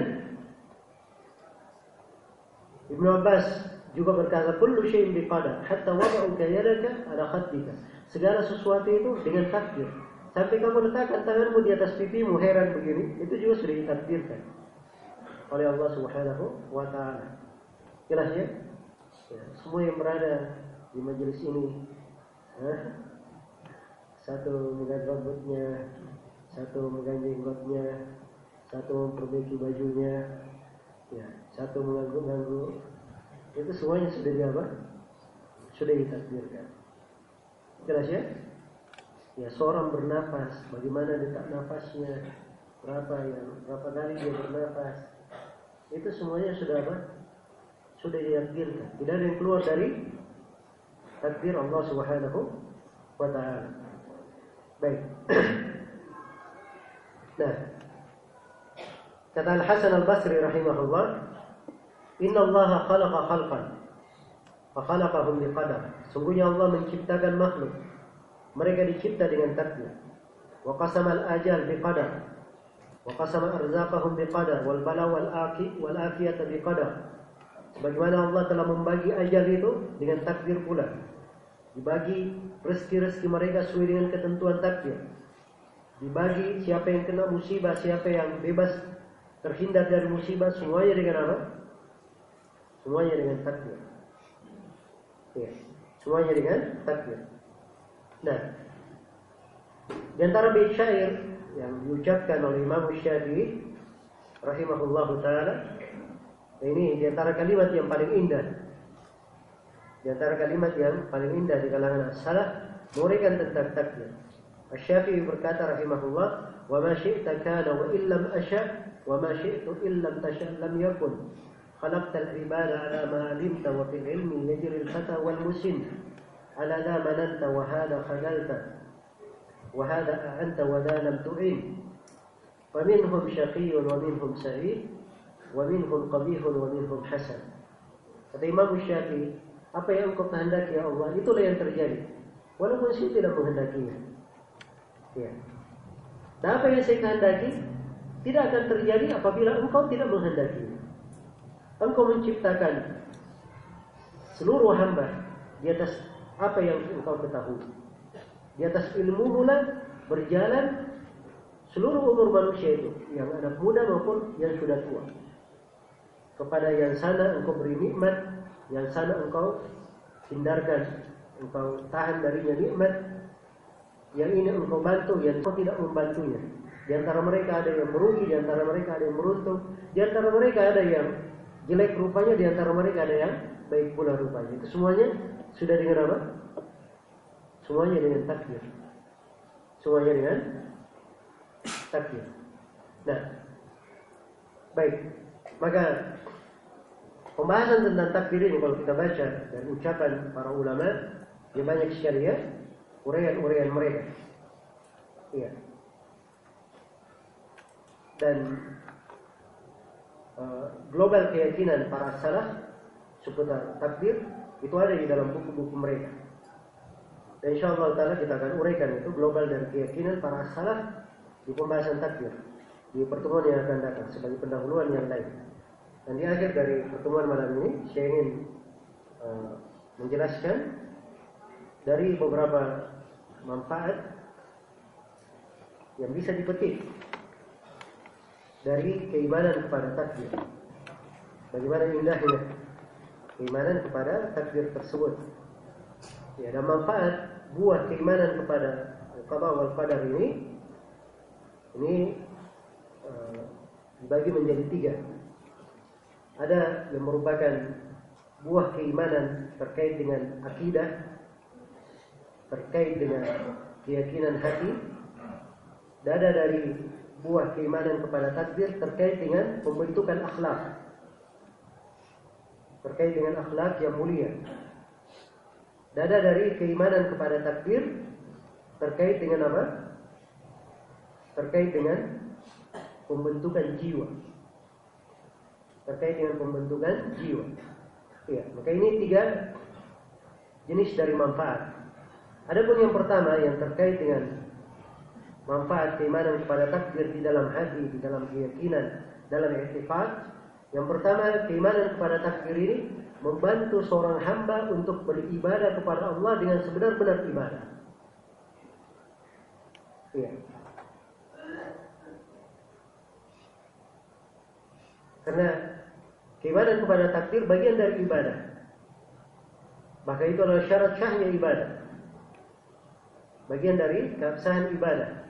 Ibnu Abbas juga berkata, "Kullu syai'in biqadar, hatta wada'uka yadaka ala khaddika." Segala sesuatu itu dengan takdir. Sampai kamu letakkan tanganmu di atas pipimu heran begini, itu juga sudah ditakdirkan oleh Allah Subhanahu wa taala. Jelas ya? ya? Semua yang berada di majelis ini satu mengganti rambutnya, satu mengganti jenggotnya, satu memperbaiki bajunya, ya, satu mengganggu-ganggu. Itu semuanya sudah di apa? Sudah ditakdirkan. Jelas ya? Ya seorang bernafas, bagaimana detak nafasnya, berapa yang berapa kali dia bernafas, itu semuanya sudah apa? Sudah ditakdirkan. Tidak ada yang keluar dari takdir Allah Subhanahu wa taala. Baik. [clears throat] nah, kata Al Hasan Al Basri rahimahullah, Inna Allah khalaqa khalqan, fa khalaqahum biqadar. Sungguhnya Allah menciptakan makhluk mereka dicipta dengan takdir. Wa qasamal ajal biqadar. Wa qasama arzaqahum biqadar wal bala wal aki wal afiyata biqadar. Sebagaimana Allah telah membagi ajal itu dengan takdir pula. Dibagi rezeki-rezeki mereka sesuai dengan ketentuan takdir. Dibagi siapa yang kena musibah, siapa yang bebas terhindar dari musibah, semuanya dengan apa? Semuanya dengan takdir. Ya, semuanya dengan takdir. Nah, di antara bait syair yang diucapkan oleh Imam Syafi'i rahimahullahu taala ini di antara kalimat yang paling indah. Di antara kalimat yang paling indah di kalangan as-salaf menguraikan tentang takdir. Asy-Syafi'i berkata rahimahullah, "Wa ma syi'ta kana wa illam asya wa ma syi'tu illam tasha lam yakun." خلقت العباد على ما علمت وفي العلم يجري الفتى والمسن على ذا مننت وهذا خذلت وهذا أعنت وذا لم تعين فمنهم شقي ومنهم سعيد ومنهم قبيح ومنهم حسن kata Imam Syafi'i apa yang engkau kehendaki ya Allah itulah yang terjadi walaupun saya tidak menghendakinya ya dan apa yang saya kehendaki tidak akan terjadi apabila engkau tidak menghendakinya engkau menciptakan seluruh hamba di atas apa yang engkau ketahui. Di atas ilmu mula berjalan seluruh umur manusia itu, yang anak muda maupun yang sudah tua. Kepada yang sana engkau beri nikmat, yang sana engkau hindarkan, engkau tahan darinya nikmat. Yang ini engkau bantu, yang engkau tidak membantunya. Di antara mereka ada yang merugi, di antara mereka ada yang beruntung, di antara mereka ada yang jelek rupanya, di antara mereka ada yang baik pula rupanya. Itu semuanya sudah dengan apa? Semuanya dengan takdir. Semuanya dengan takdir. Nah, baik. Maka pembahasan tentang takdir ini kalau kita baca dan ucapan para ulama Di banyak syariat, uraian-uraian mereka. Iya. Dan global keyakinan para salaf seputar takdir itu ada di dalam buku-buku mereka. Dan insya Allah Ta'ala kita akan uraikan itu global dari keyakinan para salaf di pembahasan takdir di pertemuan yang akan datang sebagai pendahuluan yang lain. Dan di akhir dari pertemuan malam ini saya ingin uh, menjelaskan dari beberapa manfaat yang bisa dipetik dari keimanan kepada takdir. Bagaimana indahnya keimanan kepada takdir tersebut. Ya, dan manfaat buah keimanan kepada qada wal qadar ini ini uh, dibagi menjadi tiga. Ada yang merupakan buah keimanan terkait dengan akidah, terkait dengan keyakinan hati, dan ada dari buah keimanan kepada takdir terkait dengan pembentukan akhlak, terkait dengan akhlak yang mulia. Dada dari keimanan kepada takdir terkait dengan apa? Terkait dengan pembentukan jiwa. Terkait dengan pembentukan jiwa. Ya, maka ini tiga jenis dari manfaat. Adapun yang pertama yang terkait dengan manfaat keimanan kepada takdir di dalam hati, di dalam keyakinan, dalam etikad. Yang pertama, keimanan kepada takdir ini membantu seorang hamba untuk beribadah kepada Allah dengan sebenar-benar ibadah. Ya. Karena keimanan kepada takdir bagian dari ibadah. Maka itu adalah syarat syahnya ibadah. Bagian dari keabsahan ibadah.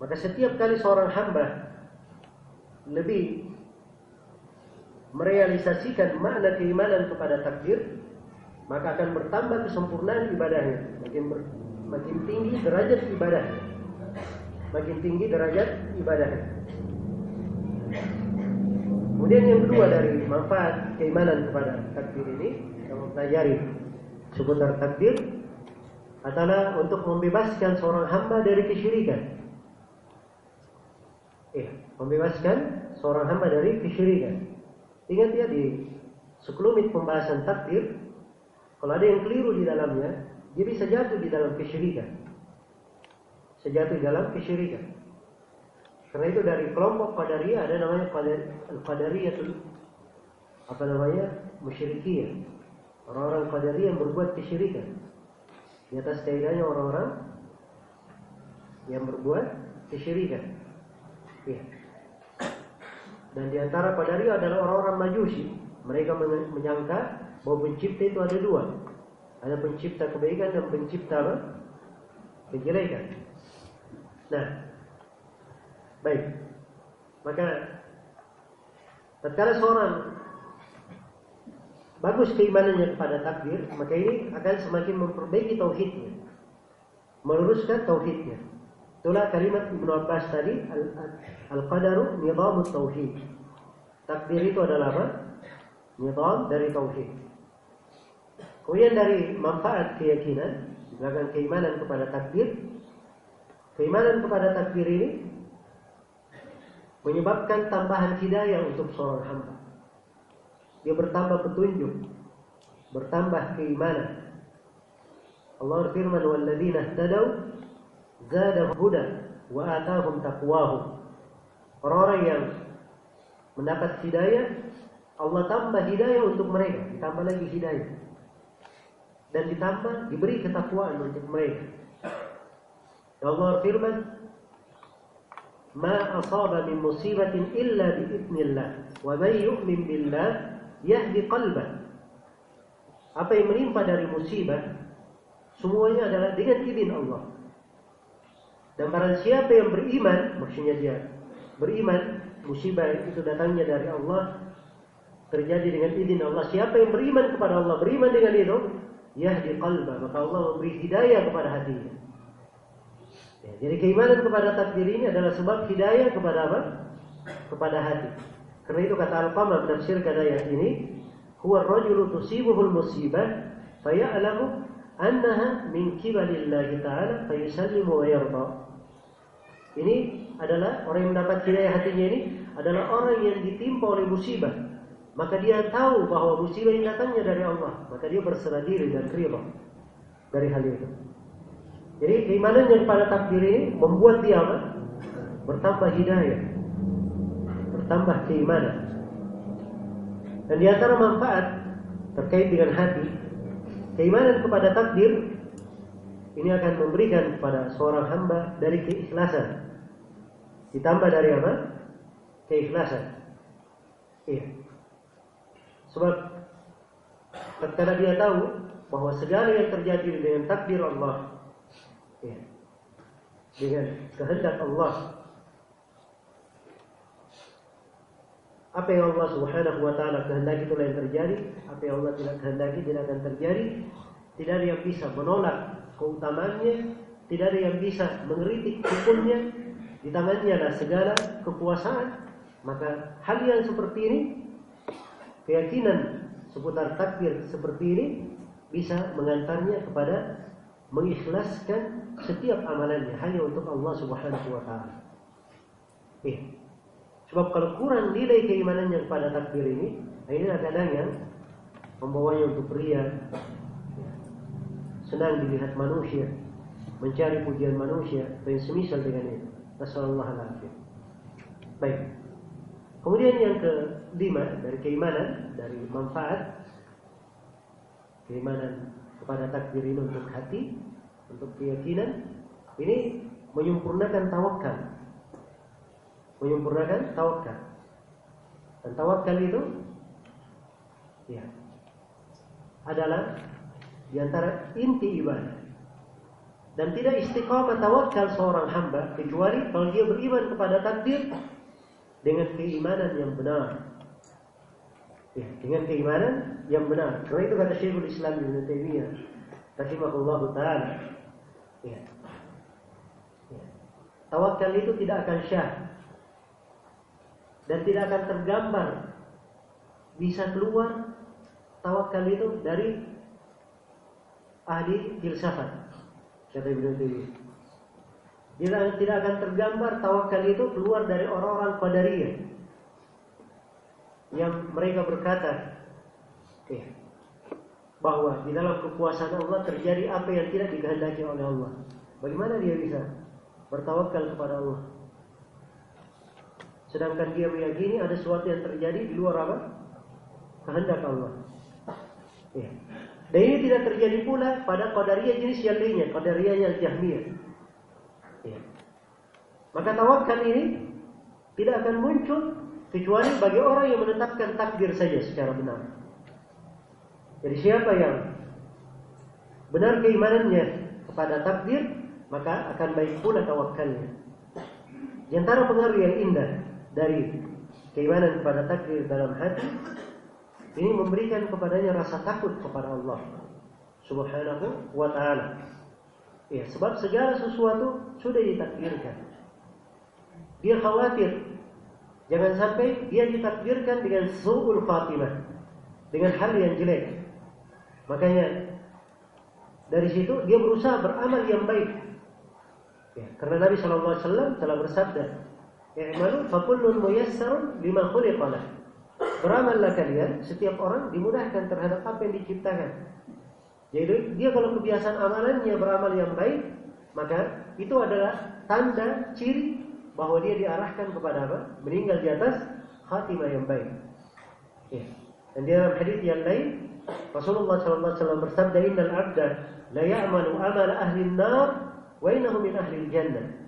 Maka setiap kali seorang hamba lebih merealisasikan makna keimanan kepada takdir, maka akan bertambah kesempurnaan ibadahnya. Makin ber, makin tinggi derajat ibadah. Makin tinggi derajat ibadahnya. Kemudian yang kedua dari manfaat keimanan kepada takdir ini, yang mempelajari seputar takdir adalah untuk membebaskan seorang hamba dari kesyirikan. Eh, membebaskan seorang hamba dari kesyirikan. Ingat ya di sekelumit pembahasan takdir, kalau ada yang keliru di dalamnya, dia bisa jatuh di dalam kesyirikan. Sejatuh di dalam kesyirikan. Karena itu dari kelompok Qadariyah ada namanya Qadariyah apa namanya? musyrikiyah. Orang-orang Qadariyah yang berbuat kesyirikan. Di atas kaidahnya orang-orang yang berbuat kesyirikan. Ya. Dan di antara Qadari adalah orang-orang Majusi. Mereka menyangka bahwa pencipta itu ada dua. Ada pencipta kebaikan dan pencipta apa? kejelekan. Nah, baik. Maka tatkala seorang bagus keimanannya kepada takdir, maka ini akan semakin memperbaiki tauhidnya. Meluruskan tauhidnya. Itulah kalimat Ibnu Abbas tadi al-qadaru nizamut tauhid. Takdir itu adalah apa? Nizam dari tauhid. Kemudian dari manfaat keyakinan, belakang keimanan kepada takdir, keimanan kepada takdir ini menyebabkan tambahan hidayah untuk seorang hamba. Dia bertambah petunjuk, bertambah keimanan. Allah berfirman, "Walladzina ihtadaw zadahum huda wa atahum taqwahum. Orang-orang yang mendapat hidayah, Allah tambah hidayah untuk mereka, ditambah lagi hidayah. Dan ditambah diberi ketakwaan untuk mereka. Allah firman, "Ma asaba min musibatin illa bi idznillah, wa man yu'min billah yahdi qalbah." Apa yang menimpa dari musibah semuanya adalah dengan izin Allah. Dan barang siapa yang beriman, maksudnya dia beriman, musibah itu datangnya dari Allah, terjadi dengan izin Allah. Siapa yang beriman kepada Allah, beriman dengan itu, yahdi qalba, maka Allah memberi hidayah kepada hatinya. Ya, jadi keimanan kepada takdir ini adalah sebab hidayah kepada apa? Kepada hati. Karena itu kata Al-Qamah menafsirkan ayat ini, huwa rajulu tusibuhul musibah faya'lamu annaha min kibalillahi ta'ala fayusallimu wa yarda. Ini adalah orang yang mendapat hidayah hatinya ini adalah orang yang ditimpa oleh musibah. Maka dia tahu bahwa musibah ini datangnya dari Allah. Maka dia berserah diri dan ridha dari hal itu. Jadi keimanan yang pada takdir ini membuat dia apa? Bertambah hidayah. Bertambah keimanan. Dan di antara manfaat terkait dengan hati, keimanan kepada takdir ini akan memberikan kepada seorang hamba dari keikhlasan. Ditambah dari apa? Keikhlasan. Iya. Sebab tatkala dia tahu bahwa segala yang terjadi dengan takdir Allah, ya, dengan kehendak Allah, apa yang Allah Subhanahu wa taala kehendaki itulah yang terjadi, apa yang Allah tidak kehendaki tidak akan terjadi. Tidak ada yang bisa menolak keutamaannya, tidak ada yang bisa mengeritik hukumnya, di tangannya ada segala kekuasaan. Maka hal yang seperti ini keyakinan seputar takdir seperti ini bisa mengantarnya kepada mengikhlaskan setiap amalannya hanya untuk Allah Subhanahu wa taala. Eh, sebab kalau kurang nilai keimanannya kepada takdir ini, ini kadang yang membawanya untuk ria, senang dilihat manusia, mencari pujian manusia, dan semisal dengan itu. Nasallallahu Baik. Kemudian yang kelima dari keimanan, dari manfaat keimanan kepada takdir ini untuk hati, untuk keyakinan, ini menyempurnakan tawakal. Menyempurnakan tawakal. Dan tawakal itu ya adalah di antara inti ibadah. Dan tidak istiqamah tawakal seorang hamba kecuali kalau dia beriman kepada takdir dengan keimanan yang benar. Ya, dengan keimanan yang benar. Karena itu kata Syekhul Islam Ibn Taimiyah rahimahullah taala. Ya. ya. Tawakal itu tidak akan syah dan tidak akan tergambar bisa keluar tawakal itu dari ahli filsafat kata Ibn Taimiyah tidak, akan tergambar tawakal itu keluar dari orang-orang Qadariyah yang mereka berkata eh, bahwa di dalam kekuasaan Allah terjadi apa yang tidak dikehendaki oleh Allah. Bagaimana dia bisa bertawakal kepada Allah? Sedangkan dia meyakini ada sesuatu yang terjadi di luar apa? Kehendak Allah. Ya. Dan ini tidak terjadi pula pada Qadariyah jenis yang lainnya, Qadariyah yang Jahmiyah. Ya. Maka tawakal ini tidak akan muncul kecuali bagi orang yang menetapkan takdir saja secara benar. Jadi siapa yang benar keimanannya kepada takdir, maka akan baik pula tawakalnya. Di antara pengaruh yang indah dari keimanan kepada takdir dalam hati, ini memberikan kepadanya rasa takut kepada Allah Subhanahu wa taala. Ya, sebab segala sesuatu sudah ditakdirkan. Dia khawatir jangan sampai dia ditakdirkan dengan su'ul khatimah, dengan hal yang jelek. Makanya dari situ dia berusaha beramal yang baik. Ya, karena Nabi Shallallahu Alaihi Wasallam telah bersabda, "I'malu fakullun muyassarun lima khuliqalah." Beramallah kalian, setiap orang dimudahkan terhadap apa yang diciptakan. Jadi dia kalau kebiasaan amalannya beramal yang baik, maka itu adalah tanda ciri bahwa dia diarahkan kepada apa? Meninggal di atas khatimah yang baik. Ya. Dan di dalam hadis yang lain, Rasulullah SAW bersabda, "Innal 'abda la ya'malu amala ahli an-nar wa innahu min ahli jannah."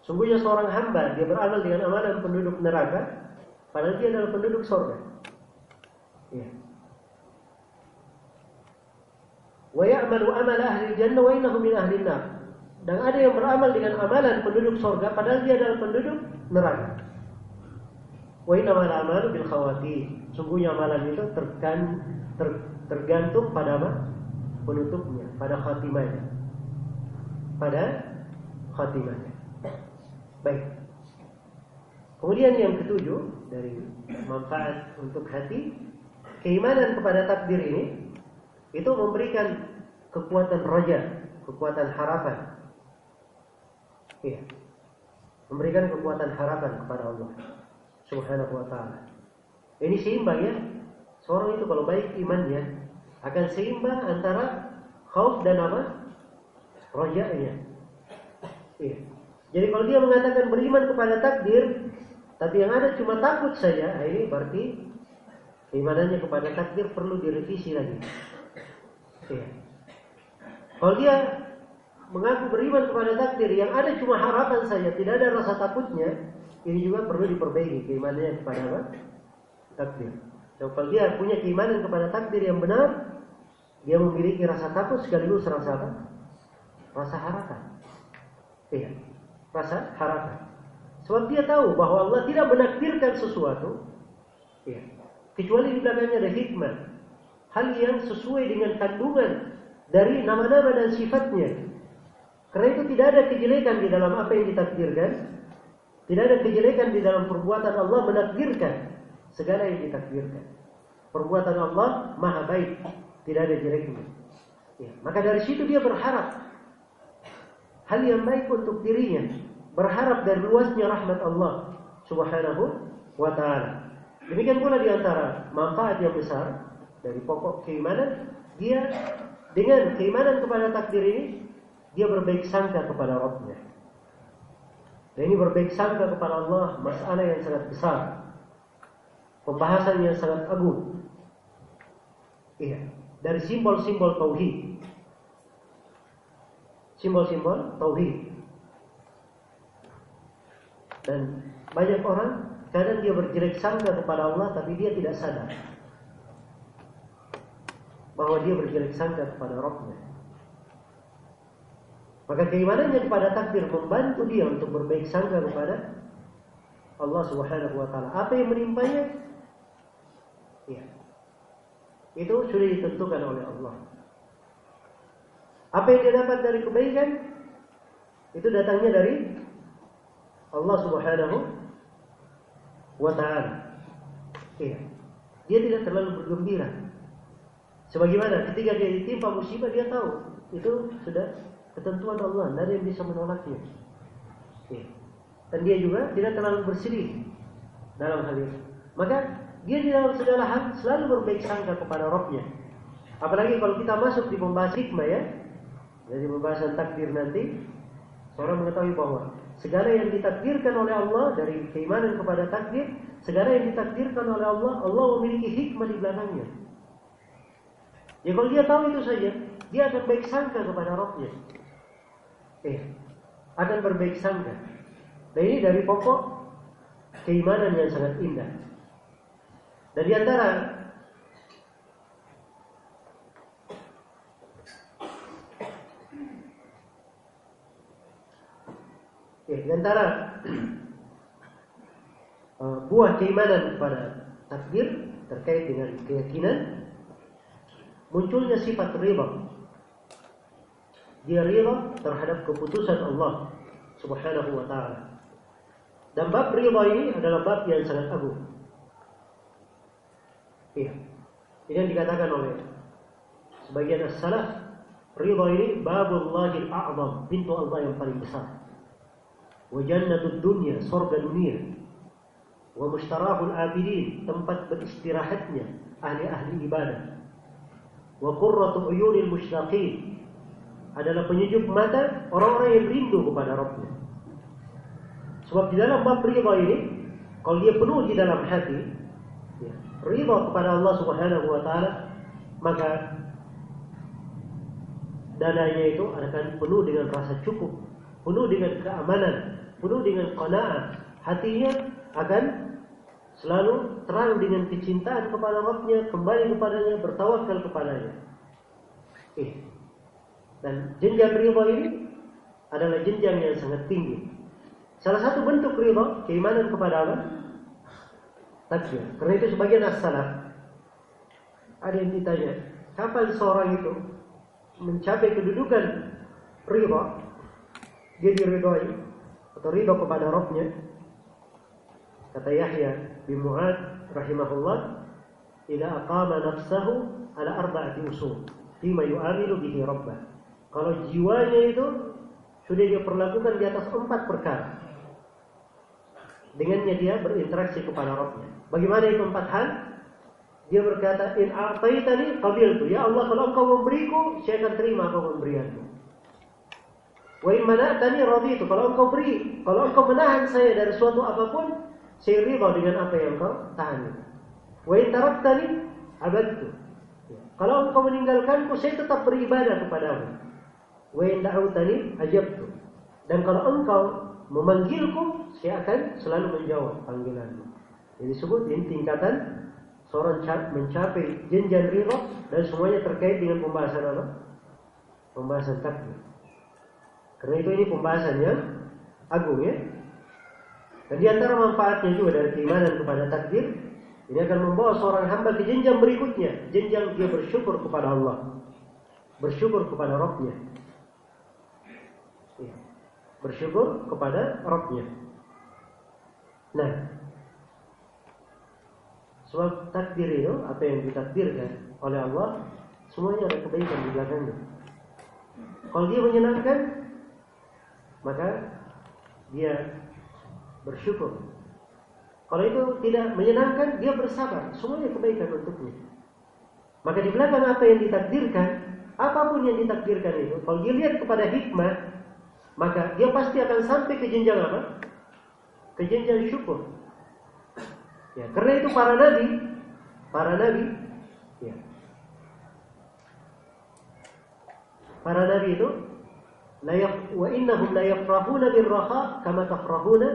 Sungguhnya seorang hamba dia beramal dengan amalan penduduk neraka, padahal dia adalah penduduk surga. Ya. wa ya'malu amala ahli jannah wa innahu min ahli nar. Dan ada yang beramal dengan amalan penduduk surga padahal dia adalah penduduk neraka. Wa innamal amalu bil khawati. Sungguhnya amalan itu tergan, ter, tergantung pada apa? penutupnya, pada khatimahnya. Pada khatimahnya. Baik. Kemudian yang ketujuh dari manfaat untuk hati, keimanan kepada takdir ini itu memberikan kekuatan raja, kekuatan harapan. Iya. Memberikan kekuatan harapan kepada Allah Subhanahu wa taala. Ini seimbang ya. Seorang itu kalau baik imannya akan seimbang antara khauf dan apa? Raja'nya. Iya. Jadi kalau dia mengatakan beriman kepada takdir, tapi yang ada cuma takut saja, nah ini berarti keimanannya kepada takdir perlu direvisi lagi. Iya. Kalau dia mengaku beriman kepada takdir, yang ada cuma harapan saja, tidak ada rasa takutnya, ini juga perlu diperbaiki keimanannya kepada apa? Takdir. So, kalau dia punya keimanan kepada takdir yang benar, dia memiliki rasa takut sekaligus rasa apa? Rasa harapan. Iya, rasa harapan. Sebab dia tahu bahwa Allah tidak menakdirkan sesuatu, iya, kecuali di belakangnya ada hikmah. Hal yang sesuai dengan kandungan dari nama-nama dan sifatnya. Karena itu tidak ada kejelekan di dalam apa yang ditakdirkan. Tidak ada kejelekan di dalam perbuatan Allah menakdirkan segala yang ditakdirkan. Perbuatan Allah maha baik, tidak ada jeleknya. Ya, maka dari situ dia berharap hal yang baik untuk dirinya, berharap dari luasnya rahmat Allah Subhanahu wa taala. Demikian pula di antara manfaat yang besar dari pokok keimanan, dia dengan keimanan kepada takdir ini, dia berbaik sangka kepada Rabbnya. Dan ini berbaik sangka kepada Allah, masalah yang sangat besar. Pembahasan yang sangat agung. Iya, dari simbol-simbol tauhid simbol-simbol tauhid. Dan banyak orang kadang dia berjelek sangka kepada Allah tapi dia tidak sadar bahwa dia berjelek sangka kepada Rabbnya. Maka keimanannya kepada takdir membantu dia untuk berbaik sangka kepada Allah Subhanahu wa taala. Apa yang menimpanya? Ya. Itu sudah ditentukan oleh Allah. Apa yang dia dapat dari kebaikan itu datangnya dari Allah Subhanahu wa taala. Iya. Dia tidak terlalu bergembira. Sebagaimana ketika dia ditimpa musibah dia tahu itu sudah ketentuan Allah, tidak yang bisa menolaknya. Iya. Dan dia juga tidak terlalu bersedih dalam hal itu. Maka dia di dalam segala hal selalu berbaik sangka kepada Rabbnya. Apalagi kalau kita masuk di pembahasan hikmah ya, jadi pembahasan takdir nanti seorang mengetahui bahwa segala yang ditakdirkan oleh Allah dari keimanan kepada takdir, segala yang ditakdirkan oleh Allah, Allah memiliki hikmah di belakangnya. Ya kalau dia tahu itu saja, dia akan baik sangka kepada Rabbnya. Eh, akan berbaik sangka. Dan ini dari pokok keimanan yang sangat indah. Dan di antara Ya, di antara uh, [clears throat] buah keimanan kepada takdir terkait dengan keyakinan munculnya sifat riba. Dia riba terhadap keputusan Allah Subhanahu wa taala. Dan bab riba ini adalah bab yang sangat agung. Iya. Ini yang dikatakan oleh sebagian as-salaf, riba ini babullahil a'zam, pintu Allah yang paling besar wa jannatud dunya surga dunia. Wa mustarahul abidin tempat beristirahatnya ahli-ahli ibadah. Wa qurratu uyunil musyraqin adalah penyejuk mata orang-orang yang rindu kepada Rabbnya. Sebab di dalam bab ridha ini kalau dia penuh di dalam hati ya, ridha kepada Allah Subhanahu wa taala maka dadanya itu akan penuh dengan rasa cukup penuh dengan keamanan penuh dengan qanaah. Hatinya akan selalu terang dengan kecintaan kepada Rabbnya, kembali kepadanya, bertawakal kepadanya. Eh. Dan jenjang ridha ini adalah jenjang yang sangat tinggi. Salah satu bentuk ridha, keimanan kepada Allah, takdir. Karena itu sebagian as-salaf ada yang ditanya, kapan seorang itu mencapai kedudukan ridha, dia diridhoi atau ridho kepada Rabbnya kata Yahya bin Mu'ad rahimahullah ila aqama nafsahu ala arba'ati usul Fima yu'amilu bihi rabbah. Kalau jiwanya itu sudah dia perlakukan di atas empat perkara. Dengannya dia berinteraksi kepada Rabbnya. Bagaimana itu empat hal? Dia berkata, In a'taitani qabiltu. Ya Allah, kalau engkau memberiku, saya akan terima apa pemberianmu. Wa in mana'tani raditu. Kalau engkau beri, kalau engkau menahan saya dari suatu apa pun, saya riba dengan apa yang engkau tahan. Wa in taraktani abadtu. Kalau engkau meninggalkanku, saya tetap beribadah kepadamu. Wa in da'utani ajabtu. Dan kalau engkau memanggilku, saya akan selalu menjawab panggilanmu. Ini disebut ini tingkatan seorang mencapai jenjang ridho dan semuanya terkait dengan pembahasan apa? Pembahasan takdir. Karena itu ini pembahasan yang agung ya. Dan di antara manfaatnya juga dari keimanan kepada takdir, ini akan membawa seorang hamba ke jenjang berikutnya, jenjang dia bersyukur kepada Allah, bersyukur kepada Rabbnya. Ya. Bersyukur kepada Rabbnya. Nah, Sebab takdir itu, apa yang ditakdirkan oleh Allah, semuanya ada kebaikan di belakangnya. Kalau dia menyenangkan, maka dia bersyukur. Kalau itu tidak menyenangkan, dia bersabar. Semuanya kebaikan untuknya. Maka di belakang apa yang ditakdirkan, apa pun yang ditakdirkan itu, kalau dia lihat kepada hikmah, maka dia pasti akan sampai ke jenjang apa? Ke jenjang syukur. Ya, karena itu para nabi, para nabi, ya. Para nabi itu la wa innahum la yafrahuna bil raha kama tafrahuna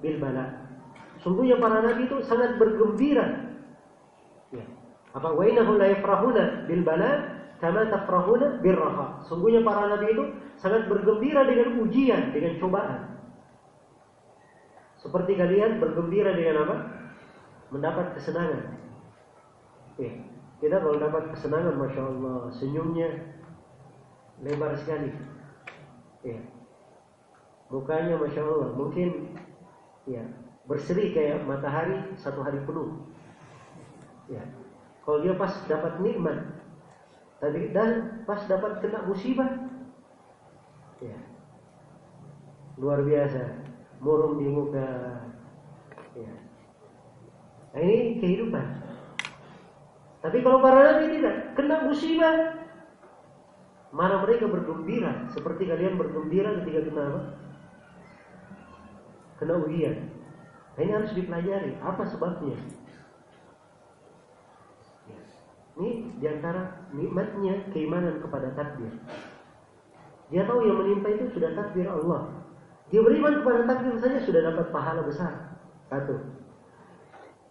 bil bala. Sungguhnya para nabi itu sangat bergembira. Ya. Apa wa innahum la yafrahuna bil bala kama tafrahuna bil raha. Sungguhnya para nabi itu sangat bergembira dengan ujian, dengan cobaan. Seperti kalian bergembira dengan apa? Mendapat kesenangan. Eh, kita kalau dapat kesenangan, masya Allah, senyumnya lebar sekali. Ya. Mukanya masya Allah, mungkin ya berseri kayak matahari satu hari penuh. Ya. Kalau dia pas dapat nikmat, tadi dan pas dapat kena musibah, ya luar biasa murung di muka. Ya. Nah ini kehidupan. Tapi kalau para nabi tidak, kena musibah, mana mereka bergembira seperti kalian bergembira ketika kena apa? Kena ujian. Nah, ini harus dipelajari. Apa sebabnya? Ya. Ini di antara nikmatnya keimanan kepada takdir. Dia tahu yang menimpa itu sudah takdir Allah. Dia beriman kepada takdir saja sudah dapat pahala besar. Satu.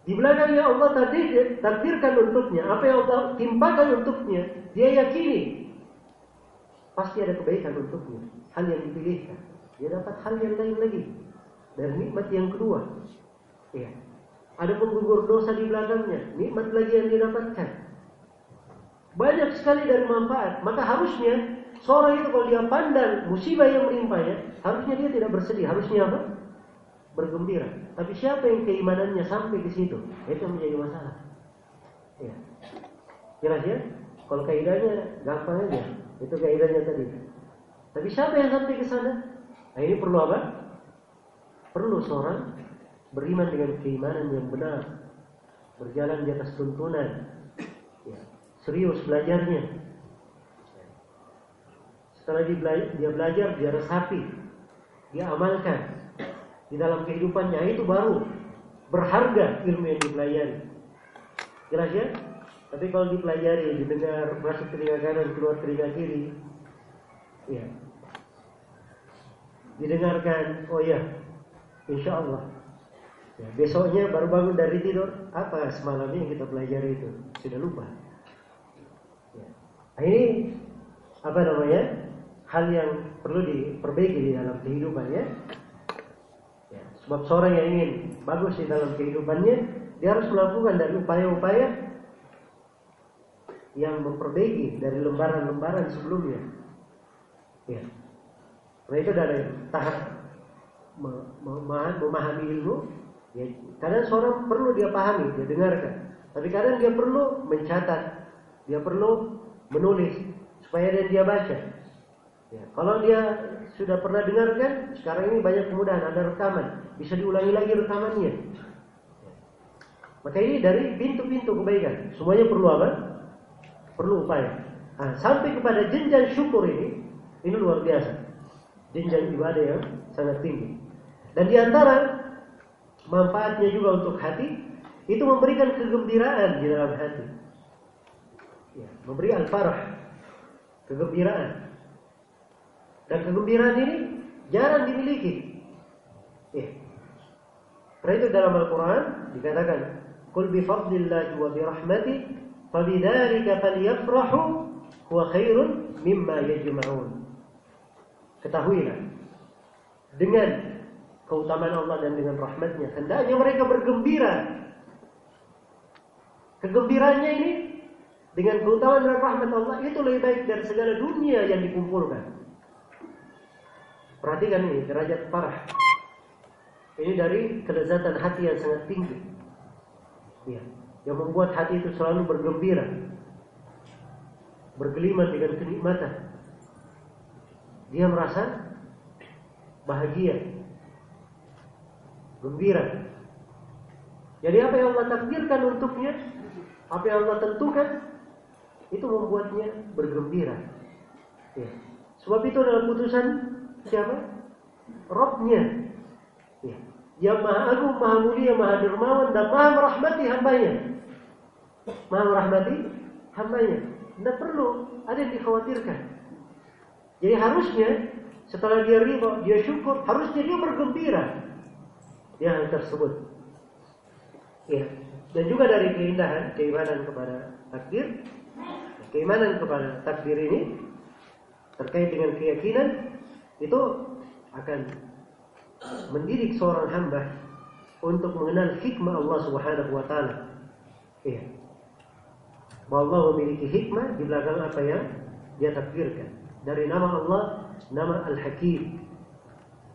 Di belakangnya Allah tadi takdirkan untuknya, apa yang Allah timpakan untuknya, dia yakini pasti ada kebaikan untuknya, hal yang dipilihkan. Dia dapat hal yang lain lagi dan nikmat yang kedua. Ya. Ada penggugur dosa di belakangnya, nikmat lagi yang didapatkan. Banyak sekali dari manfaat. Maka harusnya Seorang itu kalau dia pandang musibah yang menimpanya, harusnya dia tidak bersedih, harusnya apa? Bergembira. Tapi siapa yang keimanannya sampai ke situ? Itu menjadi masalah. Ya. Jelas ya? Kalau kaidahnya gampang aja. Itu kaidahnya tadi. Tapi siapa yang sampai ke sana? Nah ini perlu apa? Perlu seorang beriman dengan keimanan yang benar. Berjalan di atas tuntunan. Ya. Serius belajarnya setelah dia belajar, dia resapi, dia amalkan di dalam kehidupannya itu baru berharga ilmu yang dipelajari. Jelas ya? Tapi kalau dipelajari, didengar masuk telinga kanan, keluar telinga kiri, ya. Didengarkan, oh ya, insya Allah. Ya, besoknya baru bangun dari tidur, apa semalamnya yang kita pelajari itu? Sudah lupa. Ya. Nah, ini apa namanya? hal yang perlu diperbaiki di dalam kehidupannya. Ya, sebab seorang yang ingin bagus di dalam kehidupannya, dia harus melakukan dari upaya-upaya yang memperbaiki dari lembaran-lembaran sebelumnya. Ya. Nah itu dari tahap memahami ilmu. Ya, kadang seorang perlu dia pahami, dia dengarkan. Tapi kadang dia perlu mencatat, Dia perlu menulis supaya dia, dia baca. Ya, kalau dia sudah pernah dengarkan, sekarang ini banyak kemudahan, ada rekaman, bisa diulangi lagi rekamannya. Maka ini dari pintu-pintu kebaikan. Semuanya perlu apa? Perlu upaya. Nah, sampai kepada jenjang syukur ini, ini luar biasa. Jenjang ibadah yang sangat tinggi. Dan di antara manfaatnya juga untuk hati, itu memberikan kegembiraan di dalam hati. Ya, memberi al-farah, kegembiraan. Dan kegembiraan ini jarang dimiliki. Ya. Karena itu dalam Al-Quran dikatakan, "Qul bi fadlillahi wa bi rahmati, fabidzalika falyafrahu huwa khairun mimma yajma'un." Ketahuilah dengan keutamaan Allah dan dengan rahmatnya hendaknya mereka bergembira. Kegembiraannya ini dengan keutamaan dan rahmat Allah itu lebih baik dari segala dunia yang dikumpulkan. Perhatikan ini derajat parah. Ini dari kelezatan hati yang sangat tinggi. Ya, yang membuat hati itu selalu bergembira. Bergeliman dengan kenikmatan. Dia merasa bahagia. Gembira. Jadi apa yang Allah takdirkan untuknya, apa yang Allah tentukan, itu membuatnya bergembira. Ya. Sebab itu dalam putusan siapa? Robnya. Ya. Yang maha agung, maha mulia, maha dermawan dan maha merahmati hambanya. Maha merahmati hambanya. Tidak perlu ada yang dikhawatirkan. Jadi harusnya setelah dia riba, dia syukur, harusnya dia bergembira. Ya hal tersebut. Ya. Dan juga dari keindahan, keimanan kepada takdir, keimanan kepada takdir ini terkait dengan keyakinan itu akan mendidik seorang hamba untuk mengenal hikmah Allah Subhanahu wa taala. Iya. Bahwa Allah memiliki hikmah di belakang apa yang dia takdirkan. Dari nama Allah, nama Al-Hakim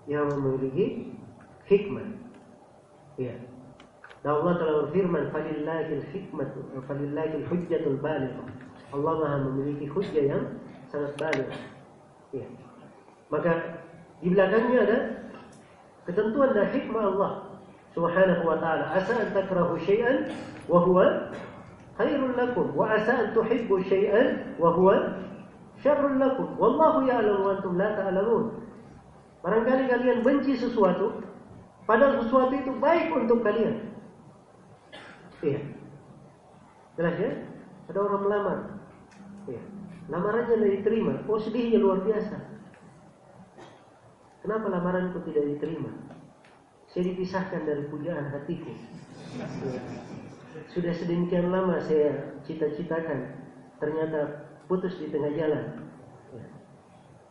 yang memiliki hikmah. Iya. Dan Allah telah berfirman, "Falillahil hikmatu, falillahil hujjatul balighah." Allah Maha memiliki hujjah yang sangat baligh. Iya. Maka di belakangnya ada ketentuan dan hikmah Allah Subhanahu wa taala. Asa an takrahu syai'an wa huwa khairul lakum wa asa an tuhibbu syai'an wa huwa syarrul lakum. Wallahu ya'lamu wa antum la ta'lamun. Barangkali kalian benci sesuatu padahal sesuatu itu baik untuk kalian. Iya. Jelas ya? Ada orang melamar. Iya. Lamarannya diterima. Oh sedihnya luar biasa. Kenapa lamaranku tidak diterima? Saya dipisahkan dari pujaan hatiku. Sudah sedemikian lama saya cita-citakan, ternyata putus di tengah jalan.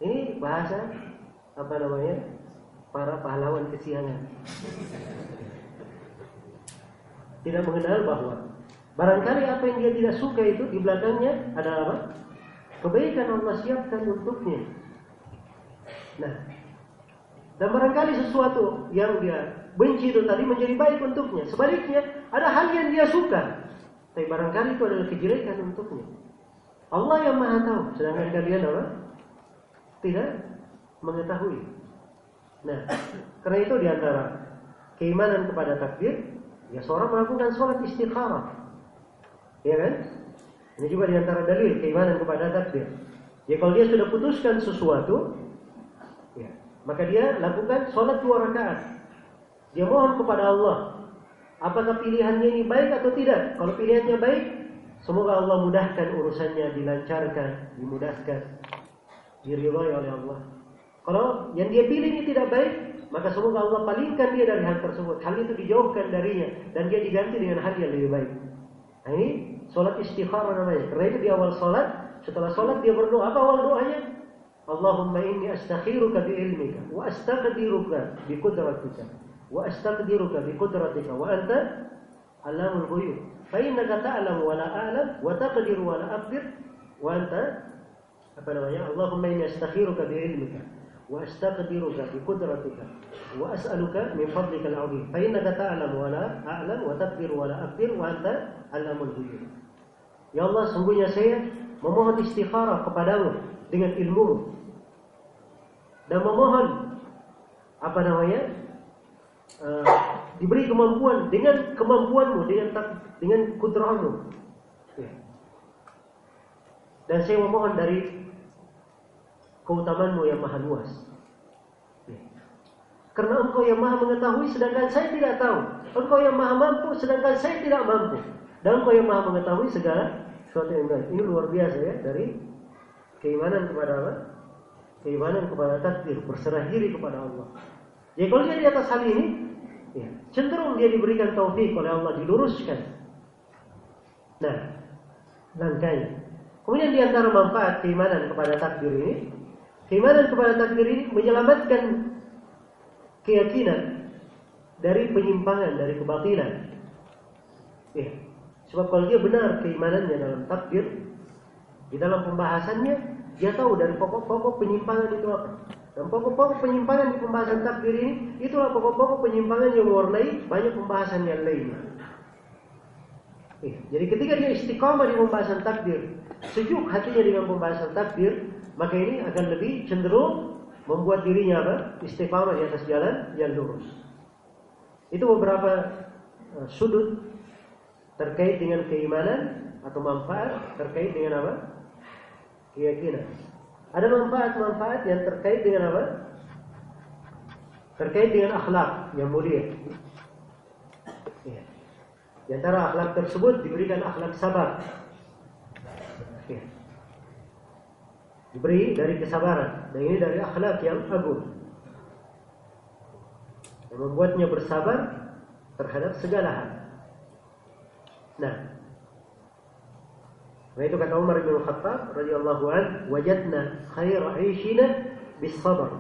Ini bahasa apa namanya? Para pahlawan kesiangan. Tidak mengenal bahwa barangkali apa yang dia tidak suka itu di belakangnya adalah apa? Kebaikan Allah siapkan untuknya. Nah, dan barangkali sesuatu yang dia benci itu tadi menjadi baik untuknya. Sebaliknya, ada hal yang dia suka. Tapi barangkali itu adalah kejelekan untuknya. Allah yang maha tahu. Sedangkan kalian apa? Tidak mengetahui. Nah, karena itu di antara keimanan kepada takdir, ya seorang melakukan sholat istikharah. Ya kan? Ini juga di antara dalil keimanan kepada takdir. Ya kalau dia sudah putuskan sesuatu, maka dia lakukan sholat dua rakaat. Dia mohon kepada Allah. Apakah pilihannya ini baik atau tidak? Kalau pilihannya baik, semoga Allah mudahkan urusannya, dilancarkan, dimudahkan, diridhoi oleh Allah. Kalau yang dia pilih ini tidak baik, maka semoga Allah palingkan dia dari hal tersebut. Hal itu dijauhkan darinya dan dia diganti dengan hal yang lebih baik. Nah ini sholat istikharah namanya. Karena itu di awal sholat, setelah sholat dia berdoa. Apa awal doanya? Allahumma inni astakhiruka bi'ilmika wa astaqdiruka biqudratika wa astaqdiruka biqudratika wa anta alamul ghuyub. Fa innaka ta'lamu wa la a'lam wa taqdiru wa la aqdir wa anta apa namanya Allahumma inni astakhiruka bi'ilmika wa astaqdiruka biqudratika wa as'aluka min fadlika al-'azim. Fa innaka ta'lamu wa la a'lam wa taqdiru wa la aqdir wa anta alamul ghuyub. Ya Allah, sungguhnya saya memohon istikharah kepadamu dengan ilmu dan memohon apa namanya uh, diberi kemampuan dengan kemampuanmu dengan dengan kudrahmu. Ya. dan saya memohon dari keutamanmu yang maha luas. Ya. karena engkau yang maha mengetahui sedangkan saya tidak tahu. Engkau yang maha mampu sedangkan saya tidak mampu. Dan engkau yang maha mengetahui segala sesuatu yang baik. Ini luar biasa ya dari keimanan kepada Allah keimanan kepada takdir berserah diri kepada Allah jadi kalau dia di atas hal ini, ya, cenderung dia diberikan taufik oleh Allah diluruskan. Nah, langkahnya. Kemudian di antara manfaat keimanan kepada takdir ini, keimanan kepada takdir ini menyelamatkan keyakinan dari penyimpangan, dari kebatilan. Ya. Sebab kalau dia benar keimanannya dalam takdir, di dalam pembahasannya, dia tahu dari pokok-pokok penyimpangan itu apa. Dan pokok-pokok penyimpangan di pembahasan takdir ini, itulah pokok-pokok penyimpangan yang mewarnai banyak pembahasan yang lainnya. Eh, jadi ketika dia istiqamah di pembahasan takdir, sejuk hatinya dengan pembahasan takdir, maka ini akan lebih cenderung membuat dirinya apa? Istiqamah di atas jalan yang lurus. Itu beberapa uh, sudut terkait dengan keimanan atau manfaat terkait dengan apa? Keyakinan. Ada manfaat-manfaat yang terkait dengan apa? Terkait dengan akhlak yang mulia. Ya. Di antara akhlak tersebut diberikan akhlak sabar. Ya. Diberi dari kesabaran. Dan ini dari akhlak yang agung. Yang membuatnya bersabar terhadap segala hal. Nah, Nah itu kata Umar bin Khattab radhiyallahu an, wajadna khaira 'ishina bis sabr.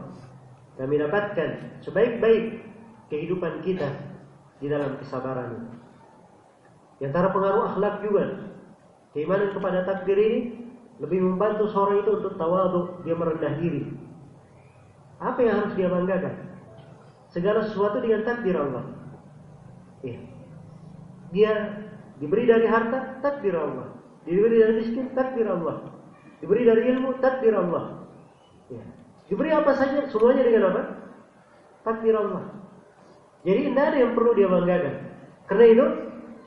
Kami dapatkan sebaik-baik kehidupan kita di dalam kesabaran. Di antara pengaruh akhlak juga, keimanan kepada takdir ini lebih membantu seorang itu untuk tawadu, dia merendah diri. Apa yang harus dia banggakan? Segala sesuatu dengan takdir Allah. Ya. Dia diberi dari harta, takdir Allah. Diberi dari miskin, takdir Allah. Diberi dari ilmu, takdir Allah. Ya. Diberi apa saja, semuanya dengan apa? Takdir Allah. Jadi tidak ada yang perlu dia banggakan. Karena itu,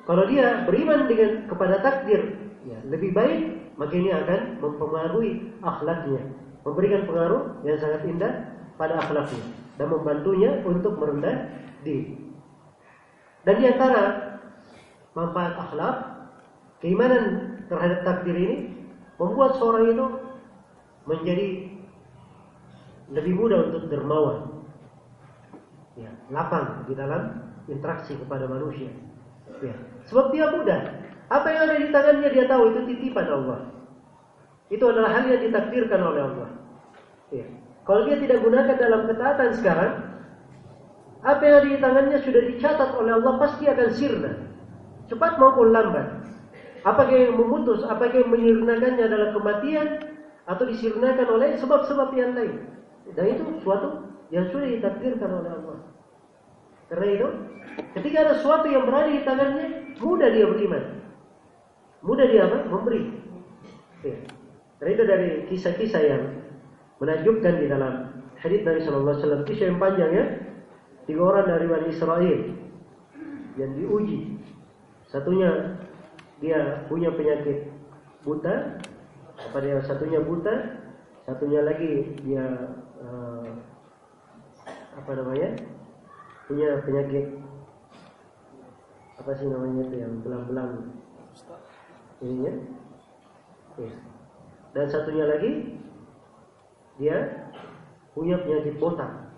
kalau dia beriman dengan kepada takdir, ya, lebih baik, maka ini akan mempengaruhi akhlaknya. Memberikan pengaruh yang sangat indah pada akhlaknya. Dan membantunya untuk merendah diri. Dan di antara manfaat akhlak, keimanan terhadap takdir ini membuat seorang itu menjadi lebih mudah untuk dermawan. Ya, lapang di dalam interaksi kepada manusia. Ya, sebab dia mudah. Apa yang ada di tangannya dia tahu itu titipan Allah. Itu adalah hal yang ditakdirkan oleh Allah. Ya. Kalau dia tidak gunakan dalam ketaatan sekarang, apa yang ada di tangannya sudah dicatat oleh Allah pasti akan sirna. Cepat maupun lambat. Apakah yang memutus, apakah yang menyirnakannya adalah kematian atau disirnakan oleh sebab-sebab yang lain. Dan itu suatu yang sudah ditakdirkan oleh Allah. Karena itu, ketika ada sesuatu yang berada di tangannya, mudah dia beriman. Mudah dia apa? Memberi. Karena itu dari kisah-kisah yang menakjubkan di dalam hadis Nabi Shallallahu Alaihi Wasallam kisah yang panjang ya tiga orang dari Bani Israel yang diuji satunya dia punya penyakit buta, apa dia satunya buta, satunya lagi dia uh, apa namanya punya penyakit apa sih namanya itu yang belang-belang ini ya. Dan satunya lagi dia punya penyakit botak,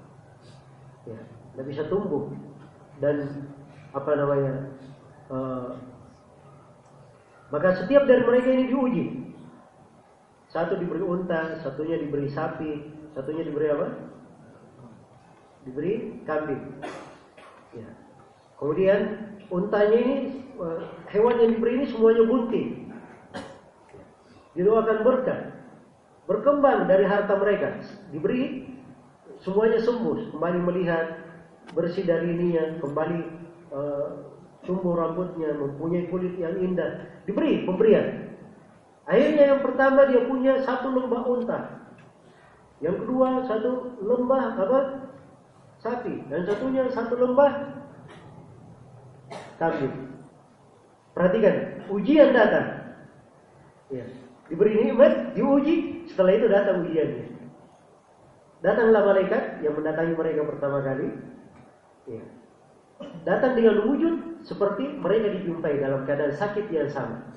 ya, tidak bisa tumbuh dan apa namanya uh, maka setiap dari mereka ini diuji. Satu diberi unta, satunya diberi sapi, satunya diberi apa? Diberi kambing. Ya. Kemudian untanya ini eh, hewan yang diberi ini semuanya bunting. Didoakan berkah. Berkembang dari harta mereka. Diberi semuanya sembuh, kembali melihat bersih dari ininya, kembali uh, tumbuh rambutnya, mempunyai kulit yang indah, diberi pemberian. Akhirnya yang pertama dia punya satu lembah unta. Yang kedua satu lembah apa? Sapi. Dan satunya satu lembah kambing. Perhatikan, ujian datang. Ya. Diberi nikmat, diuji, setelah itu datang ujiannya. Datanglah malaikat yang mendatangi mereka pertama kali. Ya. Datang dengan wujud seperti mereka dijumpai dalam keadaan sakit yang sama.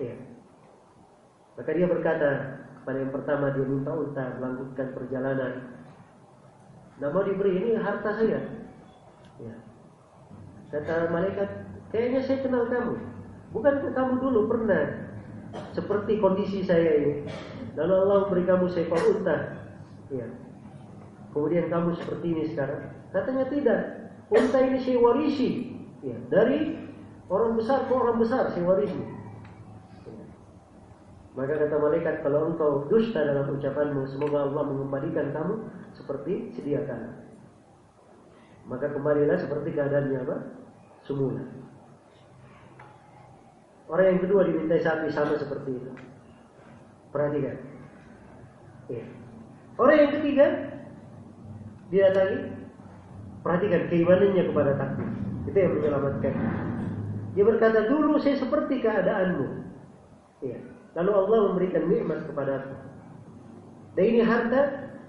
Ya. Maka dia berkata kepada yang pertama dia minta unta melanjutkan perjalanan. Mau diberi ini harta saya. Ya. Kata malaikat, kayaknya saya kenal kamu. Bukan kamu dulu pernah seperti kondisi saya ini. Lalu Allah memberi kamu seekor unta. Ya. Kemudian kamu seperti ini sekarang. Katanya tidak. Unta ini saya warisi. Ya. Dari orang besar ke orang besar saya warisi. Maka kata malaikat, kalau engkau dusta dalam ucapanmu, semoga Allah mengembalikan kamu seperti sedia kala. Maka kembalilah seperti keadaannya apa? Semula. Orang yang kedua dimintai sapi sama seperti itu. Perhatikan. Ya. Orang yang ketiga dia tadi perhatikan keimanannya kepada takdir. Itu yang menyelamatkan. Dia berkata dulu saya seperti keadaanmu. Ya. Lalu Allah memberikan nikmat kepadaku. Dan ini harta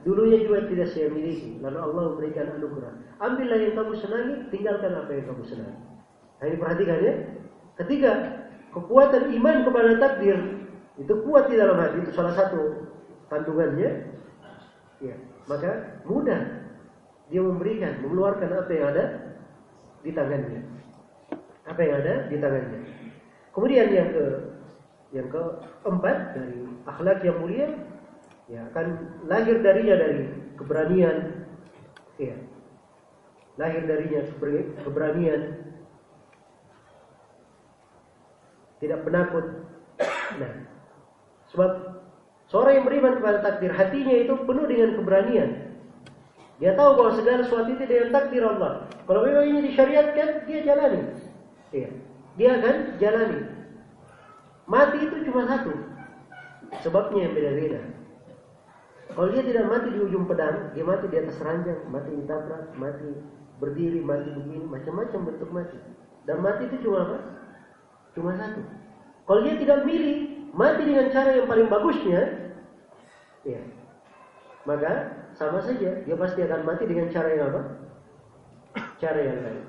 dulunya juga tidak saya miliki. Lalu Allah memberikan anugerah. Ambillah yang kamu senangi, tinggalkan apa yang kamu senangi. Nah, ini perhatikan ya. Ketiga, kekuatan iman kepada takdir itu kuat di dalam hati itu salah satu kandungannya ya maka mudah dia memberikan mengeluarkan apa yang ada di tangannya. Apa yang ada di tangannya. Kemudian yang ke yang keempat dari akhlak yang mulia ya akan lahir darinya dari keberanian. Ya. Lahir darinya keberanian. Tidak penakut. Nah sebab Seorang yang beriman kepada takdir, hatinya itu penuh dengan keberanian. Dia tahu bahwa segala sesuatu itu dengan takdir Allah. Kalau memang ini disyariatkan, dia jalani. Iya. Dia akan jalani. Mati itu cuma satu. Sebabnya yang beda-beda. Kalau dia tidak mati di ujung pedang, dia mati di atas ranjang, mati ditabrak, mati berdiri, mati begini, macam-macam bentuk mati. Dan mati itu cuma apa? Cuma satu. Kalau dia tidak milih, mati dengan cara yang paling bagusnya, Ya. Maka sama saja dia pasti akan mati dengan cara yang apa? Cara yang lain.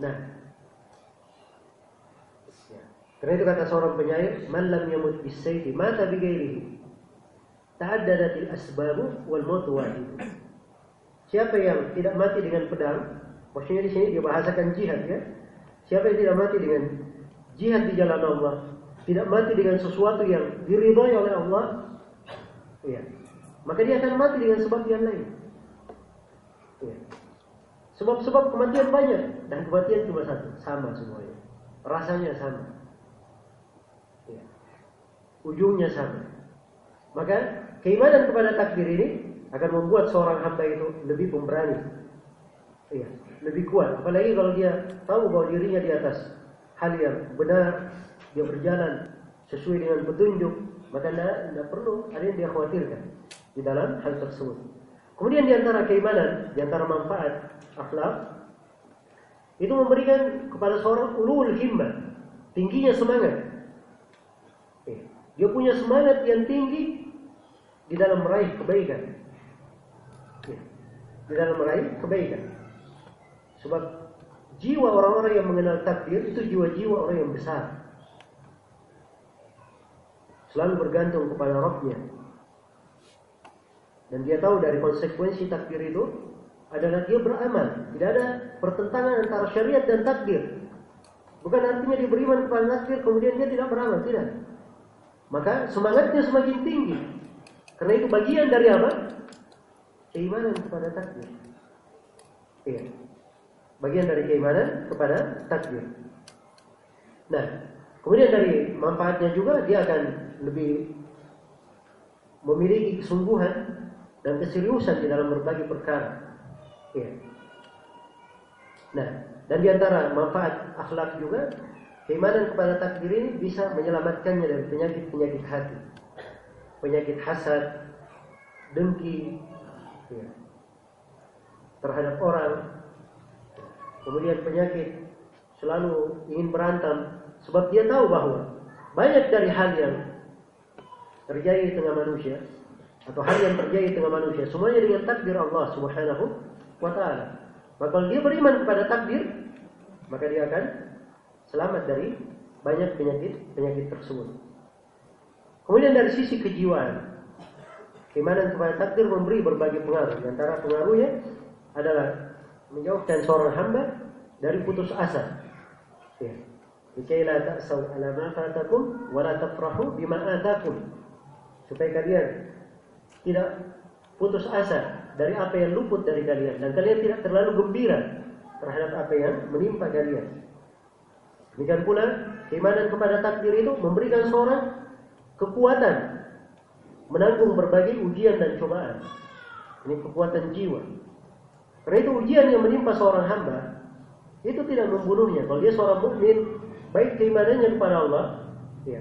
Nah, ya. karena itu kata seorang penyair, "Man lam yamut bisayfi mata bighairihi." Ta'addadatil asbabu wal maut wahid. Siapa yang tidak mati dengan pedang, maksudnya di sini dia bahasakan jihad ya. Siapa yang tidak mati dengan jihad di jalan Allah, tidak mati dengan sesuatu yang diridhoi oleh Allah, Iya. Maka dia akan mati dengan sebab yang lain. Iya. Sebab-sebab kematian banyak dan kematian cuma satu, sama semuanya. Rasanya sama. Iya. Ujungnya sama. Maka keimanan kepada takdir ini akan membuat seorang hamba itu lebih pemberani. Iya, lebih kuat. Apalagi kalau dia tahu bahwa dirinya di atas hal yang benar, dia berjalan sesuai dengan petunjuk, maka tidak perlu ada yang dia khawatirkan di dalam hal tersebut. Kemudian di antara keimanan, di antara manfaat akhlak itu memberikan kepada seorang ulul himmah, tingginya semangat. Eh, dia punya semangat yang tinggi di dalam meraih kebaikan. Eh, di dalam meraih kebaikan. Sebab jiwa orang-orang yang mengenal takdir itu jiwa-jiwa orang yang besar selalu bergantung kepada rohnya. Dan dia tahu dari konsekuensi takdir itu adalah dia beramal. Tidak ada pertentangan antara syariat dan takdir. Bukan artinya dia beriman kepada takdir kemudian dia tidak beramal, tidak. Maka semangatnya semakin tinggi. Karena itu bagian dari apa? Keimanan kepada takdir. Iya. Bagian dari keimanan kepada takdir. Nah, kemudian dari manfaatnya juga dia akan lebih memiliki kesungguhan dan keseriusan di dalam berbagai perkara. Ya. Nah, dan di antara manfaat akhlak juga keimanan kepada takdir ini bisa menyelamatkannya dari penyakit-penyakit hati. Penyakit hasad, dengki, ya, terhadap orang, kemudian penyakit selalu ingin berantem, sebab dia tahu bahwa banyak dari hal yang terjadi di tengah manusia atau hal yang terjadi di tengah manusia semuanya dengan takdir Allah Subhanahu wa taala. Maka kalau dia beriman kepada takdir, maka dia akan selamat dari banyak penyakit-penyakit tersebut. Kemudian dari sisi kejiwaan, keimanan kepada takdir memberi berbagai pengaruh. Di antara pengaruhnya adalah menjauhkan seorang hamba dari putus asa. Ya. Likai la ta'saw ala ma fatakum wa la tafrahu bima. Supaya kalian tidak putus asa dari apa yang luput dari kalian dan kalian tidak terlalu gembira terhadap apa yang menimpa kalian. Demikian pula keimanan kepada takdir itu memberikan seorang kekuatan menanggung berbagai ujian dan cobaan. Ini kekuatan jiwa. Karena itu ujian yang menimpa seorang hamba itu tidak membunuhnya. Kalau dia seorang mukmin, baik keimanannya kepada Allah, ya,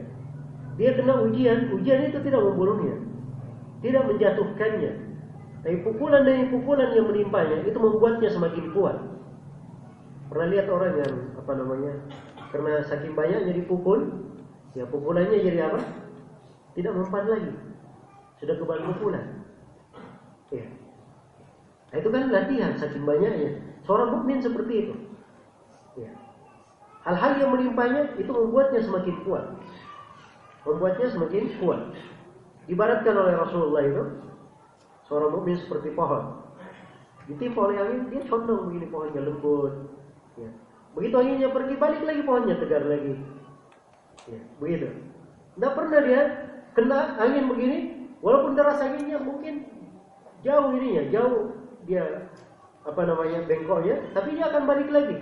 dia kena ujian, ujian itu tidak membunuhnya, tidak menjatuhkannya. Tapi pukulan demi pukulan yang menimpanya itu membuatnya semakin kuat. Pernah lihat orang yang apa namanya karena saking banyaknya dipukul, ya pukulannya jadi apa? Tidak mempan lagi, sudah kebal pukulan. Ya. Nah, itu kan latihan saking banyaknya. Seorang mukmin seperti itu. Ya. Hal-hal yang menimpanya itu membuatnya semakin kuat. Membuatnya semakin kuat. Ibaratkan oleh Rasulullah itu seorang mukmin seperti pohon. Ditimpa oleh angin, dia condong begini pohonnya lembut. Ya. Begitu anginnya pergi, balik lagi pohonnya tegar lagi. Ya, begitu. Tidak pernah dia kena angin begini, walaupun deras anginnya mungkin jauh ininya, jauh dia apa namanya bengkoknya, tapi dia akan balik lagi.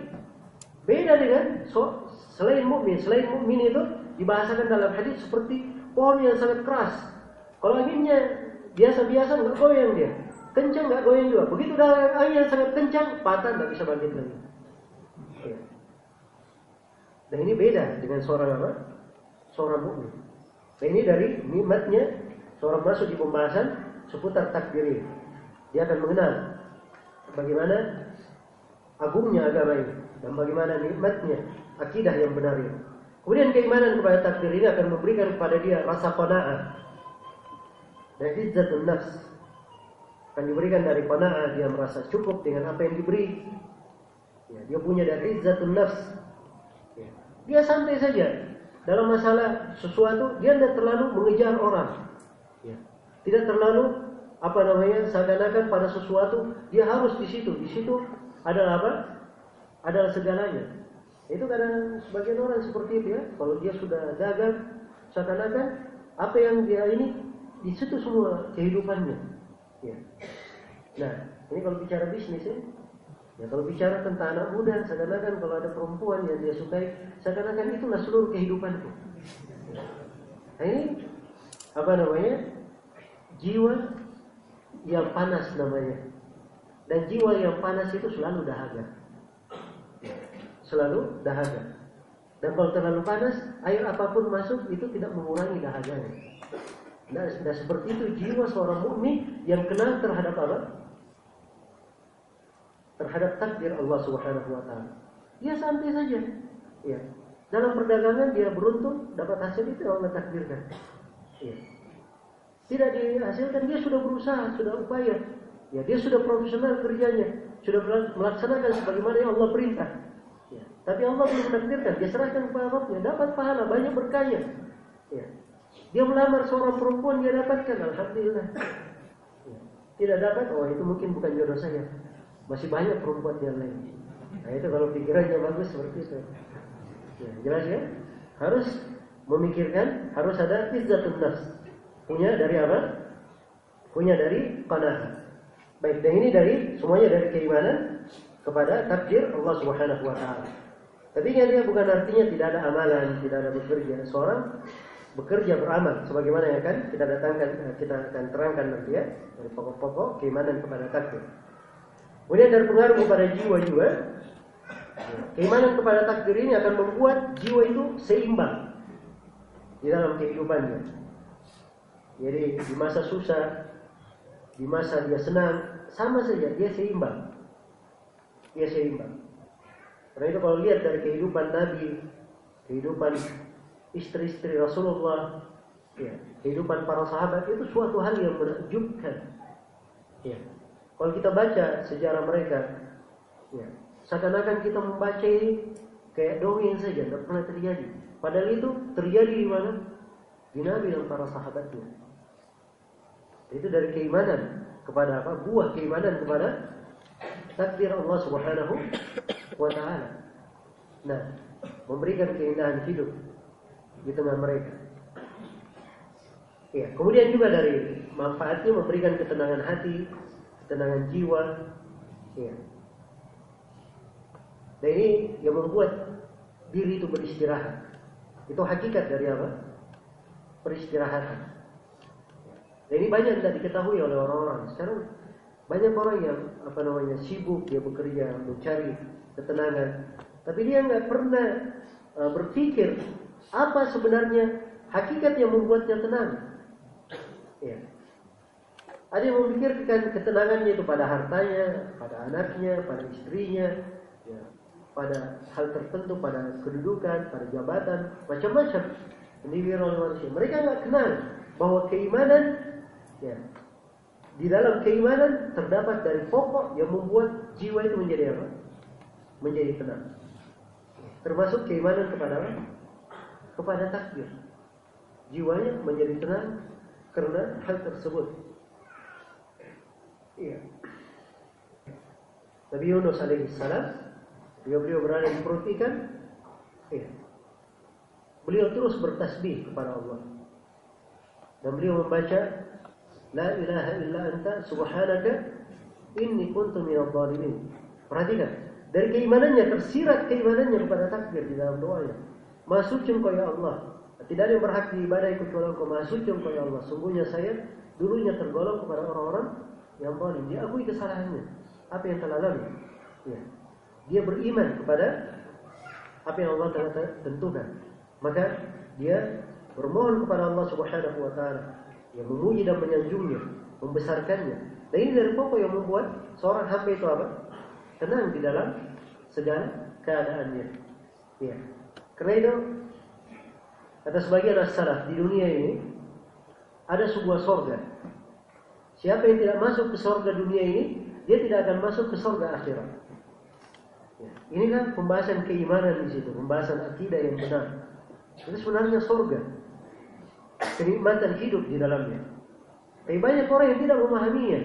Beda dengan so, selain mukmin, selain mukmin itu dibahasakan dalam hadis seperti pohon yang sangat keras. Kalau anginnya biasa-biasa nggak goyang dia, kencang nggak goyang juga. Begitu dalam angin yang sangat kencang, patah nggak bisa balik lagi. Ya. Dan ini beda dengan seorang apa? Seorang mukmin. Nah ini dari nikmatnya seorang masuk di pembahasan seputar takdir. Dia akan mengenal bagaimana agungnya agama ini dan bagaimana nikmatnya akidah yang benar ini. Kemudian keimanan kepada takdir ini akan memberikan kepada dia rasa qanaah dan izzatun nafs. Akan diberikan dari qanaah dia merasa cukup dengan apa yang diberi. Ya, dia punya dari izzatun nafs. Ya. Dia santai saja dalam masalah sesuatu dia tidak terlalu mengejar orang. Ya. Tidak terlalu apa namanya seakan-akan pada sesuatu dia harus di situ di situ adalah apa adalah segalanya itu kadang sebagian orang seperti itu ya kalau dia sudah dagang seakan-akan apa yang dia ini di situ semua kehidupannya ya nah ini kalau bicara bisnis ya Ya kalau bicara tentang anak muda, seakan-akan kalau ada perempuan yang dia sukai, seakan-akan itulah seluruh kehidupanku. Nah ini apa namanya? Jiwa yang panas namanya. Dan jiwa yang panas itu selalu dahaga. Selalu dahaga. Dan kalau terlalu panas, air apa pun masuk itu tidak mengurangi dahaganya. Nah, nah seperti itu jiwa seorang mukmin yang kenal terhadap apa? Terhadap takdir Allah Subhanahu wa taala. Dia santai saja. Ya. Dalam perdagangan dia beruntung dapat hasil itu Allah takdirkan. Ya tidak dihasilkan dia sudah berusaha, sudah upaya. Ya, dia sudah profesional kerjanya, sudah melaksanakan sebagaimana yang Allah perintah. Ya. Tapi Allah belum menakdirkan, dia serahkan kepada Rabbnya, dapat pahala, banyak berkaya. Ya. Dia melamar seorang perempuan, dia dapatkan, Alhamdulillah. Ya. Tidak dapat, oh itu mungkin bukan jodoh saya. Masih banyak perempuan yang lain. Nah itu kalau pikirannya bagus seperti itu. Ya, jelas ya? Harus memikirkan, harus ada izzatun nafs. Punya dari apa? Punya dari qanaah. Baik, dan ini dari semuanya dari keimanan kepada takdir Allah Subhanahu wa taala. Tentunya dia bukan artinya tidak ada amalan, tidak ada bekerja. Seorang bekerja beramal sebagaimana yang akan kita datangkan kita akan terangkan nanti ya dari pokok-pokok keimanan kepada takdir. Kemudian dari pengaruh kepada jiwa juga Keimanan kepada takdir ini akan membuat jiwa itu seimbang di dalam kehidupannya. Jadi di masa susah, di masa dia senang, sama saja dia seimbang. Dia seimbang. Karena itu kalau lihat dari kehidupan Nabi, kehidupan istri-istri Rasulullah, ya, kehidupan para sahabat itu suatu hal yang menakjubkan. Ya. Kalau kita baca sejarah mereka, ya, seakan-akan kita membaca ini kayak dongeng saja, tidak pernah terjadi. Padahal itu terjadi di mana? Di Nabi dan para sahabatnya. Itu dari keimanan kepada apa? Buah keimanan kepada takdir Allah Subhanahu wa taala. Nah, memberikan keindahan hidup di tengah mereka. Ya, kemudian juga dari manfaatnya memberikan ketenangan hati, ketenangan jiwa. Ya. Dan ini yang membuat diri itu beristirahat. Itu hakikat dari apa? Peristirahatan. Dan ini banyak tidak diketahui oleh orang-orang. Sekarang banyak orang yang apa namanya sibuk dia bekerja mencari ketenangan, tapi dia nggak pernah uh, berpikir apa sebenarnya hakikat yang membuatnya tenang. Ya. Ada yang memikirkan ketenangannya itu pada hartanya, pada anaknya, pada istrinya, ya, pada hal tertentu, pada kedudukan, pada jabatan, macam-macam. Ini oleh manusia. Mereka nggak kenal bahwa keimanan, ya, di dalam keimanan terdapat dari pokok yang membuat jiwa itu menjadi apa? Menjadi tenang. Termasuk keimanan kepada? Kepada takdir. Jiwanya menjadi tenang karena hal tersebut. Iya. Nabi Yunus alaihi salam beliau berada di perut ikan. Iya. Beliau terus bertasbih kepada Allah. Dan beliau membaca La ilaha illa anta subhanaka inni kuntu minadh dhalimin. Perhatikan, dari keimanannya tersirat keimanannya kepada takdir di dalam doanya. Maha suci engkau ya Allah. Tidak ada yang berhak diibadahi kecuali engkau. Maha suci engkau ya Allah. Sungguhnya saya dulunya tergolong kepada orang-orang yang zalim. Dia akui kesalahannya. Apa yang telah lalu. Ya. Dia beriman kepada apa yang Allah telah tentukan. Maka dia bermohon kepada Allah Subhanahu wa taala yang memuji dan menyanjungnya, membesarkannya. Dan ini dari pokok yang membuat seorang hamba itu apa? Tenang di dalam segala keadaannya. Ya. Karena itu kata sebagian as-salaf di dunia ini ada sebuah sorga. Siapa yang tidak masuk ke sorga dunia ini, dia tidak akan masuk ke sorga akhirat. Ya. Ini kan pembahasan keimanan di situ, pembahasan akidah yang benar. Itu sebenarnya sorga kenikmatan hidup di dalamnya. Tapi banyak orang yang tidak memahaminya.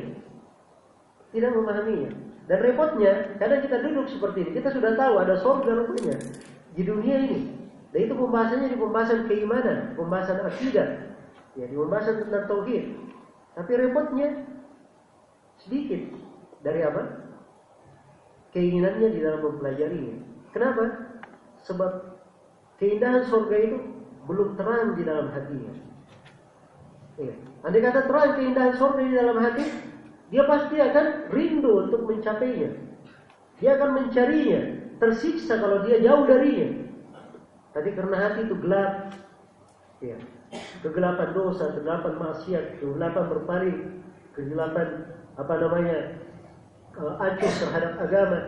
Tidak memahaminya. Dan repotnya, kadang kita duduk seperti ini, kita sudah tahu ada surga rupanya di dunia ini. Dan itu pembahasannya di pembahasan keimanan, pembahasan akidah, ya di pembahasan tentang tauhid. Tapi repotnya sedikit dari apa? Keinginannya di dalam mempelajarinya. Kenapa? Sebab keindahan surga itu belum terang di dalam hatinya. Ya. Andai kata terang keindahan surga di dalam hati, dia pasti akan rindu untuk mencapainya. Dia akan mencarinya, tersiksa kalau dia jauh darinya. Tapi karena hati itu gelap, ya. kegelapan dosa, kegelapan maksiat, kegelapan berpaling, kegelapan apa namanya uh, acuh terhadap agama.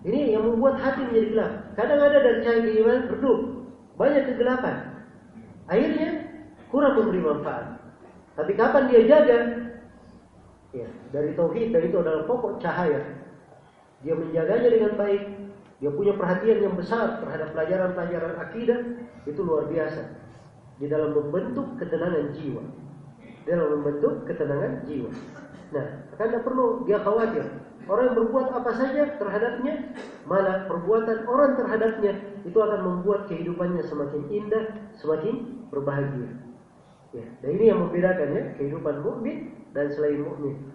Ini yang membuat hati menjadi gelap. Kadang ada dari cahaya keimanan redup, banyak kegelapan. Akhirnya kurang memberi manfaat. Tapi kapan dia jaga? Ya, dari tauhid dan itu adalah pokok cahaya. Dia menjaganya dengan baik. Dia punya perhatian yang besar terhadap pelajaran-pelajaran akidah itu luar biasa di dalam membentuk ketenangan jiwa. Dalam membentuk ketenangan jiwa. Nah, tidak perlu dia khawatir. Orang yang berbuat apa saja terhadapnya, malah perbuatan orang terhadapnya itu akan membuat kehidupannya semakin indah, semakin berbahagia. Ya, dan ini yang membedakan ya kehidupan mukmin dan selain mukmin.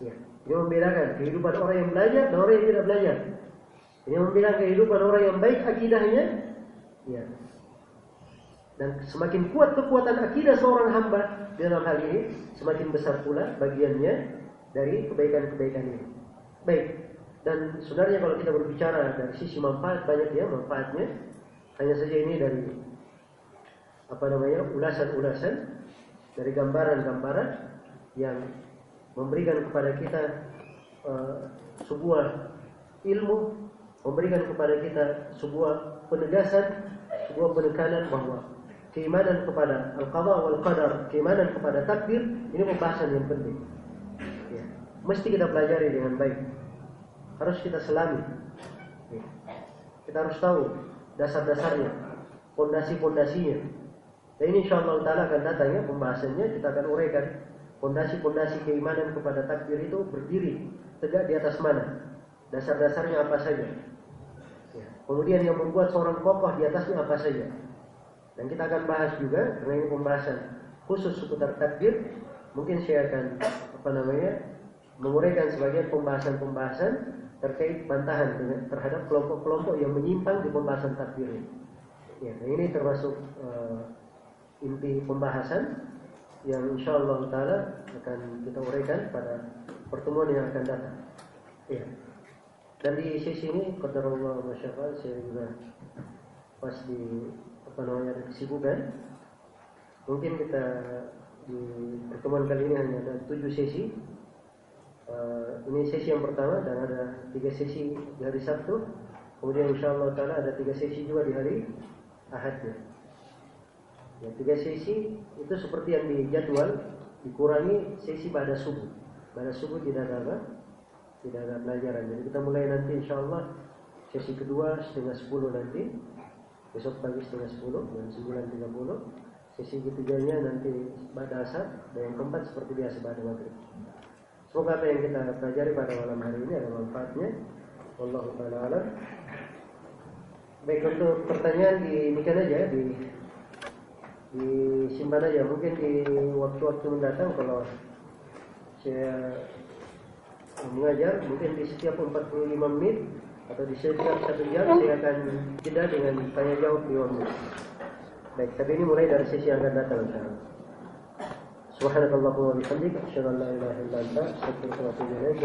Ya, ini membedakan kehidupan orang yang belajar dan orang yang tidak belajar. Ini membedakan kehidupan orang yang baik akidahnya. Ya. Dan semakin kuat kekuatan akidah seorang hamba dalam hal ini, semakin besar pula bagiannya dari kebaikan-kebaikan ini. Baik. Dan sebenarnya kalau kita berbicara dari sisi manfaat banyak ya manfaatnya. Hanya saja ini dari apa namanya ulasan-ulasan dari gambaran-gambaran yang memberikan kepada kita uh, sebuah ilmu, memberikan kepada kita sebuah penegasan, sebuah penekanan bahwa keimanan kepada al-qadha wal qadar, keimanan kepada takdir ini pembahasan yang penting. Ya. Mesti kita pelajari dengan baik. Harus kita selami. Ya. Kita harus tahu dasar-dasarnya, pondasi-pondasinya. Dan ini insya Allah Ta'ala akan datang ya pembahasannya, kita akan uraikan pondasi-pondasi keimanan kepada takdir itu berdiri tegak di atas mana. Dasar-dasarnya apa saja. Kemudian yang membuat seorang kokoh di atasnya apa saja. Dan kita akan bahas juga karena ini pembahasan khusus seputar takdir. Mungkin saya akan apa namanya menguraikan sebagai pembahasan-pembahasan terkait bantahan terhadap kelompok-kelompok yang menyimpang di pembahasan takdir ini. Ya, nah ini termasuk uh, inti pembahasan yang insya Allah taala akan kita uraikan pada pertemuan yang akan datang. Ya. Dan di sisi ini, kata Allah Masya saya juga pas di apa namanya ada kesibukan. Mungkin kita di pertemuan kali ini hanya ada tujuh sesi. Uh, ini sesi yang pertama dan ada tiga sesi di hari Sabtu. Kemudian insya Allah taala ada tiga sesi juga di hari Ahadnya ya, tiga sesi itu seperti yang dijadwal dikurangi sesi pada subuh. Pada subuh tidak ada apa tidak ada pelajaran. Jadi kita mulai nanti insya Allah sesi kedua setengah sepuluh nanti. Besok pagi setengah sepuluh dan sembilan tiga puluh. Sesi ketiganya nanti pada asar dan yang keempat seperti biasa pada maghrib. Semoga apa yang kita pelajari pada malam hari ini ada manfaatnya. Allah taala baik untuk pertanyaan kan aja di disimpan aja. Mungkin di waktu-waktu mendatang kalau saya mengajar mungkin di setiap 45 menit atau di setiap satu jam saya akan jeda dengan tanya jawab di waktu. Baik, tapi ini mulai dari sesi yang akan datang sekarang. Subhanakallahumma bihamdika asyhadu an la ilaha illa anta astaghfiruka wa atubu ilaik.